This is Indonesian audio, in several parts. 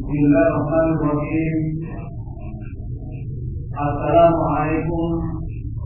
بسم الله الرحمن الرحيم السلام عليكم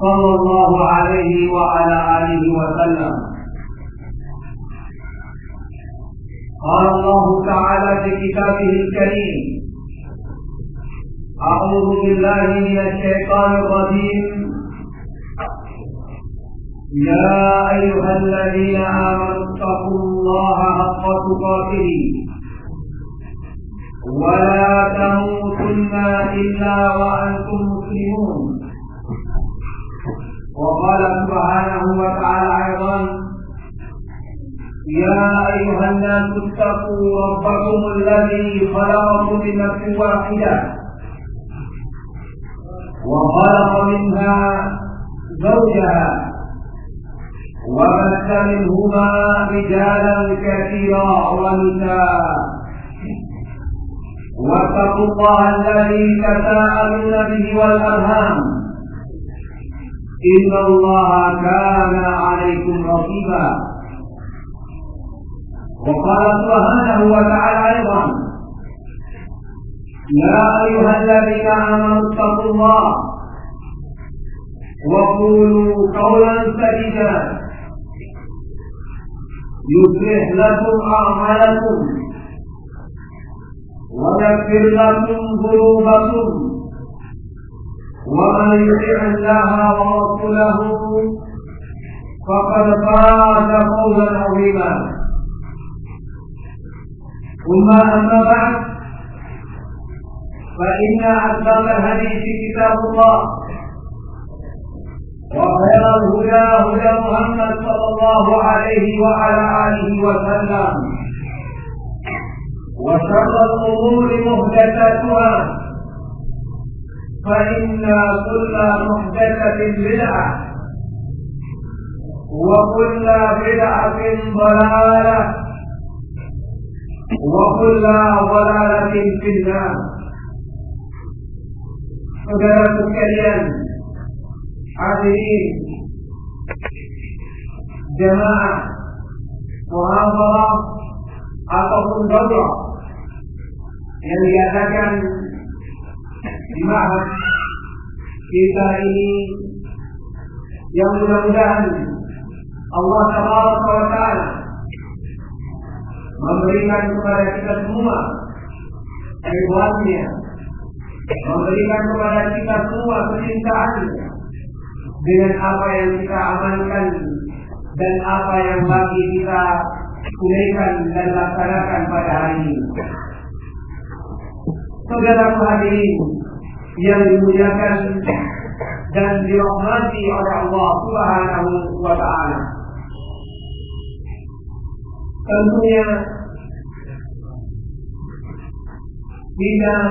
صلى الله عليه وعلى آله وسلم. قال الله تعالى في كتابه الكريم أعوذ بالله من الشيطان الرجيم. يا أيها الذين آمنوا اتقوا الله حق تقاته. ولا تموتن إلا وأنتم مسلمون. وقال سبحانه وتعالى أيضا يا أيها الناس اتقوا ربكم الذي خلقكم من نفس واحدة. وخلق منها زوجها. وبث منهما رجالا كثيرا ونساء. واتقوا الله الذي تساءلون به والارham ان الله كان عليكم رقيبا وقال سبحانه وتعالى ايضا يا ايها الذين امنوا اتقوا الله وقولوا قولا سديدا يصلح لكم اعمالكم ويغفر لكم ذنوبكم ومن يطع الله ورسوله فقد فاز فوزا عظيما. ثم أما بعد فإن أصدق الحديث كتاب الله وخير الهدى هدى محمد صلى الله عليه وعلى آله وسلم وشر الأمور محدثاتها فإن كل محدثة بدعة وكل بدعة ضلالة وكل ضلالة في النار saudara sekalian hadirin jemaah muhafadah ataupun daurah yang diadakan di Mahat kita ini yang mudah-mudahan Allah Taala memberikan kepada kita semua ridwannya memberikan kepada kita semua kecintaannya dengan apa yang kita amankan dan apa yang bagi kita tunaikan dan laksanakan pada hari ini. Saudara hadirin yang dimuliakan dan dirahmati oleh Allah Subhanahu wa taala. Tentunya tidak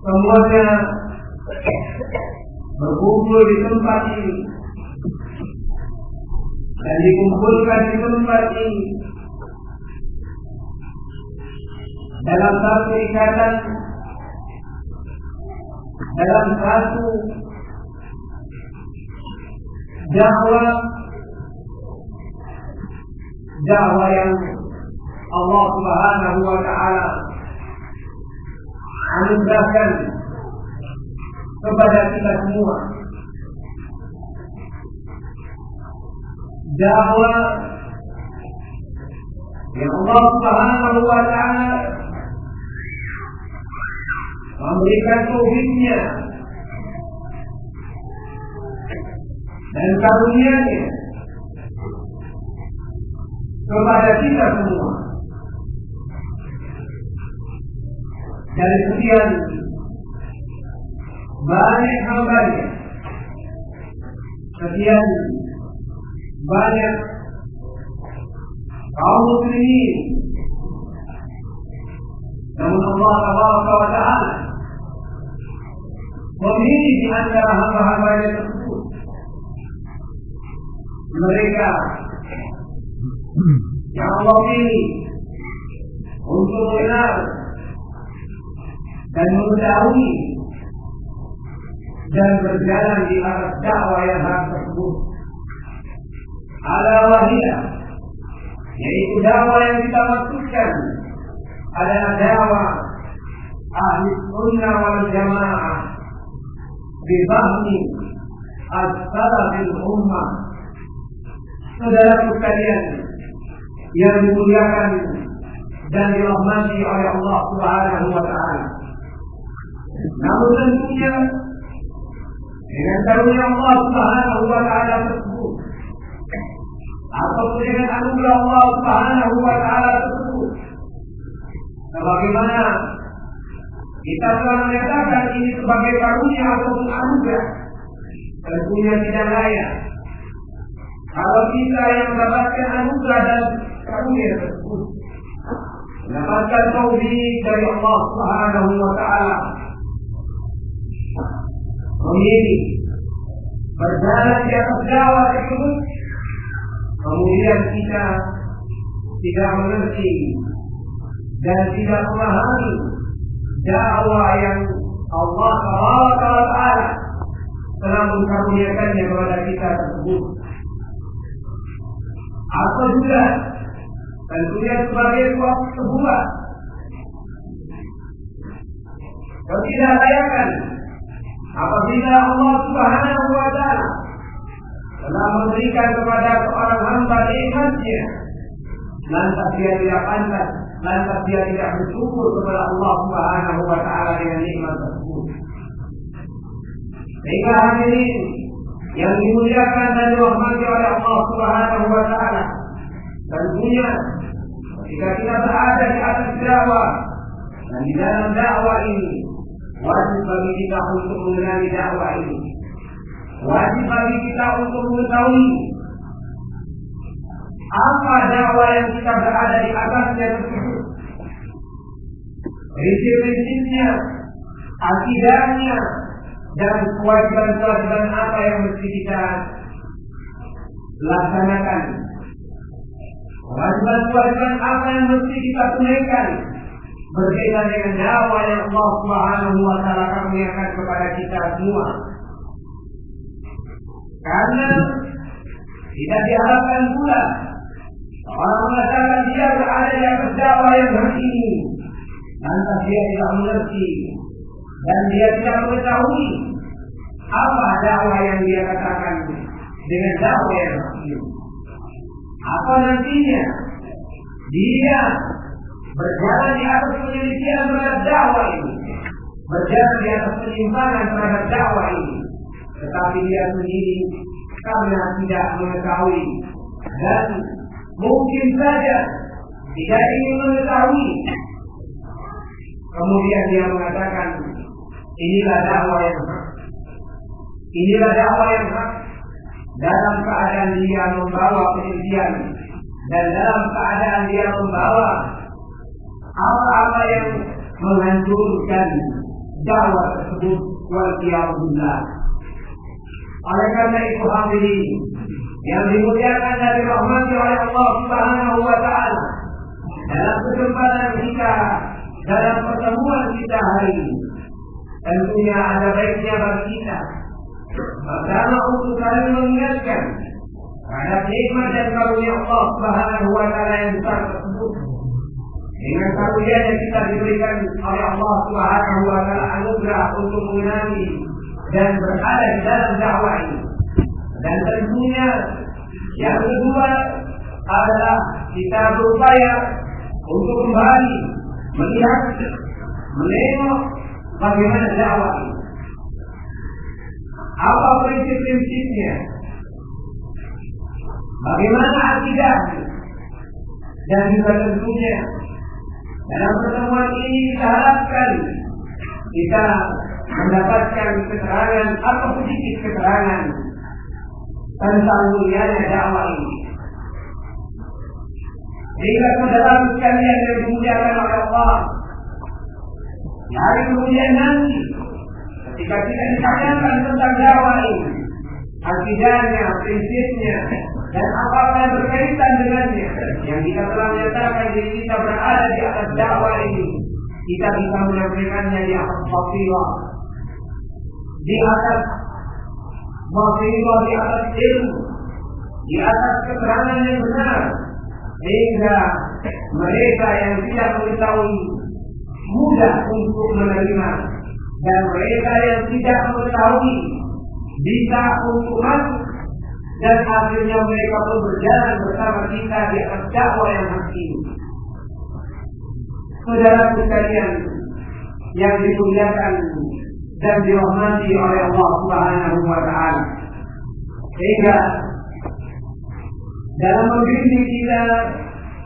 semuanya berkumpul di tempat ini dan dikumpulkan di tempat ini dalam satu ikatan dalam satu dakwah dakwah yang Allah Subhanahu wa taala anugerahkan kepada kita semua. Dakwah yang Allah Subhanahu wa taala memberikan tauhidnya dan karunia-Nya kepada kita semua. Dari sekian banyak hambanya, sekian banyak kaum muslimin namun Allah Ta'ala memilih di antara hamba-hambanya tersebut mereka yang Allah pilih untuk mengenal dan mengetahui dan berjalan di atas dakwah yang hak tersebut. Ala wahia yaitu dakwah yang kita maksudkan adalah dakwah ahli sunnah wal jamaah bibahmi as-salafil ummah saudara sekalian yang dimuliakan dan dirahmati oleh Allah Subhanahu wa taala. Namun tentunya dengan karunia Allah Subhanahu wa taala tersebut atau dengan anugerah Allah Subhanahu wa taala tersebut sebagaimana kita telah menyatakan ini sebagai karunia ataupun anugerah tentunya tidak layak. Kalau kita yang mendapatkan anugerah dan karunia tersebut mendapatkan taufik dari Allah Subhanahu wa taala. Memilih berjalan di atas dakwah tersebut. Kemudian kita tidak mengerti dan tidak memahami dakwah yang Allah Taala telah mengkaruniakannya kepada kita tersebut. Atau juga tentunya sebagai suatu sebuah layakan apabila Allah Subhanahu wa taala telah memberikan kepada seorang hamba nikmatnya lantas dia tidak pantas lantas dia tidak bersyukur kepada Allah Subhanahu wa taala dengan nikmat tersebut. Sehingga hadirin yang dimuliakan dan dirahmati oleh Allah Subhanahu wa taala tentunya ketika kita berada di atas dakwah dan di dalam dakwah ini wajib bagi kita untuk mengenali dakwah ini. Wajib bagi kita untuk mengetahui apa dakwah yang kita berada di atasnya tersebut prinsip-prinsipnya akidahnya dan kewajiban-kewajiban apa yang mesti kita laksanakan. Kewajiban-kewajiban apa yang mesti kita tunaikan. Berbeda dengan dakwah yang Allah Subhanahu wa taala karuniakan kepada kita semua. Karena tidak diharapkan pula orang mengatakan dia berada di atas dakwah yang ini lantas dia tidak mengerti. Dan dia tidak mengetahui apa dakwah yang dia katakan dengan dakwah yang ini. Apa nantinya? Dia berjalan di atas penyelidikan terhadap dakwah ini, berjalan di atas penyimpangan terhadap dakwah ini, tetapi dia sendiri karena tidak mengetahui. Dan mungkin saja tidak ingin mengetahui kemudian dia mengatakan inilah dakwah yang hak. Inilah dakwah yang hak. Dalam keadaan dia membawa penelitian dan dalam keadaan dia membawa apa-apa yang menghancurkan dakwah tersebut wal oleh karena itu hadirin yang dimuliakan dan dirahmati oleh Allah Subhanahu wa taala dalam kesempatan kita dalam pertemuan kita hari ini tentunya ada baiknya bagi kita. Pertama untuk saling mengingatkan pada nikmat dan karunia Allah Subhanahu wa taala yang besar tersebut. Dengan karunia yang kita diberikan oleh Allah Subhanahu wa taala anugerah untuk mengenali dan berada di dalam dakwah ini. Dan tentunya yang kedua adalah kita berupaya untuk kembali melihat, menengok bagaimana dakwah ini. Apa prinsip-prinsipnya? Bagaimana akidah dan juga tentunya dalam pertemuan ini harapkan kita mendapatkan keterangan atau sedikit keterangan tentang mulianya dakwah ini. Sehingga saudara sekalian yang dimuliakan oleh Allah, hari kemudian nanti ketika kita ditanyakan tentang dakwah ini, akidahnya, prinsipnya, dan apa yang berkaitan dengannya, yang kita telah menyatakan diri kita berada di atas dakwah ini, kita bisa menyampaikannya di atas fasilah, di atas fasilah, di atas ilmu, di atas keterangan yang benar, sehingga mereka yang tidak mengetahui mudah untuk menerima dan mereka yang tidak mengetahui bisa untuk masuk dan akhirnya mereka pun berjalan bersama kita di atas dakwah yang hati. Saudara sekalian yang dimuliakan dan dirahmati oleh Allah Subhanahu wa taala. Sehingga dalam membimbing kita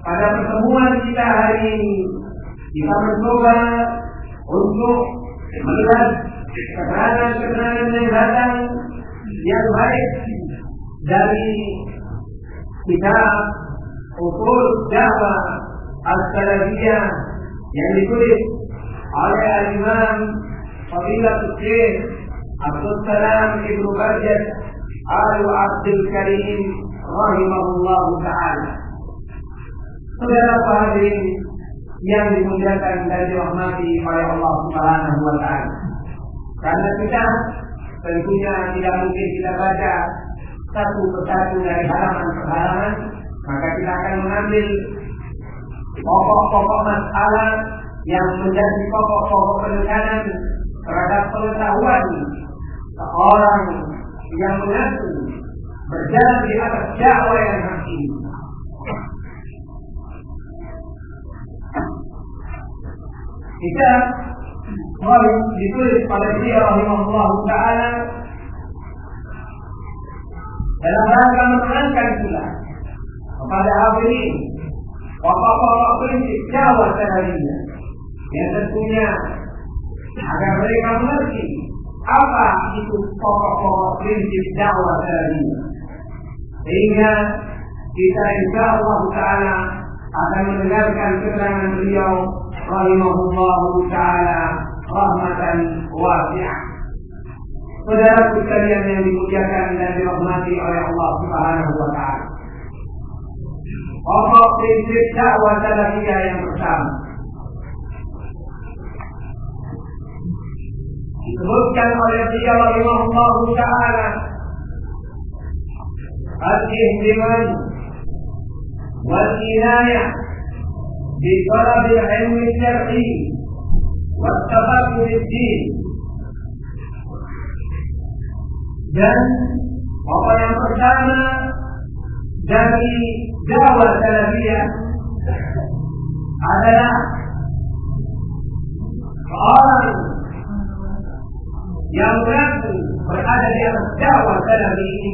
pada pertemuan kita hari ini kita mencoba untuk melihat keterangan-keterangan yang datang yang baik dari kita usul dakwah al-salafiyah yang ditulis oleh al-imam Fadilah Syekh Abdul Salam Ibnu Barjat Al Abdul Karim rahimahullah taala. Saudara hadirin yang dimuliakan dan dirahmati oleh Allah Subhanahu wa taala. Karena kita tentunya tidak mungkin kita baca satu persatu dari halaman ke halaman, maka kita akan mengambil pokok-pokok masalah yang menjadi pokok-pokok penekanan terhadap pengetahuan seorang yang mengaku berjalan di atas dakwah yang hakiki. Kita Wahyu ditulis pada dia rahimahullah ta'ala dalam rangka menerangkan pula kepada hadirin bapak-bapak prinsip dakwah salafiyah yang tentunya agar mereka mengerti apa itu pokok-pokok prinsip dakwah salafiyah sehingga kita insya Allah Taala akan mendengarkan keterangan beliau rahimahullah taala rahmatan wasi'ah saudara sekalian yang dimuliakan dan dirahmati oleh Allah Subhanahu wa taala. Pokok prinsip dakwah salafiyah yang pertama disebutkan oleh beliau rahimahullah taala al-ihtimam wal-inayah بطلب العلم الشرعي والتفقه في الدين dan apa yang pertama dari dakwah salafiyah adalah seorang yang mengaku berada di atas dakwah salafi ini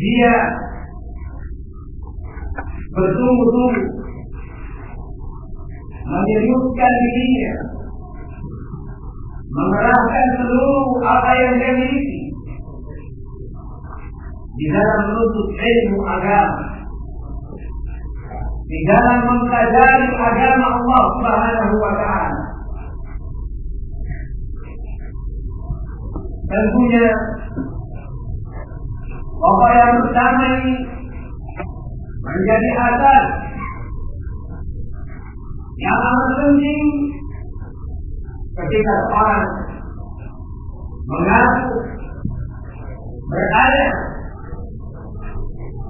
dia betul-betul menyebutkan dirinya mengerahkan seluruh apa yang dia miliki di dalam menuntut ilmu agama di dalam mempelajari agama Allah Subhanahu wa taala. Tentunya bahwa yang pertama ini menjadi asas yang amat penting ketika seorang mengaku berada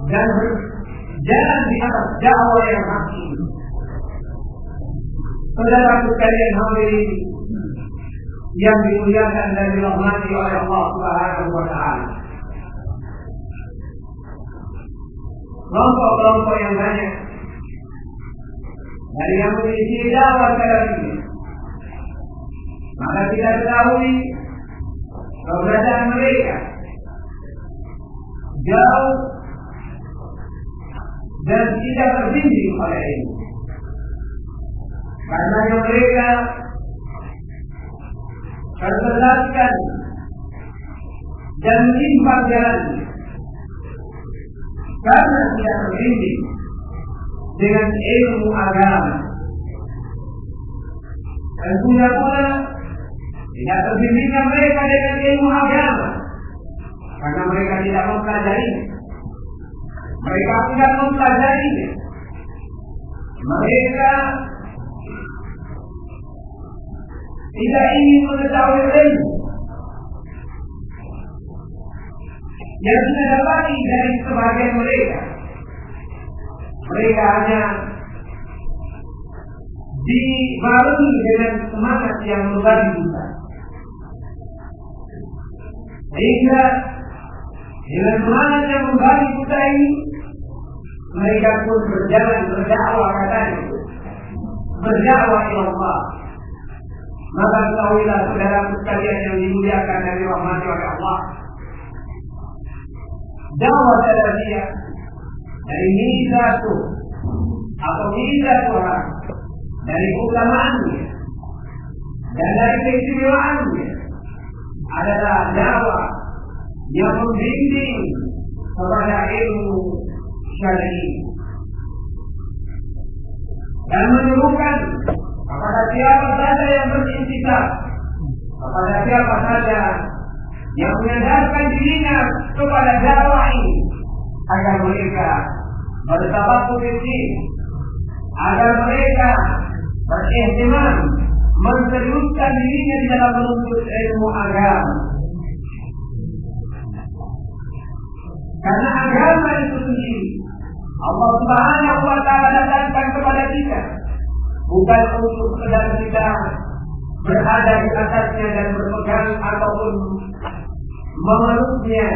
dan berjalan di atas dakwah yang hakiki. Saudara sekalian hadirin yang dimuliakan dan dirahmati oleh Allah Subhanahu wa taala. Kelompok-kelompok yang banyak dari yang memiliki dakwah ini. Maka kita ketahui keberadaan mereka jauh dan tidak terbimbing oleh ini. Karena mereka tersesatkan dan menyimpang jalan karena tidak terbimbing dengan ilmu agama. Tentunya pula tidak terbimbingnya mereka dengan ilmu agama karena mereka tidak mempelajari. Mereka tidak mempelajari. Mereka tidak ingin mengetahui ilmu yang kita dapati dari sebagian mereka. Mereka hanya dibarengi dengan semangat yang berbagi buta. Sehingga dengan semangat yang berbagi buta ini, mereka pun berjalan berdakwah katanya. Berdakwah kepada Allah. Maka ketahuilah saudara sekalian yang dimuliakan dari rahmat Allah. Dakwah salafiyah dari mizatu atau mizatu orang. Dari ulamaannya dan dari keistimewaannya adalah dakwah yang membimbing kepada ilmu syar'i. Dan menyuruhkan kepada siapa saja yang berintisab kepada siapa saja yang menyadarkan dirinya kepada dakwah ini. Agar mereka bertabaku fikih agar mereka berihtimam menseriuskan dirinya di dalam menuntut ilmu agama. Karena agama itu sendiri Allah Subhanahu wa taala datangkan kepada kita bukan untuk sekedar kita berada di atasnya dan berpegang ataupun memeluknya.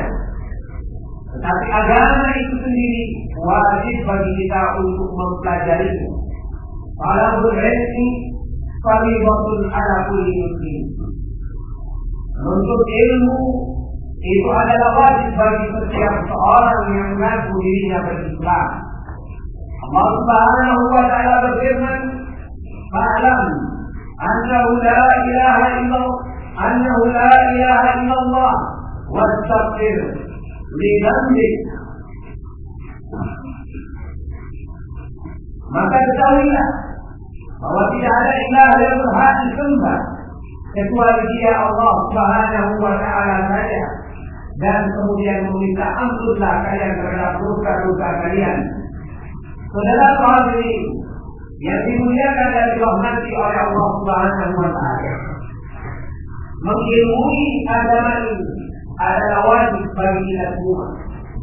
Tetapi agama itu sendiri wajib bagi kita untuk mempelajarinya. Kalau berilmi, faridatun ala kulli muslim. Untuk ilmu itu adalah wajib bagi setiap seorang yang mengaku dirinya berislam. Allah Subhanahu wa taala berfirman, "Fa'lam annahu la ilaha illallah, annahu la ilaha illallah واستغفر لذنبك maka ketahuilah bahwa tidak ada ilah yang berhak disembah kecuali dia Allah Subhanahu wa taala saja dan kemudian meminta ampunlah kalian terhadap dosa-dosa kalian. Saudara hadirin yang dimuliakan dan dirahmati oleh Allah Subhanahu wa taala. Mengilmui agama ini adalah wajib bagi kita semua.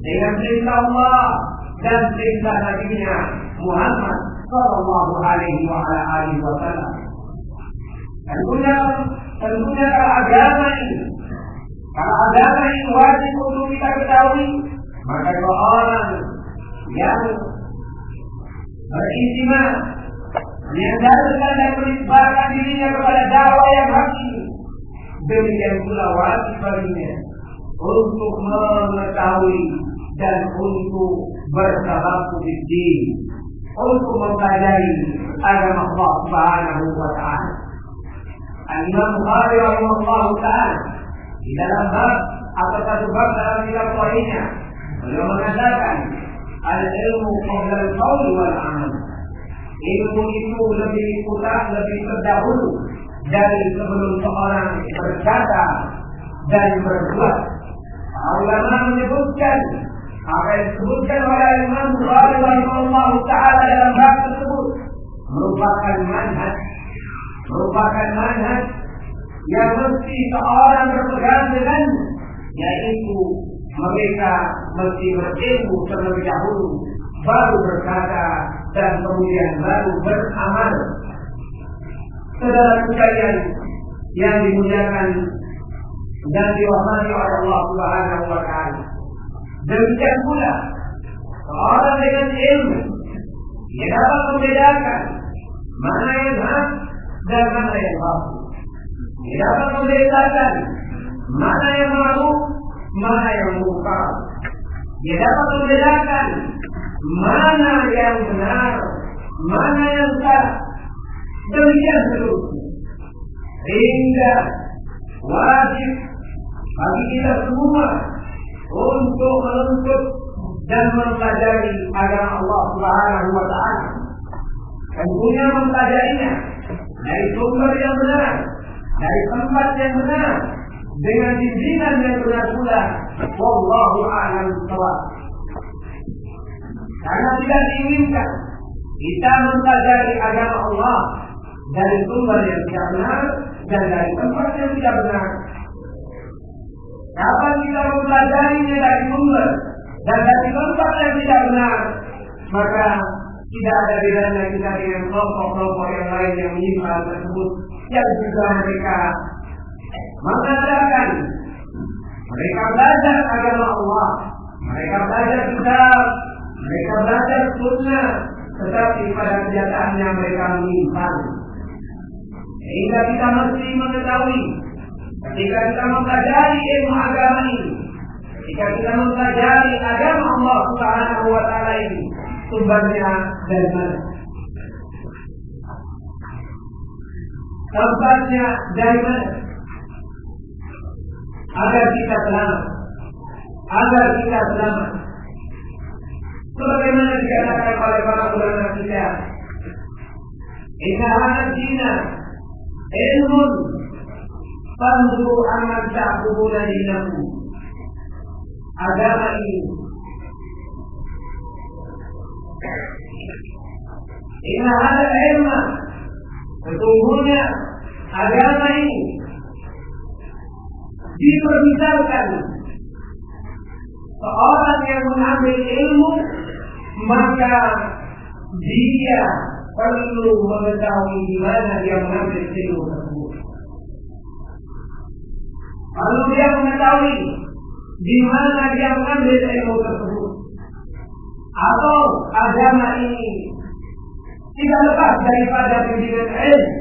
Dengan perintah Allah dan perintah Nabi Muhammad Sallallahu Alaihi wa Wasallam. Tentunya, tentunya kalau agama ini, kalau agama ini wajib untuk kita ketahui, maka seorang yang beristimewa menyandarkan dan menisbahkan dirinya kepada dakwah yang hakiki demikian pula wajib baginya untuk mengetahui dan untuk bertabaku di untuk mempelajari agama Allah Subhanahu wa taala. Al-Imam Bukhari rahimahullah taala di dalam bab atau satu bab dalam kitab beliau mengatakan al-ilmu qabla al-qaul wal amal. Ilmu itu lebih utama, lebih terdahulu dari sebelum seorang berkata dan berbuat ulama menyebutkan apa yang disebutkan oleh Imam Bukhari rahimahullah taala dalam bab tersebut merupakan manhaj merupakan manhaj yang mesti seorang berpegang dengan yaitu mereka mesti berilmu terlebih dahulu baru berkata dan kemudian baru beramal. Saudara sekalian yang dimuliakan dan dirahmati oleh Allah Subhanahu wa taala. Demikian pula seorang dengan ilmu dia dapat membedakan mana yang hak dan mana yang batil. Dia dapat membedakan mana yang ma'ruf, mana yang munkar. Dia dapat membedakan mana yang benar, mana yang salah. Demikian seterusnya. Sehingga wajib bagi kita semua untuk menuntut dan mempelajari agama Allah Subhanahu wa taala. Tentunya mempelajarinya dari sumber yang benar, dari tempat yang benar, dengan bimbingan yang benar pula. Wallahu a'lam bishawab. Karena tidak diinginkan kita mempelajari agama Allah dari sumber yang tidak benar dan dari tempat yang tidak benar. Kapan kita mempelajarinya dari sumber dan dari tempat yang tidak benar, maka tidak ada bedanya kita dengan kelompok-kelompok yang lain yang menyimpang tersebut yang juga mereka mengatakan mereka belajar agama Allah, mereka belajar kitab, mereka belajar sunnah, tetapi pada kenyataannya mereka menyimpang. Sehingga kita mesti mengetahui ketika kita mempelajari ilmu agama ini, ketika kita mempelajari agama Allah Subhanahu wa taala ini, sumbernya dari mana? Tempatnya dari mana? Agar kita selamat. Agar kita selamat. Sebagaimana dikatakan oleh para ulama kita, Inna hadha dina ilmun fanzuru amman ta'buduna dinakum. Agama ini. Inna hadha ilma. Sesungguhnya agama ini dipermisalkan seorang yang mengambil ilmu maka dia perlu mengetahui di mana dia mengambil ilmu Kalau dia mengetahui di mana dia mengambil ilmu tersebut, atau agama ini tidak lepas daripada pendidikan ilmu,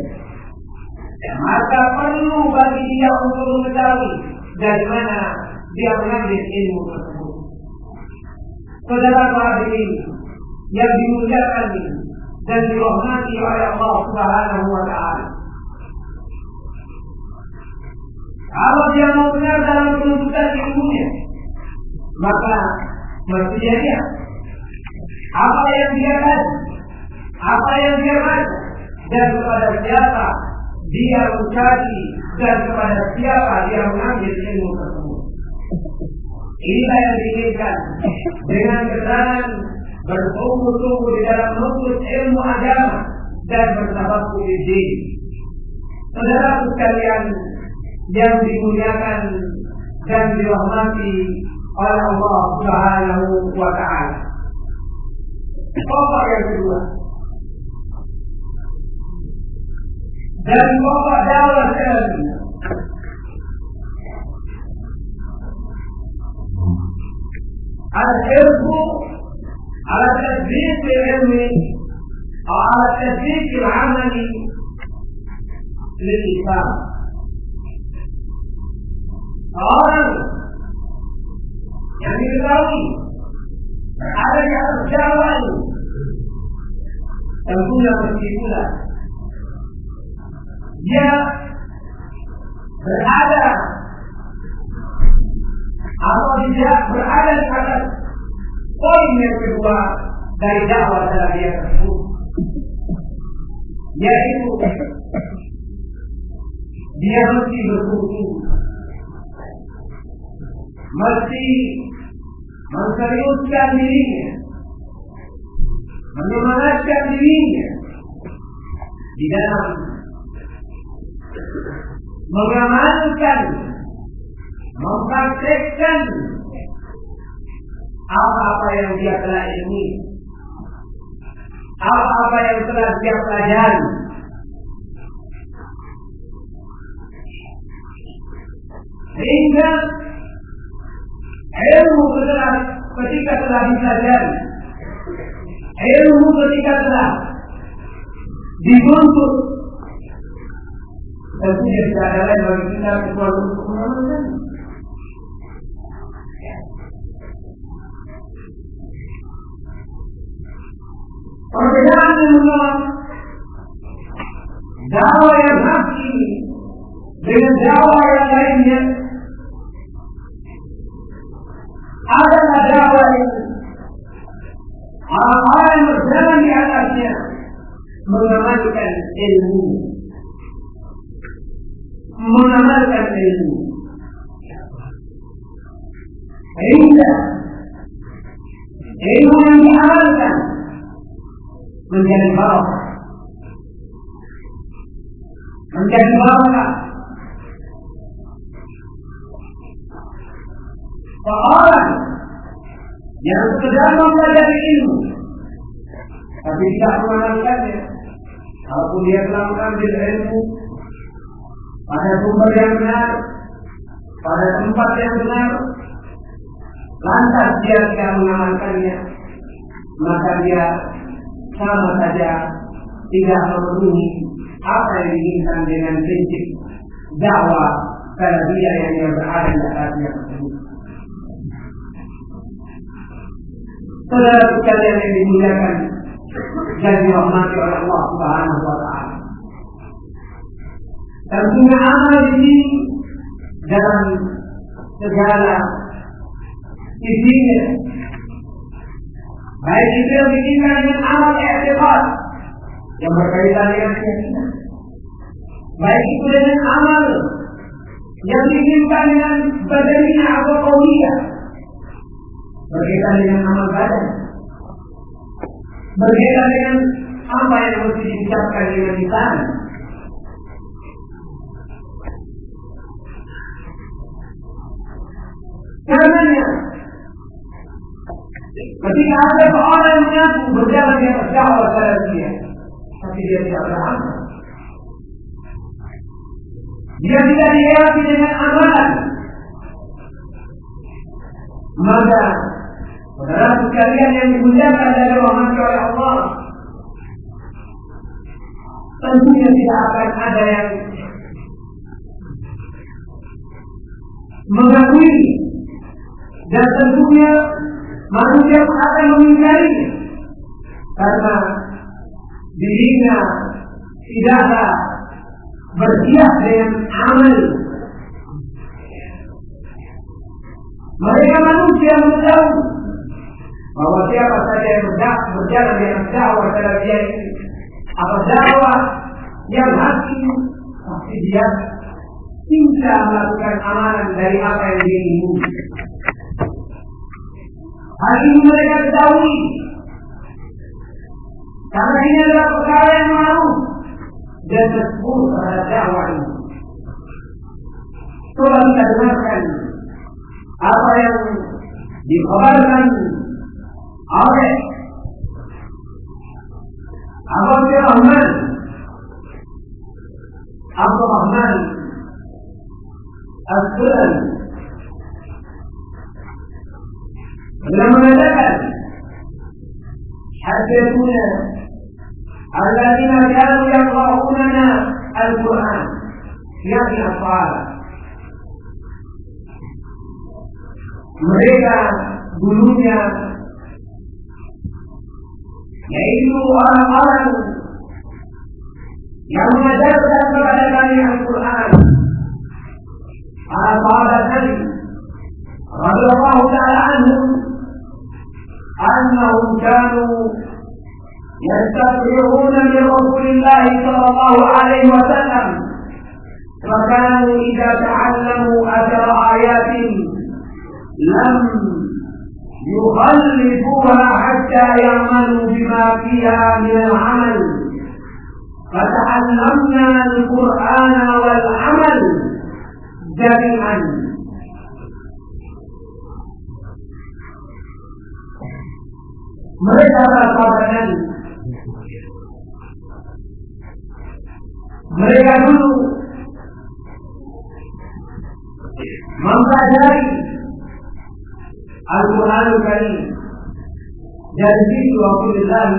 maka perlu bagi dia untuk mengetahui dari mana dia mengambil ilmu tersebut. Saudara hadirin yang dimuliakan dan dirahmati oleh Allah Subhanahu wa taala. Kalau dia mau benar dalam penuntutan ilmunya, maka mestinya dia apa yang dia kan, apa yang dia baca, dan kepada siapa dia mencari dan kepada siapa dia mengambil ilmu tersebut. Inilah yang diinginkan dengan keterangan bersungguh-sungguh di dalam menuntut ilmu agama dan bertabaku di. Saudara sekalian yang dimuliakan dan dirahmati oleh Allah Subhanahu wa taala. Pokok yang kedua, dan pokok dakwah selanjutnya الحرص على تثبيت العلم أو على تثبيت العمل للإسلام orang yang diketahui ada di atas jalan tentunya mesti pula dia berada atau tidak berada di atas poin yang kedua dari dakwah dia tersebut. Yaitu dia mesti bersungguh mesti menseriuskan dirinya. Menyemangatkan dirinya. Di dalam mengamalkan, mempraktekkan apa-apa yang dia telah ilmi, apa-apa yang telah dia pelajari. Sehingga ilmu setelah ketika telah dipelajari, ilmu ketika telah dituntut, tentunya tidak ada lain bagi kita kecuali untuk mengamalkan. Perbedaan dakwah yang haki dengan dakwah yang lainnya dakwah yang orang-orang yang berjalan di atasnya mengamalkan ilmu. Mengamalkan ilmu. Sehingga ilmu yang diamalkan menjadi barokah menjadi barokah seorang yang sedang mempelajari ilmu tapi tidak mengamalkannya Walaupun dia telah mengambil ilmu pada sumber yang benar, pada tempat yang benar, lantas dia tidak mengamalkannya, maka dia sama saja tidak memenuhi apa yang diinginkan dengan prinsip dakwah dia yang berada di atasnya tersebut. Saudara sekalian yang dimuliakan dan dirahmati oleh Allah Subhanahu wa taala. Tentunya amal ini dalam segala isinya Baik itu yang diinginkan dengan amal i'tiqad yang berkaitan dengan keyakinan. Baik itu dengan amal yang diinginkan dengan badannya atau kauliyah berkaitan dengan amal badan berkaitan dengan apa yang mesti diucapkan dengan lisan karenanya Ketika ada seorang yang mengaku berjalan di atas dakwah dia, tapi dia tidak beramal. Dia tidak dihiasi dengan amalan. Maka saudara sekalian yang dimuliakan dari rahmat oleh Allah, tentunya tidak akan ada yang mengakui dan tentunya manusia akan mengingkari karena dirinya tidaklah bersiap dengan amal. Mereka manusia mengetahui bahwa siapa saja yang berjalan dengan dakwah pada dia apa dakwah yang hati pasti dia bisa melakukan amalan dari apa yang dia ingin Hal ini mereka ketahui. Karena ini adalah perkara yang malu dan tersebut terhadap dakwah ini. Coba kita dengarkan apa yang dikhabarkan oleh Abu Rahman Abu Rahman Al-Sulami beliau mengatakan hadithuna alladzina kanu yaqra'unana al-Qur'an yakni asfal mereka dulunya يعيشوا على القلم يوم تبدأ بعد القرآن. قال طه رضي الله تعالى عنه أنهم كانوا يستطيعون لرسول الله صلى الله عليه وسلم. فكانوا إذا تعلموا أجر آيات لم يخلفوها حتى يعملوا بما فيها من العمل. فتعلمنا القرآن والعمل jaringan mereka Nabi mereka dulu mempelajari Al-Quran Al-Karim. Dari sisi Rasulullah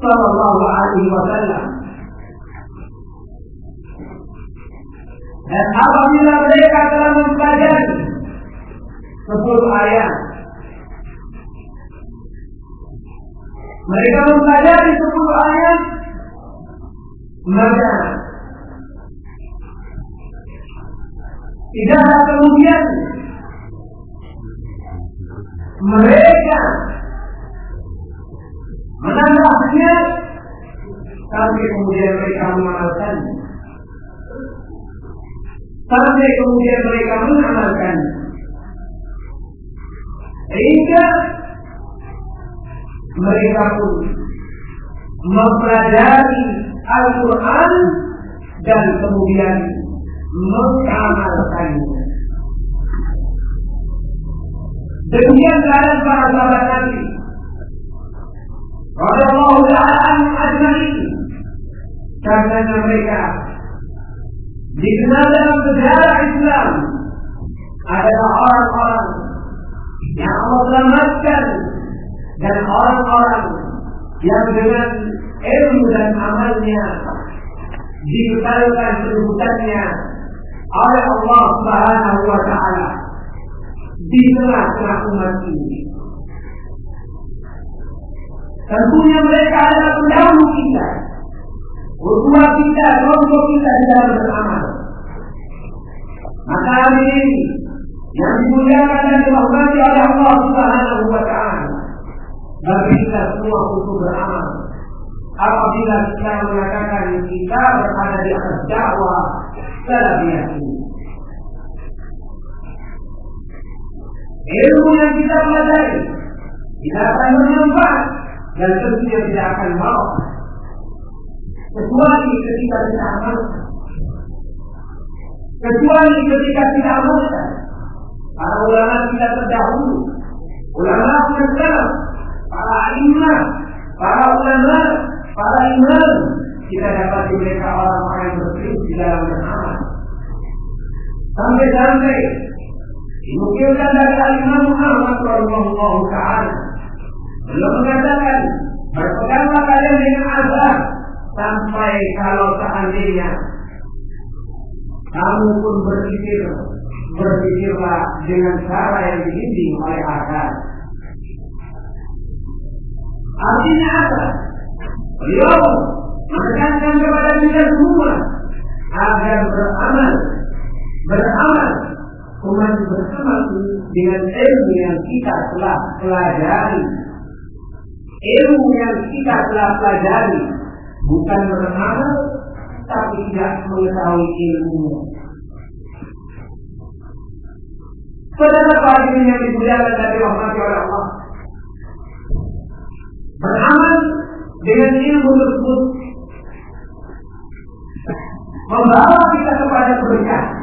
Sallallahu Alaihi Wasallam. Dan apabila mereka telah mempelajari sepuluh ayat mereka mempelajari sepuluh ayat maka tidak kemudian mereka. Menambahnya sampai kemudian mereka mengamalkan. Sampai kemudian mereka mengamalkan. Sehingga mereka pun mempelajari Al-Quran dan kemudian mengamalkannya. Demikian keadaan para sahabat Nabi. Radiyallahu ta'ala ajma'in. Karena mereka dikenal dalam sejarah Islam adalah orang-orang yang Allah selamatkan dan orang-orang yang dengan ilmu dan amalnya dikekalkan kedudukannya oleh Allah Subhanahu wa taala di tengah-tengah umat ini. Tentunya mereka adalah pendahulu kita. Berdua kita, kelompok kita di dalam beramal. Maka ini yang dimuliakan dan dirahmati oleh Allah Subhanahu wa taala bagi kita semua untuk beramal. Apabila kita mengatakan kita berada di atas dakwah salafiyah Ilmu yang kita pelajari tidak akan bermanfaat dan tentunya tidak akan mau kecuali ketika kita amalkan. Kecuali ketika kita amalkan. Para ulama kita terdahulu, ulama yang para imam, para ulama, para imam, kita dapat mereka orang-orang yang berprinsip di dalam beramal. Sampai-sampai dinukilkan dari Al-Imam Muhammad Rasulullah Ta'ala belum mengatakan berpeganglah kalian dengan azab sampai kalau seandainya kamu pun berpikir berpikirlah dengan cara yang dibimbing oleh akal. Artinya apa? Beliau menekankan kepada kita semua agar beramal, beramal umat bersama dengan ilmu yang kita telah pelajari. Ilmu yang kita telah pelajari bukan beramal tapi tidak mengetahui ilmunya. Saudara pagi yang dimuliakan dari rahmat oleh Allah. Beramal dengan ilmu tersebut membawa kita kepada berkah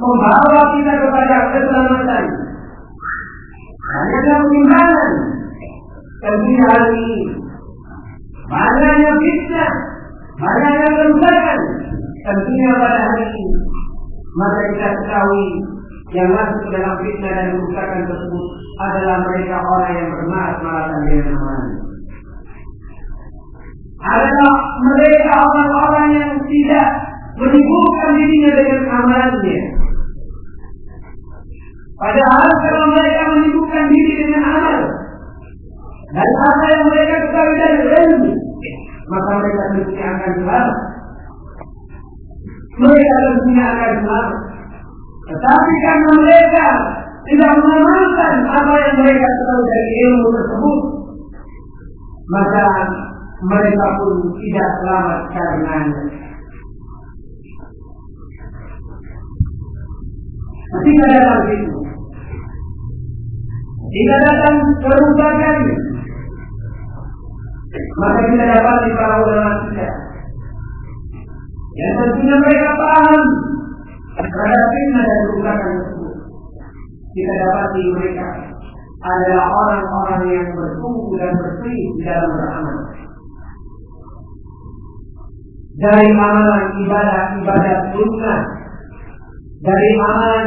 membawa kita kepada keselamatan. Hanya keimanan tentunya hal ini. Banyaknya fitnah, banyaknya kerusakan tentunya pada hari ini. Maka kita ketahui yang masuk ke dalam fitnah dan kerusakan tersebut adalah mereka orang yang bermalas-malasan dengan amalan. Adalah mereka orang-orang yang tidak menyibukkan dirinya dengan amalannya. Padahal kalau mereka menyibukkan diri dengan amal dan apa yang mereka ketahui dari ilmu, maka mereka tentunya akan selamat. Mereka tentunya akan selamat. Tetapi karena mereka tidak mengamalkan apa yang mereka tahu dari ilmu tersebut, maka mereka pun tidak selamat karenanya. Ketika datang itu, jika datang kerusakan, maka kita dapat di para ulama kita. Yang tentunya mereka paham terhadap fitnah dan kerusakan tersebut. Kita dapati mereka adalah orang-orang yang bertumbuh dan bersih di dalam beramal. Dari amalan ibadah-ibadah sunnah, dari amalan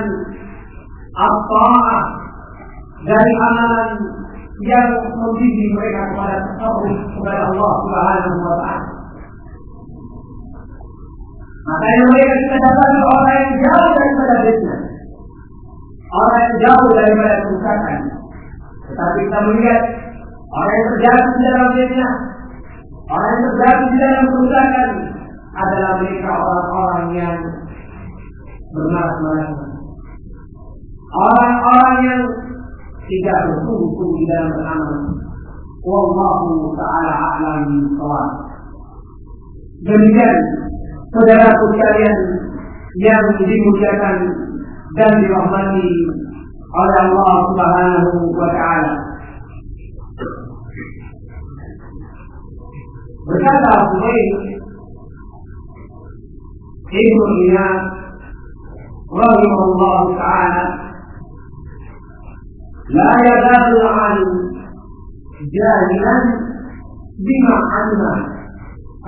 apa, dari amalan yang membimbing mereka kepada tasawuf kepada Allah Subhanahu wa taala. Maka yang mereka kita dapati orang yang jauh daripada fitnah. Orang yang jauh daripada kerusakan. Tetapi kita melihat orang yang terjatuh di dalam fitnah. Orang yang terjatuh di dalam kerusakan adalah mereka orang-orang yang bermalas-malas. Orang-orang yang tidak bersungguh di dalam beramal. Wallahu ta'ala a'lam bishawab. Demikian saudaraku sekalian yang dimuliakan dan dirahmati oleh Allah Subhanahu wa taala. Berkata Humayr Ibnu Iyad rahimahullah taala لا يزال العالم جاهلا بما علم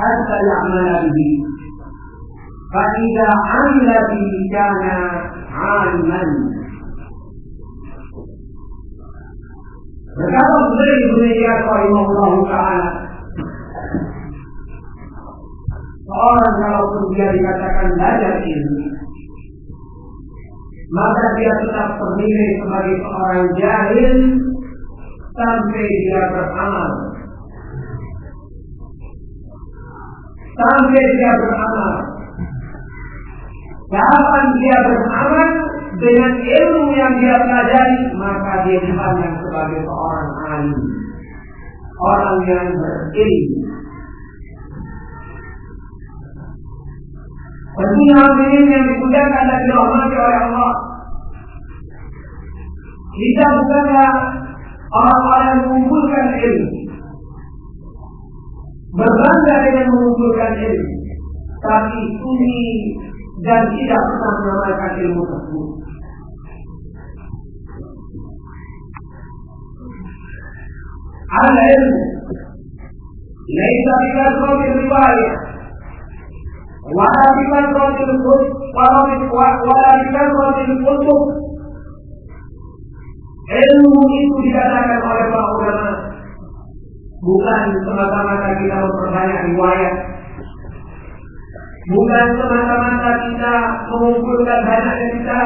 حتى يعمل به فإذا عمل به كان عالما Berkata Zubair bin Iyad rahimahullah taala Seorang kalaupun dia dikatakan belajar ilmu maka dia tetap ternilai sebagai seorang jahil sampai dia beramal. Sampai dia beramal. Kapan dia beramal dengan ilmu yang dia pelajari, maka dia dipandang sebagai seorang alim. Orang yang berilmu. Tentunya hadirin yang dimuliakan dan dirahmati oleh Allah. Kita bukanlah orang-orang yang mengumpulkan ilmu. Berbangga dengan mengumpulkan ilmu. Tapi sunyi dan tidak pernah mengamalkan ilmu tersebut. Al ilmu Laisa bikasrati riwayat Wala bikasrati al-kutub Wala bikasrati al-kutub Ilmu itu dikatakan oleh para ulama bukan semata-mata kita memperbanyak riwayat, bukan semata-mata kita mengumpulkan banyak kita,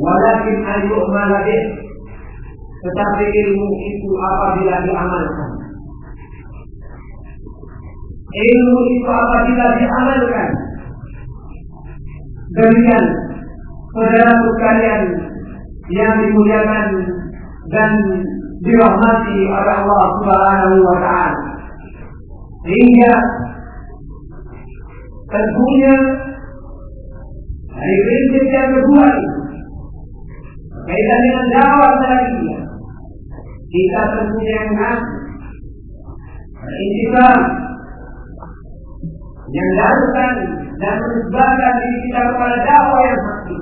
walakin ayu malabih, tetapi ilmu itu apabila diamalkan. Ilmu itu apabila diamalkan. Demikian, saudara sekalian yang dimuliakan dan dirahmati oleh Allah Subhanahu wa taala. Sehingga tentunya dari prinsip yang kedua ini kaitan dengan dakwah salafiyah kita tentunya mengaku berintikam yang darukan dan menisbahkan diri kita kepada dakwah yang hakiki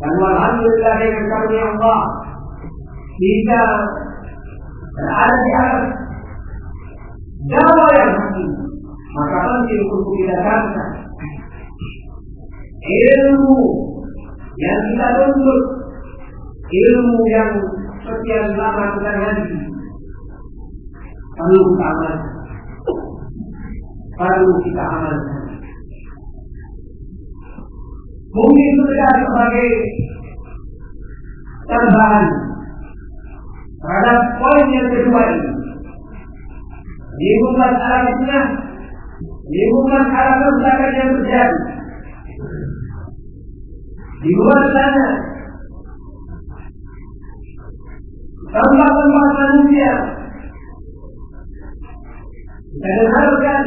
dan alhamdulillah dengan karunia Allah kita berada di atas dakwah yang hakiki. Maka penting untuk kita katakan ilmu yang kita tuntut, ilmu yang sekian lama kita ngaji, perlu kita. Perlu kita amalkan. Mungkin sudah sebagai tambahan terhadap poin yang kedua ini. Lingkungan alam sunnah, lingkungan alam kerusakan yang terjadi. Di luar sana, tempat-tempat manusia kita dengarkan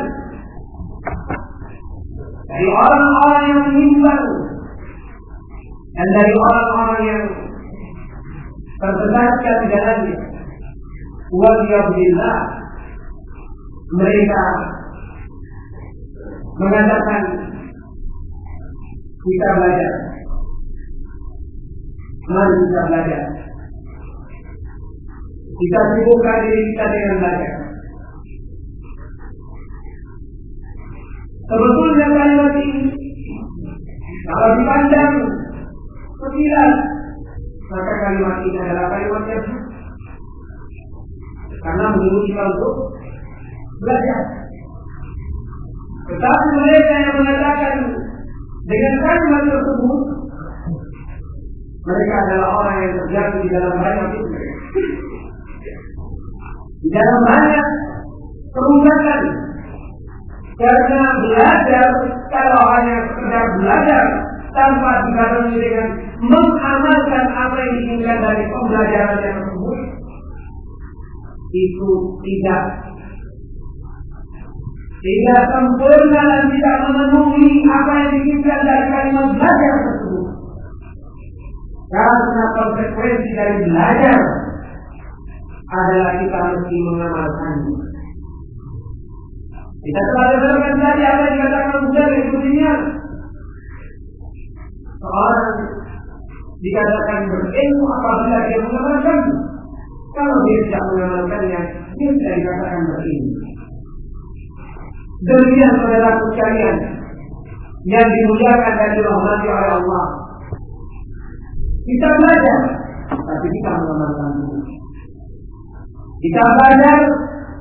orang-orang yang menyimpang dan dari orang-orang yang tersesatkan di dalamnya. Waliyahulillah mereka mengatakan Kita belajar. Mari kita belajar. Kita sibukkan diri kita dengan belajar. Sebetulnya ini kalau dipandang sekilas maka kalimat ini adalah kalimat yang karena menyuruh kita untuk belajar. Tetapi mereka yang mengatakan dengan kalimat tersebut mereka adalah orang yang terjatuh di dalam banyak itu. Di dalam banyak perundangan karena belajar kalau hanya sekedar belajar tanpa dibarengi dengan mengamalkan apa yang diinginkan dari pembelajaran yang tersebut itu tidak tidak sempurna dan tidak memenuhi apa yang diinginkan dari kalimat belajar tersebut. Karena konsekuensi dari belajar adalah kita mesti mengamalkannya. Kita telah dengarkan tadi apa yang dikatakan Buddha di dunia. Seorang dikatakan berilmu apabila dia mengamalkan. Kalau dia tidak mengamalkannya, dia tidak dikatakan berilmu. Demikian saudara sekalian yang dimuliakan dan dirahmati oleh Allah. Kita belajar, tapi kita mengamalkan dulu. Kita belajar,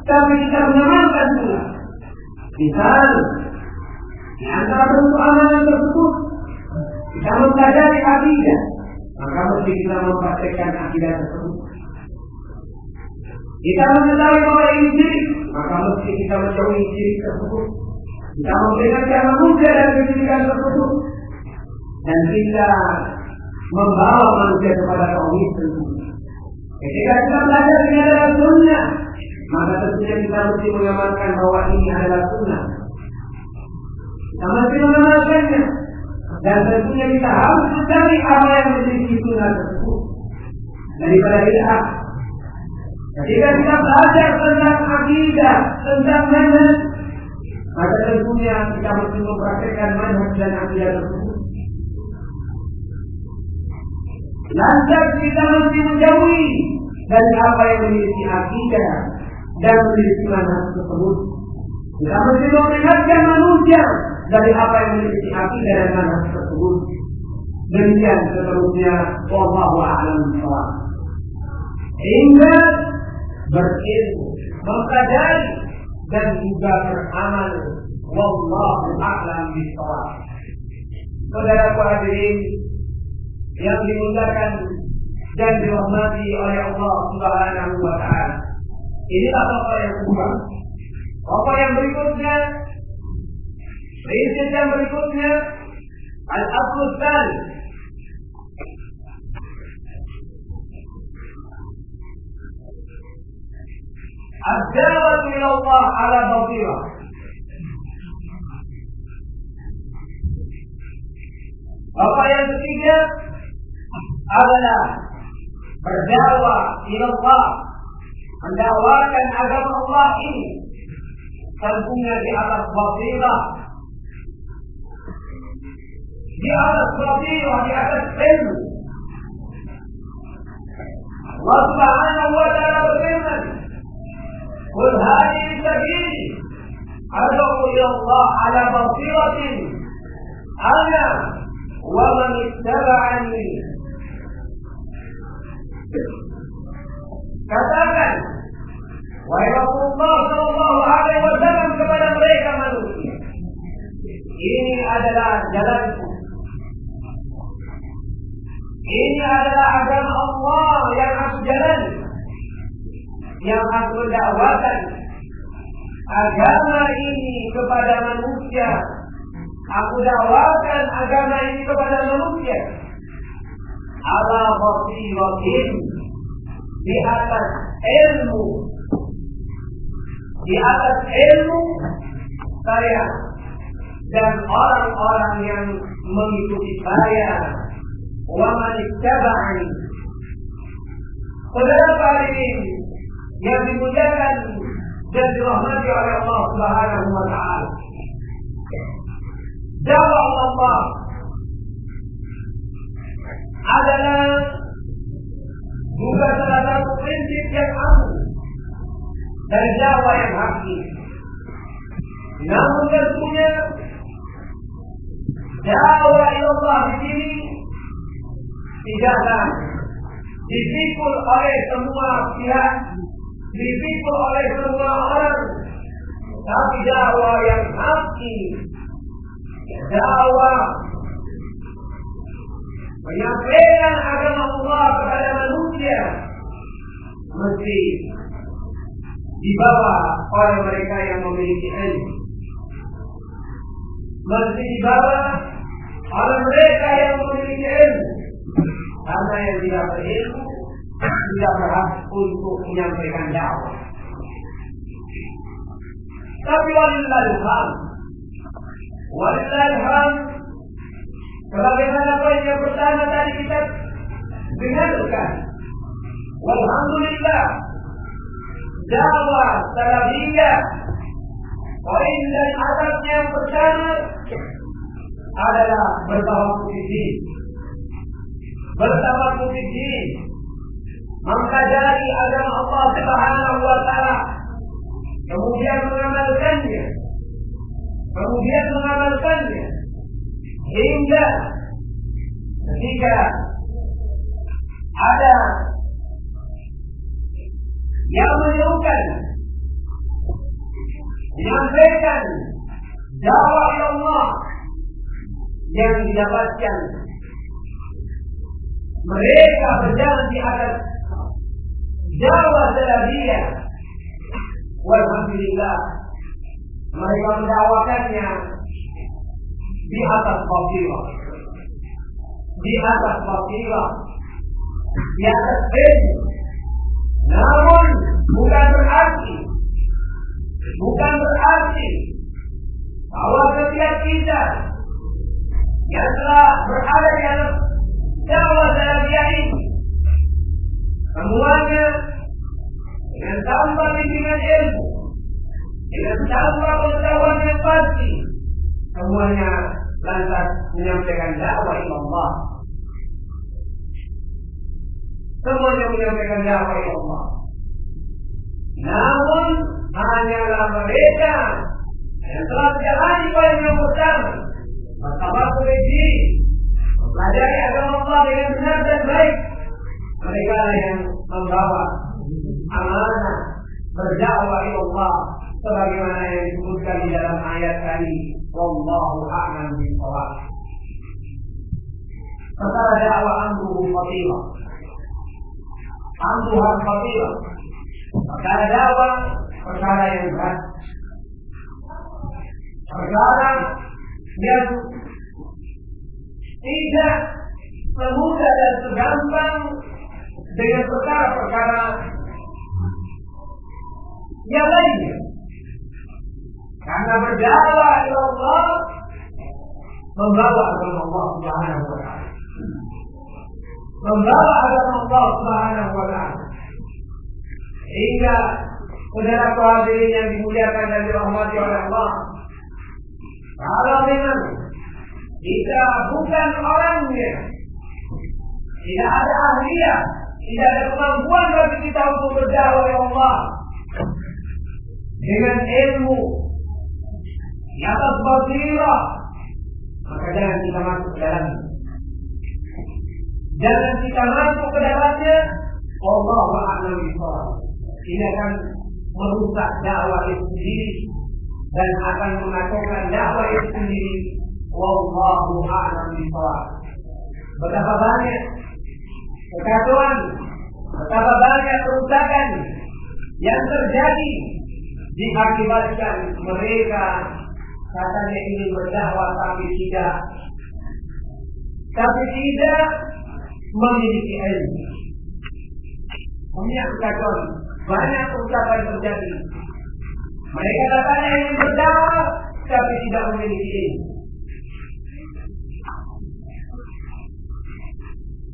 tapi kita mengamalkan dulu. Misal, di antara bentuk amalan tersebut, kita mempelajari akidah, maka mesti kita mempraktekkan akidah tersebut. Kita mengetahui bahwa ini maka mesti kita menjauhi syirik tersebut. Kita memperingatkan manusia dari kesyirikan tersebut. Dan kita membawa manusia kepada tauhid tersebut. Ketika kita belajar ini adalah sunnah, maka tentunya kita mesti mengamalkan bahwa ini adalah sunnah. Kita mesti mengamalkannya. Dan tentunya kita harus mencari apa yang menjadi sunnah tersebut. Daripada bid'ah Ketika kita belajar tentang akidah, tentang manhaj, maka tentunya kita mesti mempraktekkan manhaj dan akidah tersebut. Lantas kita mesti menjauhi dari apa yang memiliki akidah dan memiliki manhaj tersebut. Kita mesti memperingatkan manusia dari apa yang memiliki akidah dan manhaj tersebut. Demikian seterusnya, wallahu a'lam bishawab. Hingga berilmu, mempelajari dan juga beramal. Wallahu a'lam bishawab. Saudara hadirin yang dimuliakan dan dirahmati oleh Allah Subhanahu wa taala. Ini apa yang kedua. Apa yang berikutnya? Prinsip yang berikutnya al-aslu Ad-da'watu ila Allah ala basirah. Bapak yang ketiga adalah berdakwah ilmu mendakwakan agama Allah ini tentunya di atas basirah, di atas basirah, di atas ilmu. Allah Subhanahu wa taala berfirman, قل هذه سبيلي أدعو إلى الله على بصيرة أنا ومن اتبعني katakan wahai Rasulullah Shallallahu Alaihi Wasallam kepada mereka manusia ini adalah jalanku ini adalah agama Allah yang aku jalani yang aku dakwakan agama ini kepada manusia. Aku dakwakan agama ini kepada manusia. Ala basiratin di atas ilmu di atas ilmu saya dan orang-orang yang mengikuti saya. Wa man ittaba'ani Saudara hadirin yang dimuliakan dan dirahmati oleh Allah Subhanahu wa taala. Jawab Allah adalah bukan salah satu prinsip yang agung dari dakwah yang hakiki. Namun tentunya dakwah Allah di sini tidaklah dipikul oleh semua pihak, dipikul oleh semua orang, tapi dakwah yang hakiki, dakwah menyampaikan agama Allah kepada manusia mesti dibawa oleh mereka yang memiliki ilmu. Mesti dibawa oleh mereka yang memiliki ilmu. Karena yang tidak berilmu tidak berhak untuk menyampaikan dakwah. Tapi walillahilham. Walillahilham. Sebagaimana poin yang pertama tadi kita dengarkan. Walhamdulillah dakwah salafiyah poin dan atasnya yang pertama adalah bertawakkul fiddin bertawakkul fiddin mempelajari agama Allah Subhanahu wa taala kemudian mengamalkannya kemudian mengamalkannya hingga ketika ada yang menyerukan menyampaikan dakwah Allah yang didapatkan. Mereka berjalan di atas dakwah salafiyah walhamdulillah mereka mendakwakannya di atas fadilah di atas fadilah di atas ilmu namun bukan berarti bukan berarti bahwa setiap kita yang telah berada di dalam dakwah salafiyah ini semuanya dengan tanpa bimbingan ilmu dengan tanpa pengetahuan yang pasti semuanya lantas menyampaikan dakwah Allah semuanya menyampaikan dakwah Allah. Namun hanyalah mereka yang telah menjalani poin yang pertama, diri, mempelajari agama Allah dengan benar dan baik. Mereka yang membawa amanah berdakwah Allah sebagaimana yang disebutkan di dalam ayat tadi. Wallahu a'lam bishawab. Perkara dakwah amruhu fatimah amruha fadila. Perkara dakwah, perkara yang berat. Perkara yang tidak semudah dan segampang dengan perkara-perkara yang lainnya. Karena berdakwah kepada Allah membawa kepada Allah Subhanahu wa taala membawa agama Allah Subhanahu wa taala. Hingga saudara hadirin yang dimuliakan dan dirahmati oleh Allah. Kalau memang kita bukan orangnya, tidak ada ahliya, tidak ada kemampuan bagi kita untuk berdakwah oleh Allah dengan ilmu di atas basirah, maka jangan kita masuk ke dalamnya. Jangan kita masuk ke dalamnya. Allah a'lam Ini akan merusak dakwah itu sendiri dan akan mengacaukan dakwah itu sendiri. Wallahu bishawab. Betapa banyak kekacauan, betapa banyak kerusakan yang terjadi diakibatkan mereka katanya ingin berdakwah tapi tidak tapi tidak memiliki ilmu. Kekacauan, banyak ucapan terjadi. Mereka katanya ingin berdakwah, tapi tidak memiliki ilmu.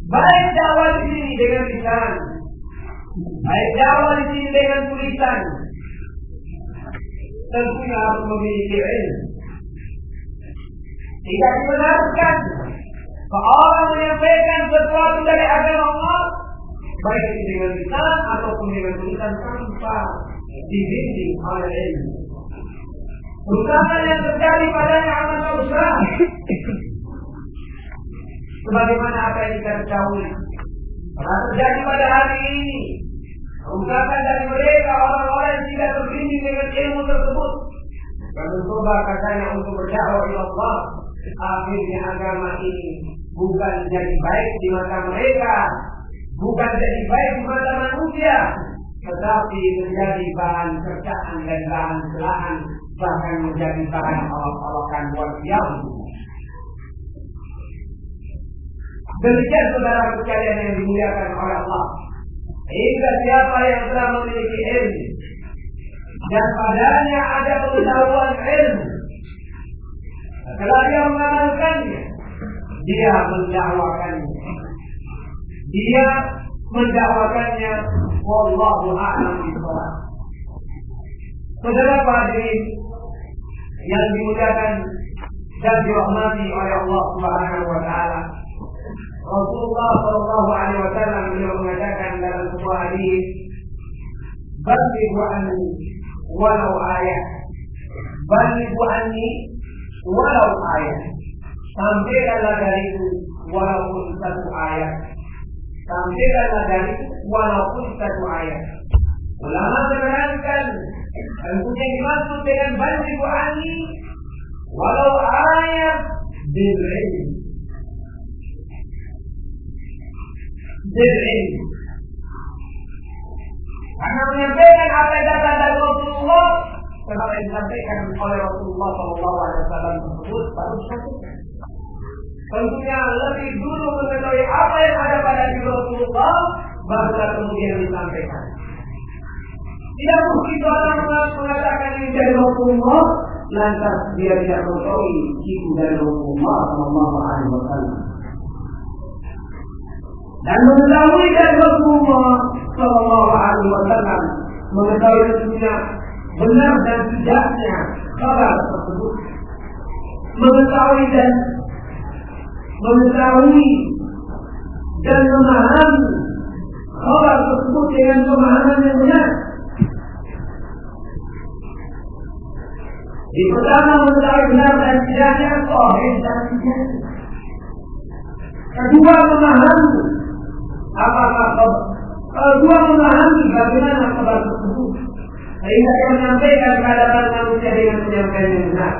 Baik dakwah di sini dengan lisan, baik dakwah di sini dengan tulisan, tentunya harus memiliki ilmu. Tidak dibenarkan Seorang menyampaikan sesuatu dari agama Allah, baik itu dengan lisan ataupun dengan tulisan tanpa dibimbing oleh ilmu. Usaha yang terjadi padanya amal usaha. Sebagaimana apa yang kita ketahui. Telah terjadi pada hari ini. Ungkapan dari mereka orang-orang yang tidak terbimbing dengan ilmu tersebut. Dan mencoba katanya untuk berdakwah Allah. Akhirnya agama ini bukan jadi baik di mata mereka. Bukan jadi baik di mata manusia. Tetapi menjadi bahan cercaan dan bahan celahan. Bahkan menjadi bahan olok-olokan buat yang Demikian saudara sekalian yang dimuliakan oleh Allah. Hingga siapa yang telah memiliki ilmu dan padanya ada pengetahuan ilmu. Setelah dia mengamalkannya, dia mendakwakannya. Dia mendakwakannya wallahu a'lam bishawab. Saudara hadirin yang dimuliakan dan dirahmati oleh Allah Subhanahu wa taala. Rasulullah Shallallahu Alaihi Wasallam beliau mengatakan dalam sebuah hadis, "Balighu anni walau ayat, balighu anni walau ayat." Sampaikanlah itu walaupun satu ayat. Sampaikanlah itu walaupun satu ayat. Ulama menerangkan punya dimaksud dengan banyak bantu ani walau ayat diberi. Diberi. Karena menyampaikan apa yang datang dari Rasulullah sebab yang disampaikan oleh Rasulullah SAW tersebut baru disatukan. Tentunya lebih dulu mengetahui apa yang ada pada diri Rasulullah barulah kemudian disampaikan. Tidak mungkin orang mengatakan ini dari Rasulullah lantas dia tidak mengetahui itu dari Rasulullah Shallallahu Alaihi Wasallam dan mengetahui dari Rasulullah Shallallahu Alaihi Wasallam mengetahui tentunya benar dan tidaknya kabar tersebut mengetahui dan mengetahui dan memahami kabar tersebut dengan pemahaman yang benar. Di pertama mengetahui benar dan tidaknya sahih dan tidaknya. Kedua memahami apakah kalau dua memahami bagaimana kabar tersebut sehingga dia menyampaikan kepada para manusia dengan menyampaikan yang benar.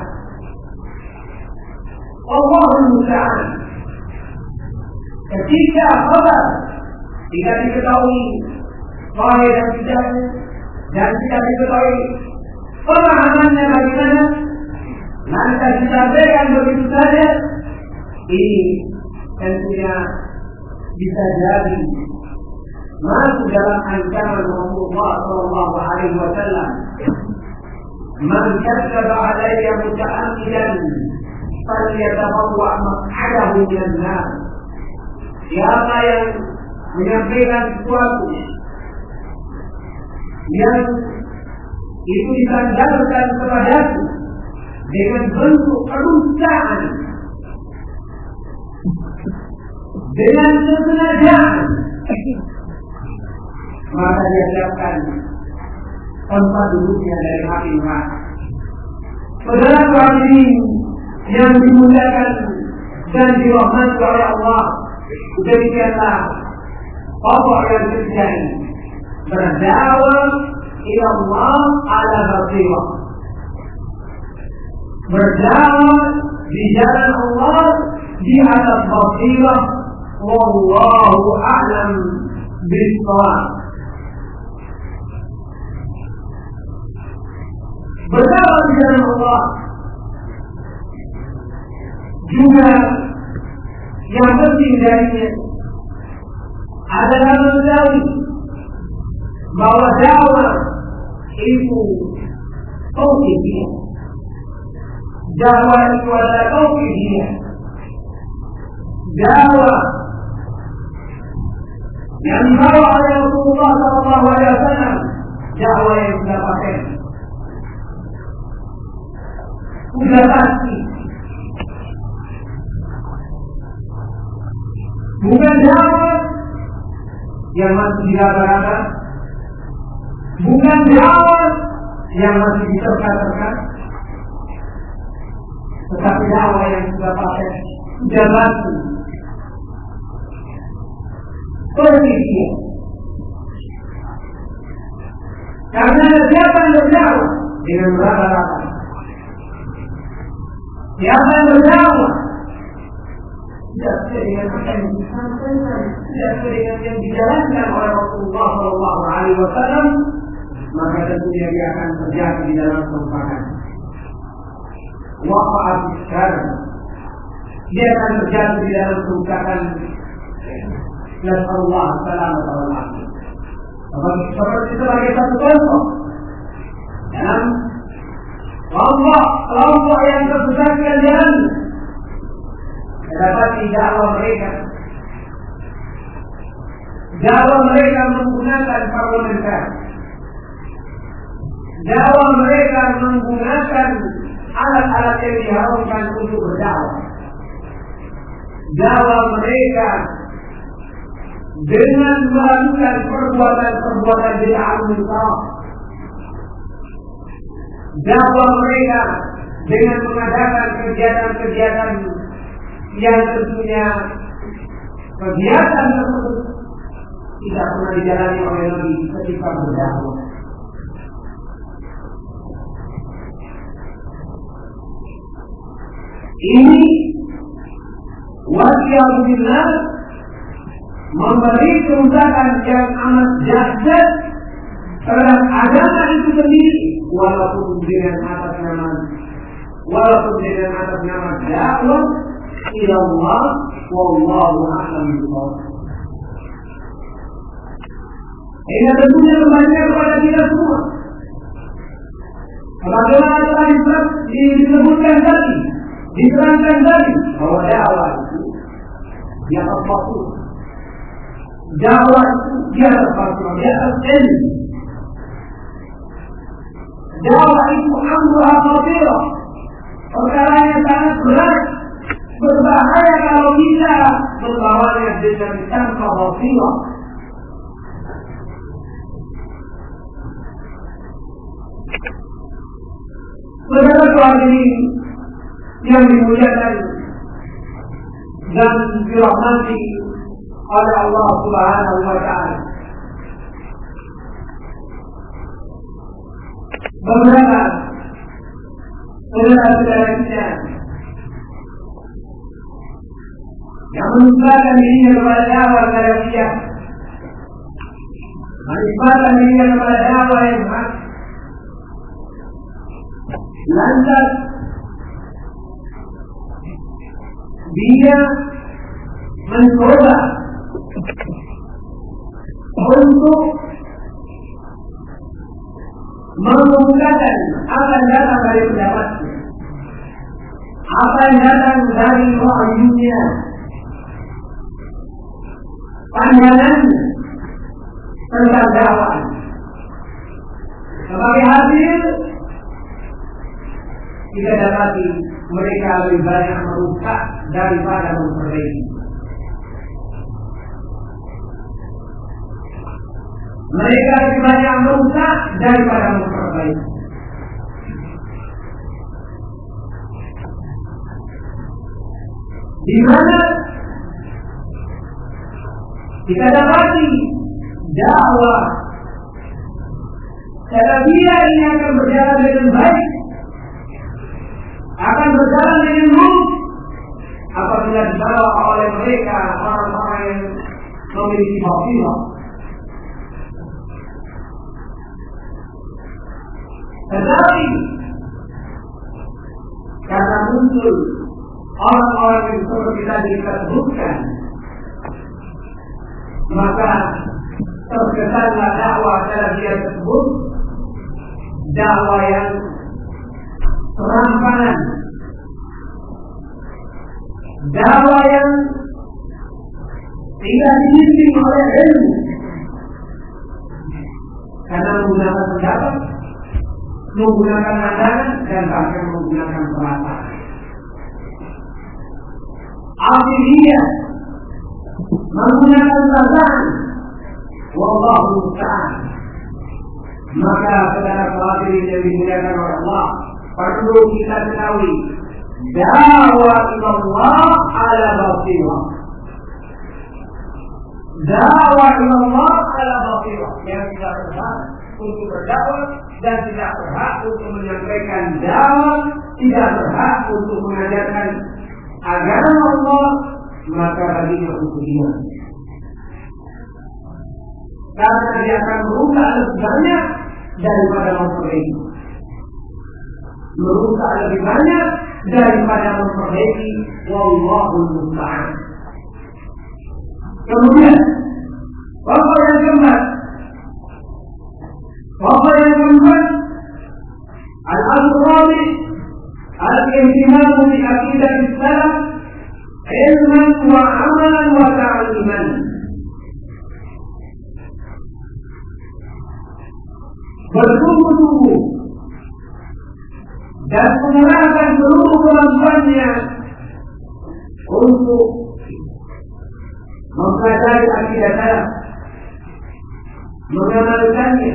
Allah musta'an. Ketika kabar tidak diketahui. Sahih dan tidaknya dan tidak diketahui. Pemahamannya bagaimana? Lantas disampaikan begitu saja. Ini tentunya bisa jadi masuk dalam ancaman Rasulullah Shallallahu Alaihi Wasallam. Man kadzaba alayya muta'ammidan falyatabawwa maq'adahu minan nar. Siapa yang menyampaikan sesuatu yang itu disandarkan kepadaku dengan bentuk kedustaan dengan kesengajaan maka dia siapkan tempat duduknya dari api neraka. Saudara ini yang dimuliakan dan dirahmati oleh Allah, بالجماعة وضع الفتن برداوة إلى الله على بصيرة. برداوة بجلال الله دي على البصيرة. والله أعلم بالصلاة. برداوة بجلال الله. juga yang penting darinya adalah mengetahui bahwa dakwah itu tauhid dia. Dakwah itu adalah tauhid dia. Dakwah yang dibawa oleh Rasulullah Sallallahu Alaihi Wasallam dakwah yang sudah pakai sudah bukan dakwah yang masih diraba-raba bukan dakwah yang masih diterka-terka tetapi dakwah yang sudah pakai. Jabatan posisi. Karena siapa yang berdakwah dengan rata-rata siapa yang berdakwah tidak sesuai yang disampaikan, dengan maka tentunya dia akan terjadi di dalam kerusakan. Wafat sekarang, dia akan terjadi di dalam kerusakan. Dan Allah selamat. Seperti sebagai satu contoh dalam kelompok kelompok yang tersesatkan jalan mendapati dakwah mereka. Dakwah mereka menggunakan parlementer dakwah mereka menggunakan alat-alat yang diharamkan untuk berdakwah. Dakwah mereka dengan melakukan perbuatan-perbuatan bid'ah munkar. Dakwah mereka dengan mengadakan kegiatan-kegiatan yang tentunya kegiatan tersebut tidak pernah dijalani oleh Nabi ketika berdakwah. Ini wasiatullah memberi kerusakan yang amat dahsyat terhadap agama itu sendiri walaupun dengan atas nama walaupun dengan atas nama dakwah ila Allah wallahu a'lam bishawab. Ini tentunya kembalinya kepada kita semua. Sebagaimana telah disebutkan tadi, diterangkan tadi bahwa dakwah itu di atas waktu. Dakwah itu di atas waktu, di atas ilmu. Dakwah itu amruha khatirah. Perkara yang sangat berat berbahaya kalau kita membawanya dengan tanpa basirah. Saudara soal ini yang dimuliakan dan dirahmati oleh Allah Subhanahu wa taala. Beberapa saudara-saudara kita yang menisbahkan dirinya kepada dakwah salafiyah menisbahkan dirinya kepada dakwah yang hak lantas dia mencoba untuk mengungkapkan apa yang datang dari pendapatnya apa yang datang dari wahyunya pandangan tentang dakwah. Sebagai hasil kita dapati mereka lebih banyak merusak daripada memperbaiki. Mereka lebih banyak merusak daripada memperbaiki. Di mana kita dapati dakwah dia ini akan berjalan dengan baik akan berjalan dengan lurus apabila dibawa oleh mereka orang-orang yang memiliki basilah tetapi karena muncul orang-orang yang seperti tadi kita sebutkan maka terkesanlah dakwah dia tersebut dakwah yang serampangan dakwah yang tidak dibimbing oleh ilmu. Karena menggunakan pendapat menggunakan pandangan dan bahkan menggunakan perasaan. Akhirnya menggunakan perasaan Wallahu musta'an Maka saudara khawatir yang dimuliakan oleh Allah, perlu kita ketahui dakwah Allah ala basirah. Dakwah Allah ala basirah yang tidak berhak untuk berdakwah dan tidak berhak untuk menyampaikan dakwah, tidak berhak untuk mengajarkan agama Allah, maka baginya untuk dia. Karena dia akan merusak lebih banyak daripada memperbaiki. Merusak lebih banyak daripada memperbaiki. Wallahul musta'an. Kemudian, apa yang keempat? Apa yang keempat? Al-Al-Rabi Al-Ihtimam bi aqidah Islam ilman wa amalan wa ta'aliman. Bersungguh-sungguh dan mengerahkan seluruh kemampuannya untuk mempelajari akidah salaf, mengamalkannya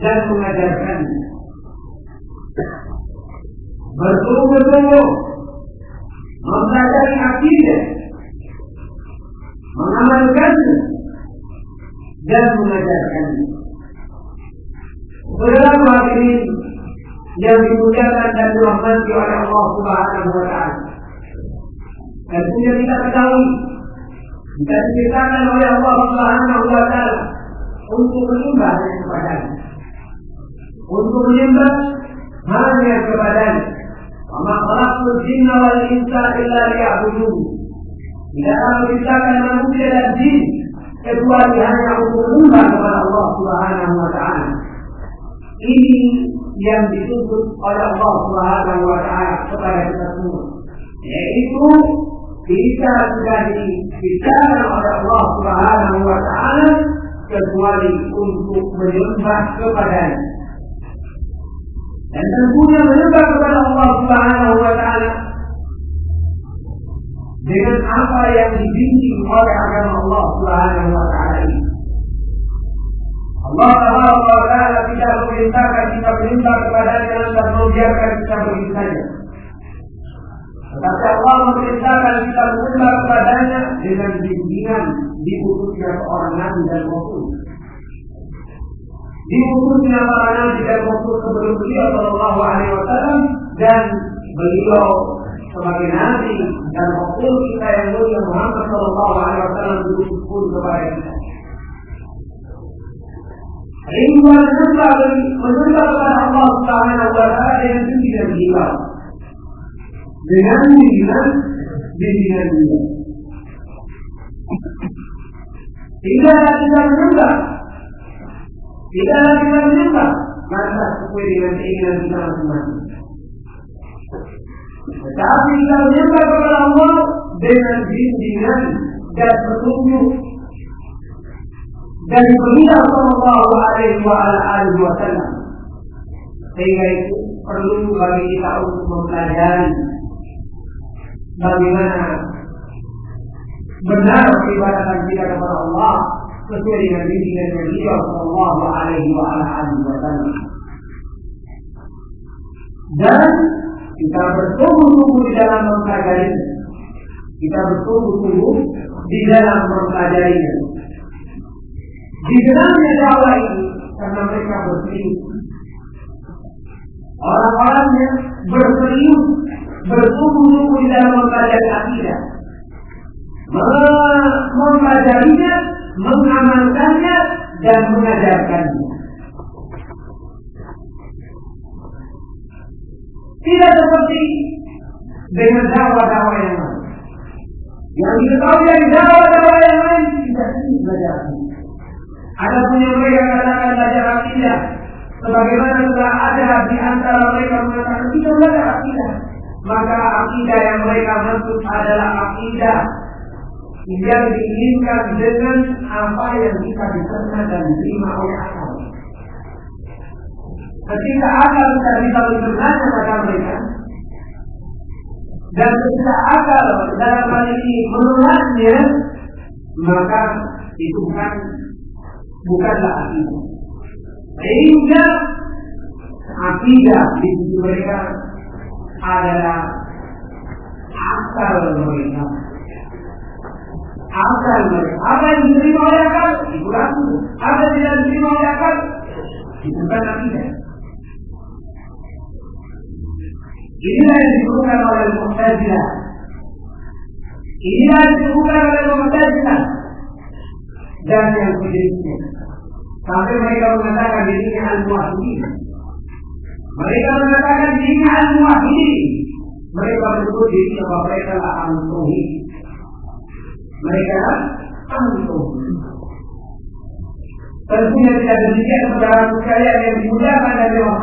dan mengajarkannya. Bersungguh-sungguh mempelajari akidah, mengamalkannya dan mengajarkannya. Saudara hadirin yang dimuliakan dan dirahmati oleh Allah Subhanahu wa taala. Dan punya kita ketahui dan diceritakan oleh Allah Subhanahu wa taala untuk menyembah kepadanya. Untuk menyembah hanya kepadanya. Wa khalaqul jinna wal insa illa liya'budun. Tidak akan menciptakan manusia dan jin kecuali hanya untuk menyembah kepada Allah Subhanahu wa taala. Ini yang dituntut oleh Allah Subhanahu wa taala kepada kita semua. Yaitu bisa sudah dibicarakan oleh Allah Subhanahu wa taala kecuali untuk menyembah kepadanya. Dan tentunya menyembah kepada Allah Subhanahu wa taala dengan apa yang dibimbing oleh agama Allah Subhanahu wa taala ini. Allah Taala tidak memerintahkan kita menyembah kepada dan membiarkan kita begitu saja. Tetapi Allah memerintahkan kita menyembah kepadanya dengan bimbingan diutusnya seorang nabi dan rasul. Diutusnya para nabi dan rasul sebelum beliau Shallallahu Alaihi Wasallam dan beliau sebagai nabi dan rasul kita yang mulia Muhammad Shallallahu Alaihi Wasallam diutus pun kepada kita. Rinduan menyembah menyembah kepada Allah Subhanahu wa taala dengan tinggi dan jiwa. Dengan bimbingan bimbingan dia. Tidak kita menyembah. Tidak kita menyembah. Maka sesuai dengan keinginan kita masing-masing. Tetapi kita menyembah kepada Allah dengan bimbingan dan petunjuk dari beliau Shallallahu Alaihi Wasallam. Sehingga itu perlu bagi kita untuk mempelajari bagaimana benar peribadatan kita kepada Allah sesuai dengan bimbingan beliau Shallallahu Alaihi Wasallam. Dan kita bersungguh-sungguh di dalam mempelajari kita bersungguh-sungguh di dalam mempelajarinya di dalamnya dakwah ini karena mereka berserius. Orang-orangnya berserius, bersungguh-sungguh di dalam mempelajari akidah. Mempelajarinya, mengamalkannya, dan mengajarkannya. Tidak seperti dengan dakwah-dakwah yang lain. Yang diketahui dari dakwah-dakwah yang lain tidak ingin belajar ada punya mereka katakan belajar akidah. Sebagaimana sudah ada di antara mereka mengatakan kita belajar akidah. Maka akidah yang mereka maksud adalah akidah yang diinginkan dengan apa yang kita dicerna dan diterima oleh akal. Ketika akal tidak bisa mencernanya pada mereka, dan ketika akal dalam hal ini menolaknya, maka itu bukan bukanlah akidah. Sehingga akidah di sisi mereka adalah asal mereka. Asal mereka. Apa yang diterima oleh akal, itu laku. Apa yang tidak diterima oleh akal, itu bukan akidah. Inilah yang disebutkan oleh Mu'tazilah. Inilah yang disebutkan oleh Mu'tazilah. Dan yang sejenisnya. Sampai mereka mengatakan dirinya al-muwahidin. Mereka mengatakan dirinya al-muwahidin. Mereka menyebut diri bahwa mereka adalah al-tauhid. Mereka al-tauhid. Tentunya tidak demikian saudara sekalian yang dimuliakan oleh Allah.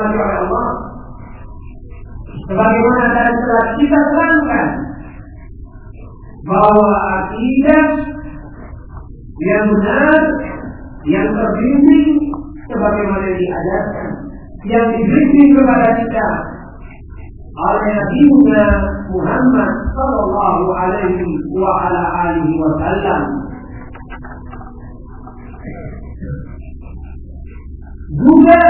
Sebagaimana tadi telah kita terangkan bahwa akidah yang benar, yang terbimbing sebagaimana diajarkan, yang dibimbing kepada kita oleh Nabi Muhammad sallallahu alaihi wa alihi wasallam. Juga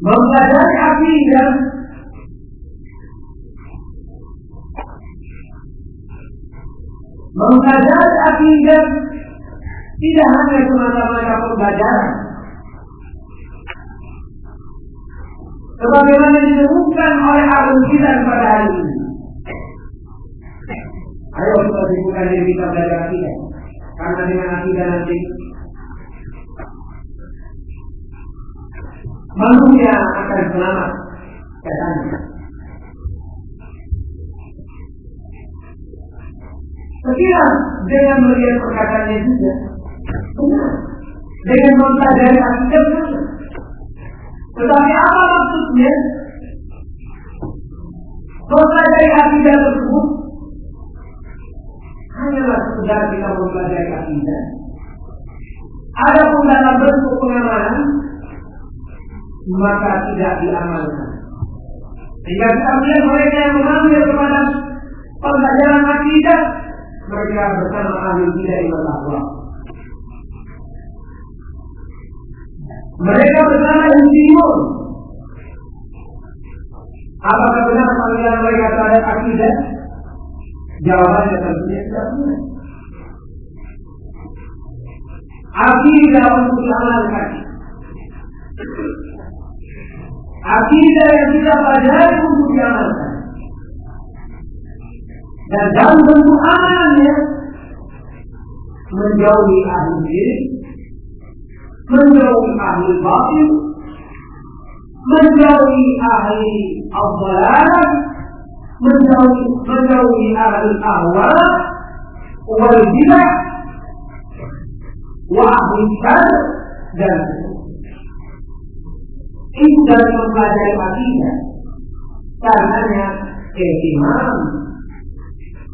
mempelajari akidah mempelajari akidah tidak hanya semata-mata pembelajaran sebagaimana disebutkan oleh Abu kita pada hari ini. Ayo kita sibukkan diri kita. Belajar akidah karena dengan akidah nanti manusia akan selamat katanya. Sekian dengan melihat perkataannya juga benar. Dengan mempelajari akidah benar. Tetapi apa maksudnya? Mempelajari akidah tersebut hanyalah sekedar kita mempelajari akidah. Ada pun dalam bentuk pengamalan maka tidak diamalkan. Sehingga kita melihat mereka yang mengambil kepada pembelajaran akidah, mereka bersama ahli tidak iman Allah. Mereka bersama Insimun. Apakah benar panggilan mereka terhadap akidah? Jawabannya tentunya tidak benar. Akidah untuk diamalkan. Akidah yang kita pelajari untuk diamalkan. Dan dalam bentuk amalnya menjauhi ahli diri, menjauhi ahli batin, menjauhi ahli al menjauhi menjauhi ahli ahwa, wal bidah, dan itu dari mempelajari akidah. Karenanya keimam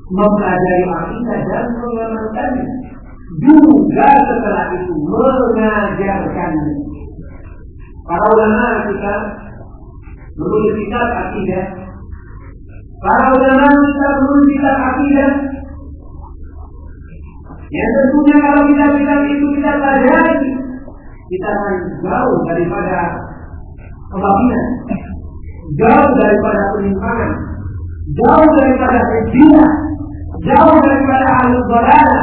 mempelajari akidah dan mengamalkannya. Juga setelah itu mengajarkannya. Para ulama kita menulis kitab akidah. Para ulama kita menulis kitab akidah. Yang tentunya kalau kita kitab itu kita pelajari, kita akan jauh daripada kebabilan, jauh daripada penyimpangan, jauh daripada kejian, jauh daripada ahli balala,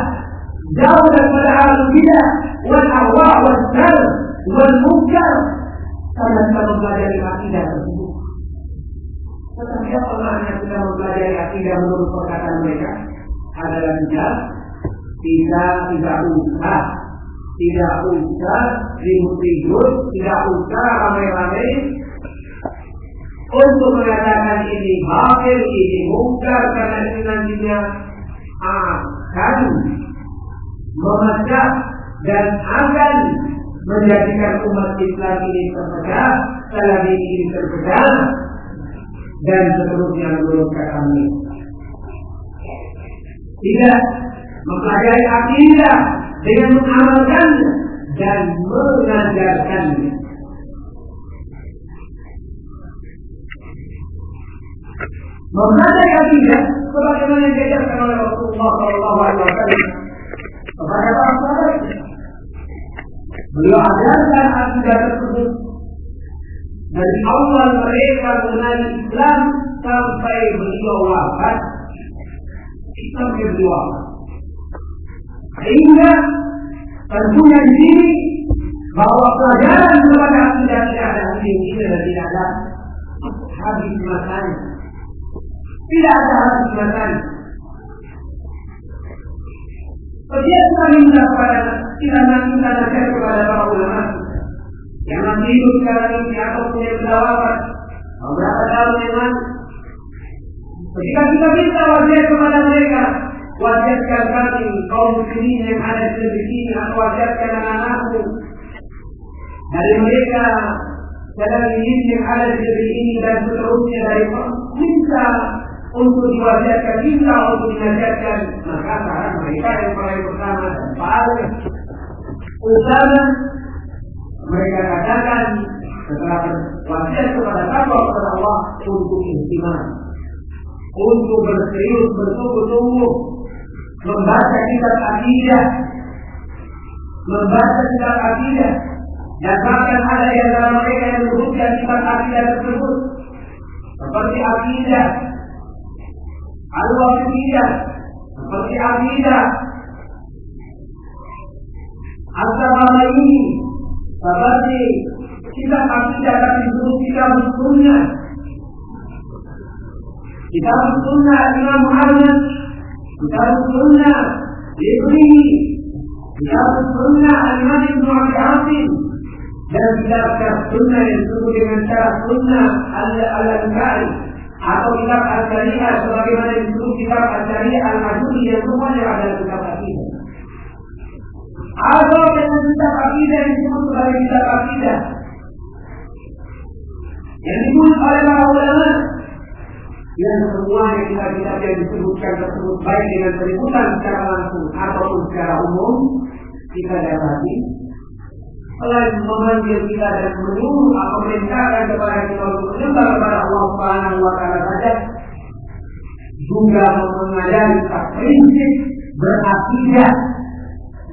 jauh daripada ahli bidah, wal ahwa, wal sal, wal munkar, karena kita mempelajari akidah. Tetapi apa makna kita mempelajari akidah menurut perkataan mereka? Adalah tidak, tidak, tidak usah tidak usah ribut-ribut, tidak usah ramai-ramai untuk mengatakan ini batil, ini mungkar karena ini nantinya akan memecah dan akan menjadikan umat Islam ini terpecah, salah ini terpecah dan seterusnya menurut kami. Tidak mempelajari akidah dengan mengamalkannya dan mengajarkannya. Mempelajari akidah sebagaimana diajarkan oleh Rasulullah Shallallahu Alaihi Wasallam kepada para sahabat. Beliau ajarkan akidah tersebut dari awal mereka mengenai Islam sampai beliau wafat. Sampai beliau wafat. Sehingga tentunya di sini bahwa pelajaran kepada akidah tidak ada habis dan tidak ada habis masanya. Tidak ada habis masanya. Biasa minta kepada kita minta nasihat kepada para ulama yang masih hidup sekarang ini atau punya pendalaman beberapa tahun memang ketika kita minta wasiat kepada mereka wasiatkan kami kaum muslimin yang ada di negeri ini atau wasiatkan anak-anakmu dari mereka dalam ini yang ada di negeri ini dan seterusnya dari minta untuk diwasiatkan minta untuk dinasihatkan maka saran mereka yang paling pertama dan paling utama. Mereka katakan setelah wasiat kepada takwa kepada Allah untuk istimewa untuk berserius bersungguh-sungguh membaca kitab akidah. Membaca kitab akidah. Dan bahkan ada yang dalam mereka yang menyebutkan kitab akidah tersebut. Seperti akidah. Al-Wasitiyah seperti akidah. Al-Sabana ini seperti kita akidah dan disebut kita sunnah. Kita sunnah Imam Muhammad kita sunnah Ibni kita sunnah Imam Ibn Abi Asim dan kita sunnah yang disebut dengan cara sunnah al-Al-Al-Al atau kitab al-Syariah sebagaimana disebut kitab al-Syariah al-Majuri yang semuanya adalah kitab akidah. Atau dengan kitab akidah yang disebut sebagai kitab akidah yang ditulis oleh para ulama yang semuanya kitab-kitab yang disebutkan tersebut baik dengan penyebutan secara langsung ataupun secara umum kita dapati selain memanggil kita dan menyuruh atau merintahkan kepada kita untuk menyembah kepada Allah Subhanahu wa taala saja juga mengajari kita prinsip berakidah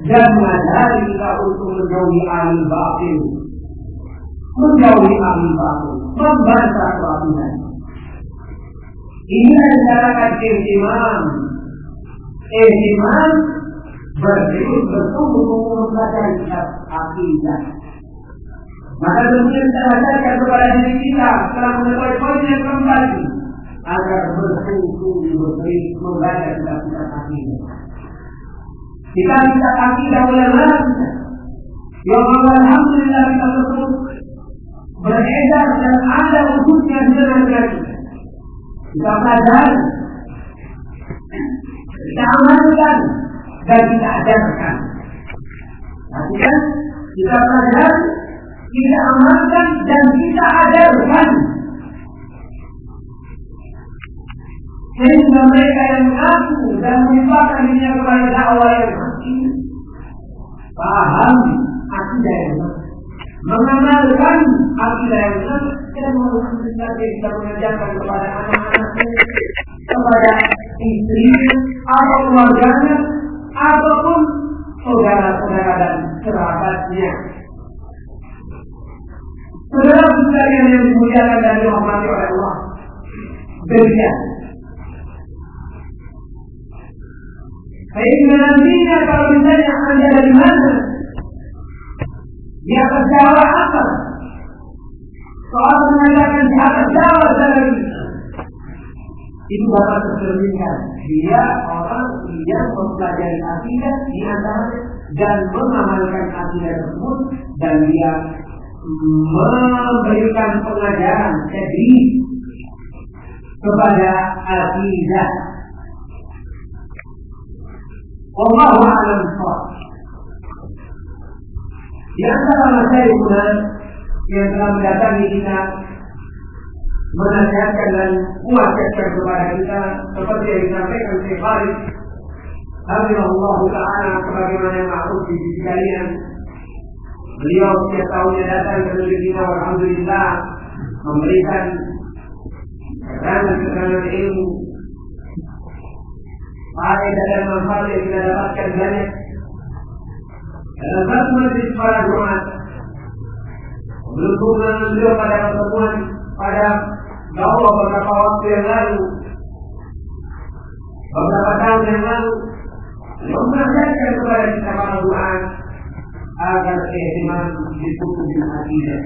dan mengajari kita untuk menjauhi ahli batin. Menjauhi ahli batin. Membantah kebatilan ini adalah ihtimam ihtimam berdiri bersungguh-sungguh membaca kitab akidah. Maka kemudian kita ajarkan kepada diri kita setelah mengetahui poin yang kembali agar bersungguh membaca kitab-kitab akidah. Kita kita akidah ulama kita. Ya Allah, Alhamdulillah kita tersebut beredar dan ada wujudnya di dalam kita. Kita pelajari, kita amalkan, dan kita ajarkan. Artinya kita pelajari, kita amalkan dan kita ajarkan. Sehingga mereka yang mengaku dan menyebarkan dirinya kepada dakwah yang hati, paham akidah yang benar, mengamalkan akidah yang benar, dan melakukan kita mengajarkan kepada anak-anaknya, kepada istrinya atau keluarganya ataupun saudara-saudara dan kerabatnya. Saudara sekalian yang dimuliakan dan dirahmati oleh Allah. Demikian. Sehingga nantinya kalau misalnya anda dari mana? Di atas jawa apa? Soal mengatakan di atas dari itu dapat tercerminkan dia orang yang mempelajari akidah di antara dan mengamalkan akidah tersebut dan dia memberikan pengajaran jadi kepada akidah. Allah alam Di antara masyarakat yang telah mendatangi kita menasihatkan dan menguatkan kepada kita seperti yang disampaikan Syekh Khalid Allah Ta'ala sebagaimana yang ma'ruf di sisi kalian beliau setiap tahunnya datang ke negeri kita Alhamdulillah memberikan keterangan-keterangan ilmu faedah dan manfaat yang kita dapatkan banyak Dalam satu majlis para Jumat, berhubungan beliau pada pertemuan pada dakwah beberapa waktu yang lalu, beberapa tahun yang lalu, mengajarkan kepada kita para Jumat agar keimanan ditutup di akidah.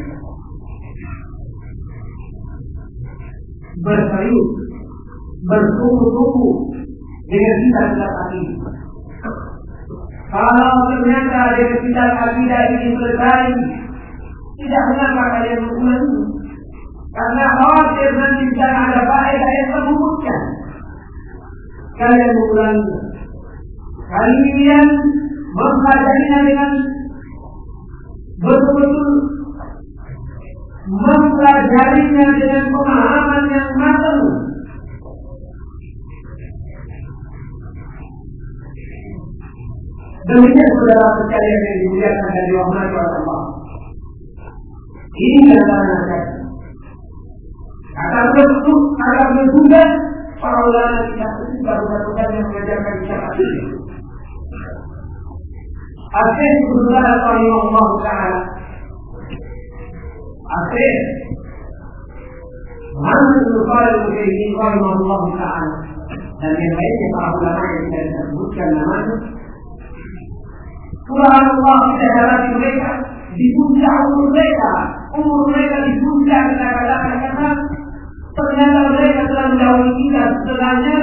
Berserius, bersungguh-sungguh dengan kita kita akidah. Kalau ternyata dengan kita akidah ini selesai, tidak mengapa kalian mengulangi. Karena khawatir nanti bisa ada faedah yang terlupakan. Kalian mengulangi. Kalian mempelajarinya dengan betul-betul mempelajarinya dengan pemahaman yang matang. Demikian saudara sekalian yang dimuliakan dari Allah Allah. Ini adalah nasihat. Akan betul, akan berguna para ulama kita itu baru-baru yang mengajarkan kita ini. Asyik berusaha Allah Ta'ala. Asyik. Muhammad Nufal Mujahidin Allah Ta'ala Dan yang lainnya para ulama yang tidak disebutkan namanya. Tuhan Allah tidak dalam mereka di puncak umur mereka umur mereka di puncak kita katakan karena ternyata mereka telah mendahului kita setelahnya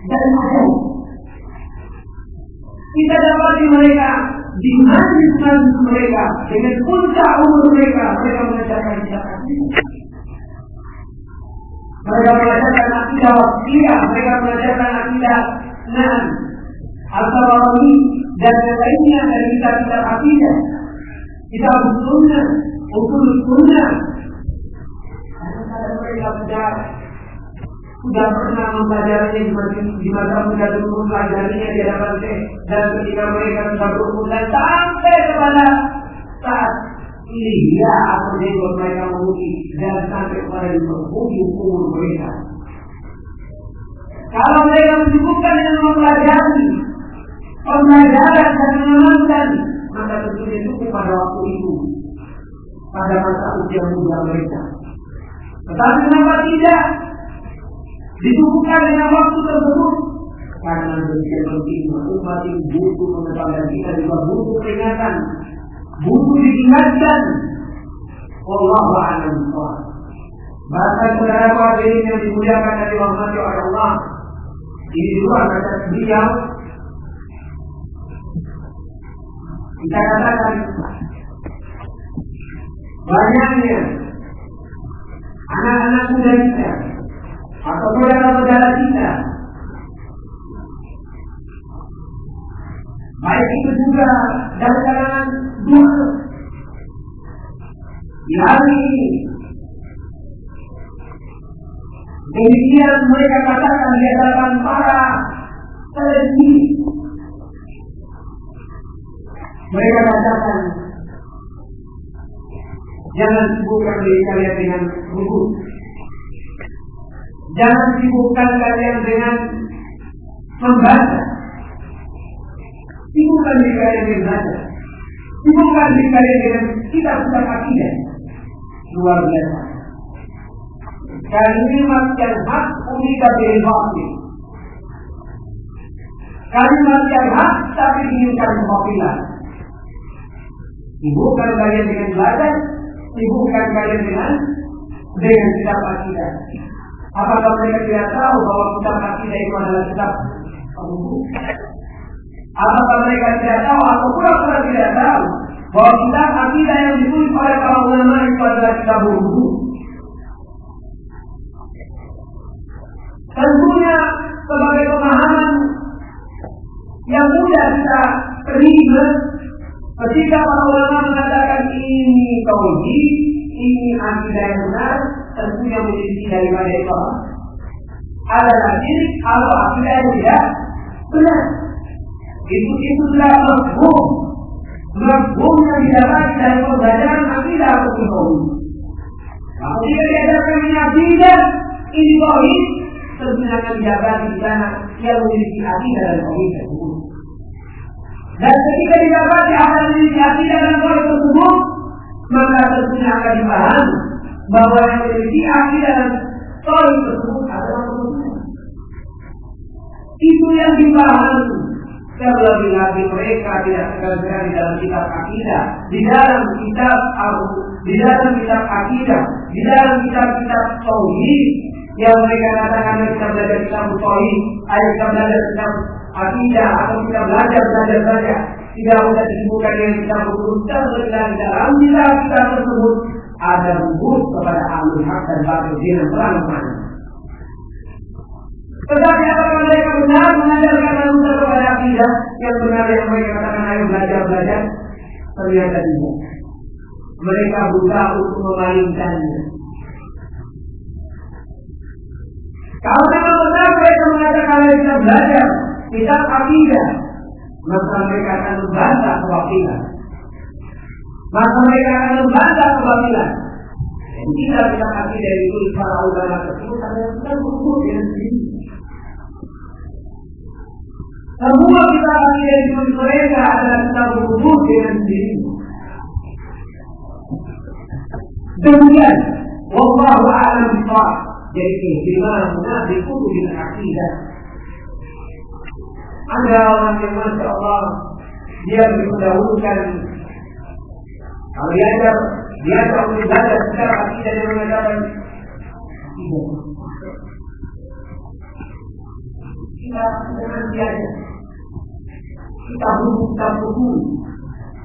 dan ada kita dapati mereka di majlis mereka dengan puncak umur mereka mereka mengajarkan kita. Mereka mengajarkan akidah wasiyah mereka mengajarkan akidah nan atau dan yang lainnya dari kitab-kitab akidah. Kitab sunnah usul sunnah. Mereka sudah sudah pernah mempelajarinya di masjid di masa muda dulu mempelajarinya di hadapan dan ketika mereka sudah berumur dan sampai kepada saat ini ya atau dia mereka menguji dan sampai kepada menguji umur mereka. Kalau mereka menyebutkan dengan mempelajari pembelajaran dan mengamalkan maka tentunya cukup pada waktu itu pada masa usia muda mereka. Tetapi kenapa tidak? Dicukupkan dengan waktu tersebut karena demikian penting umat ini butuh mengetahui kita juga butuh peringatan, butuh diingatkan. Allah a'lam Bahasa saudara ini yang dimuliakan dari Allah Allah ini luar kata beliau kita katakan banyaknya. Anak-anak muda kita. Atau saudara-saudara kita. Baik itu juga dari kalangan dua. Di hari ini. Demikian mereka katakan di hadapan para televisi. Mereka katakan, jangan sibukkan diri kalian dengan buku. Jangan sibukkan kalian dengan membaca. Sibukkan diri kalian dengan baca. Sibukkan diri kalian dengan kitab-kitab akidah. Luar biasa. Kalimat yang hak umida bil batil. Kalimat yang hak tapi diinginkan kebatilan. Sibukkan kalian dengan belajar, sibukkan kalian dengan dengan kitab akidah. Apakah mereka tidak tahu bahwa kitab akidah itu adalah kitab Apakah mereka tidak tahu atau pura-pura tidak tahu bahwa kitab akidah yang ditulis oleh para ulama itu adalah kitab buku. Tentunya sebagai pemahaman yang mudah kita terima Ketika para ulama mengatakan ini tauhid, ini akidah yang benar, tentunya menjadi daripada itu. Ada lagi kalau akidah yang tidak benar. Itu itu sudah mafhum. Mafhum yang didapat dari pembelajaran akidah atau tauhid. Nah, ketika diajarkan ini akidah, ini tauhid, tentunya akan dijaga di sana yang memiliki akidah dan tauhid tersebut. Dan ketika didapati akan memiliki akidah dan tauhid tersebut, maka tentunya akan dipahami bahwa yang memiliki akidah dan tauhid tersebut adalah kebenaran. Itu yang dipahami. Terlebih lagi mereka tidak sekali di dalam kitab akidah, di dalam kitab Abu, di dalam kitab akidah, di dalam kitab-kitab tauhid yang mereka katakan kita belajar kitab tauhid, ayo kita belajar kitab akidah atau kita belajar belajar saja tidak usah disibukkan dengan kita berurusan dengan dalam kitab kita tersebut ada rubut kepada alul hak dan batil dengan terang mana. Tetapi apakah mereka benar mengajarkan manusia kepada akidah yang benar yang mereka katakan ayo belajar belajar? Ternyata tidak. Mereka berusaha untuk memalingkannya. Kalau memang benar mereka mengatakan kita belajar, kita akidah, maka mereka akan membantah kewakilan. Maka mereka akan membantah kewakilan. Dan kita kita akidah itu para ulama tersebut ada yang sudah berhubung dengan sendiri. Semua kita akidah itu mereka adalah kita berhubung dengan sendiri. Demikian, Wallahu a'lam bishawab. Jadi ihtimamuna bi kutubil akidah ada orang yang Masya Allah Dia mendahulukan. Kalau diajar Dia akan belajar secara akidah dan mengatakan Kita dengan biasa. Kita butuh kita butuh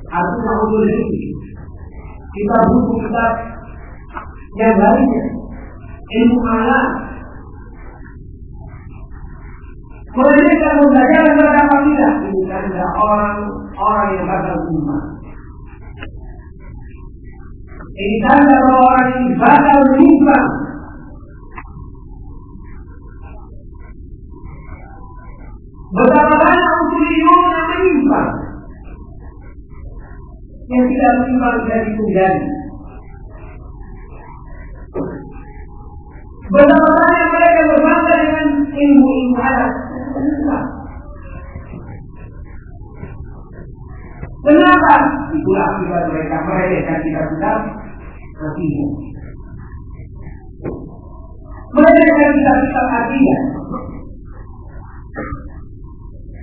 Artinya ulul Kita butuh kita Yang lainnya Ilmu alam Mereka belajar kepada akidah ini adalah orang-orang yang bakal umat. Ini tanda orang ini bakal menyimpang. Betapa banyak usuliyun yang menyimpang. Yang tidak menyimpang dari tunggal. Betapa banyak mereka berbangga dengan ilmu-ilmu Kenapa? Itulah akibat mereka tidak benar hatinya. Mereka tidak bisa hatinya.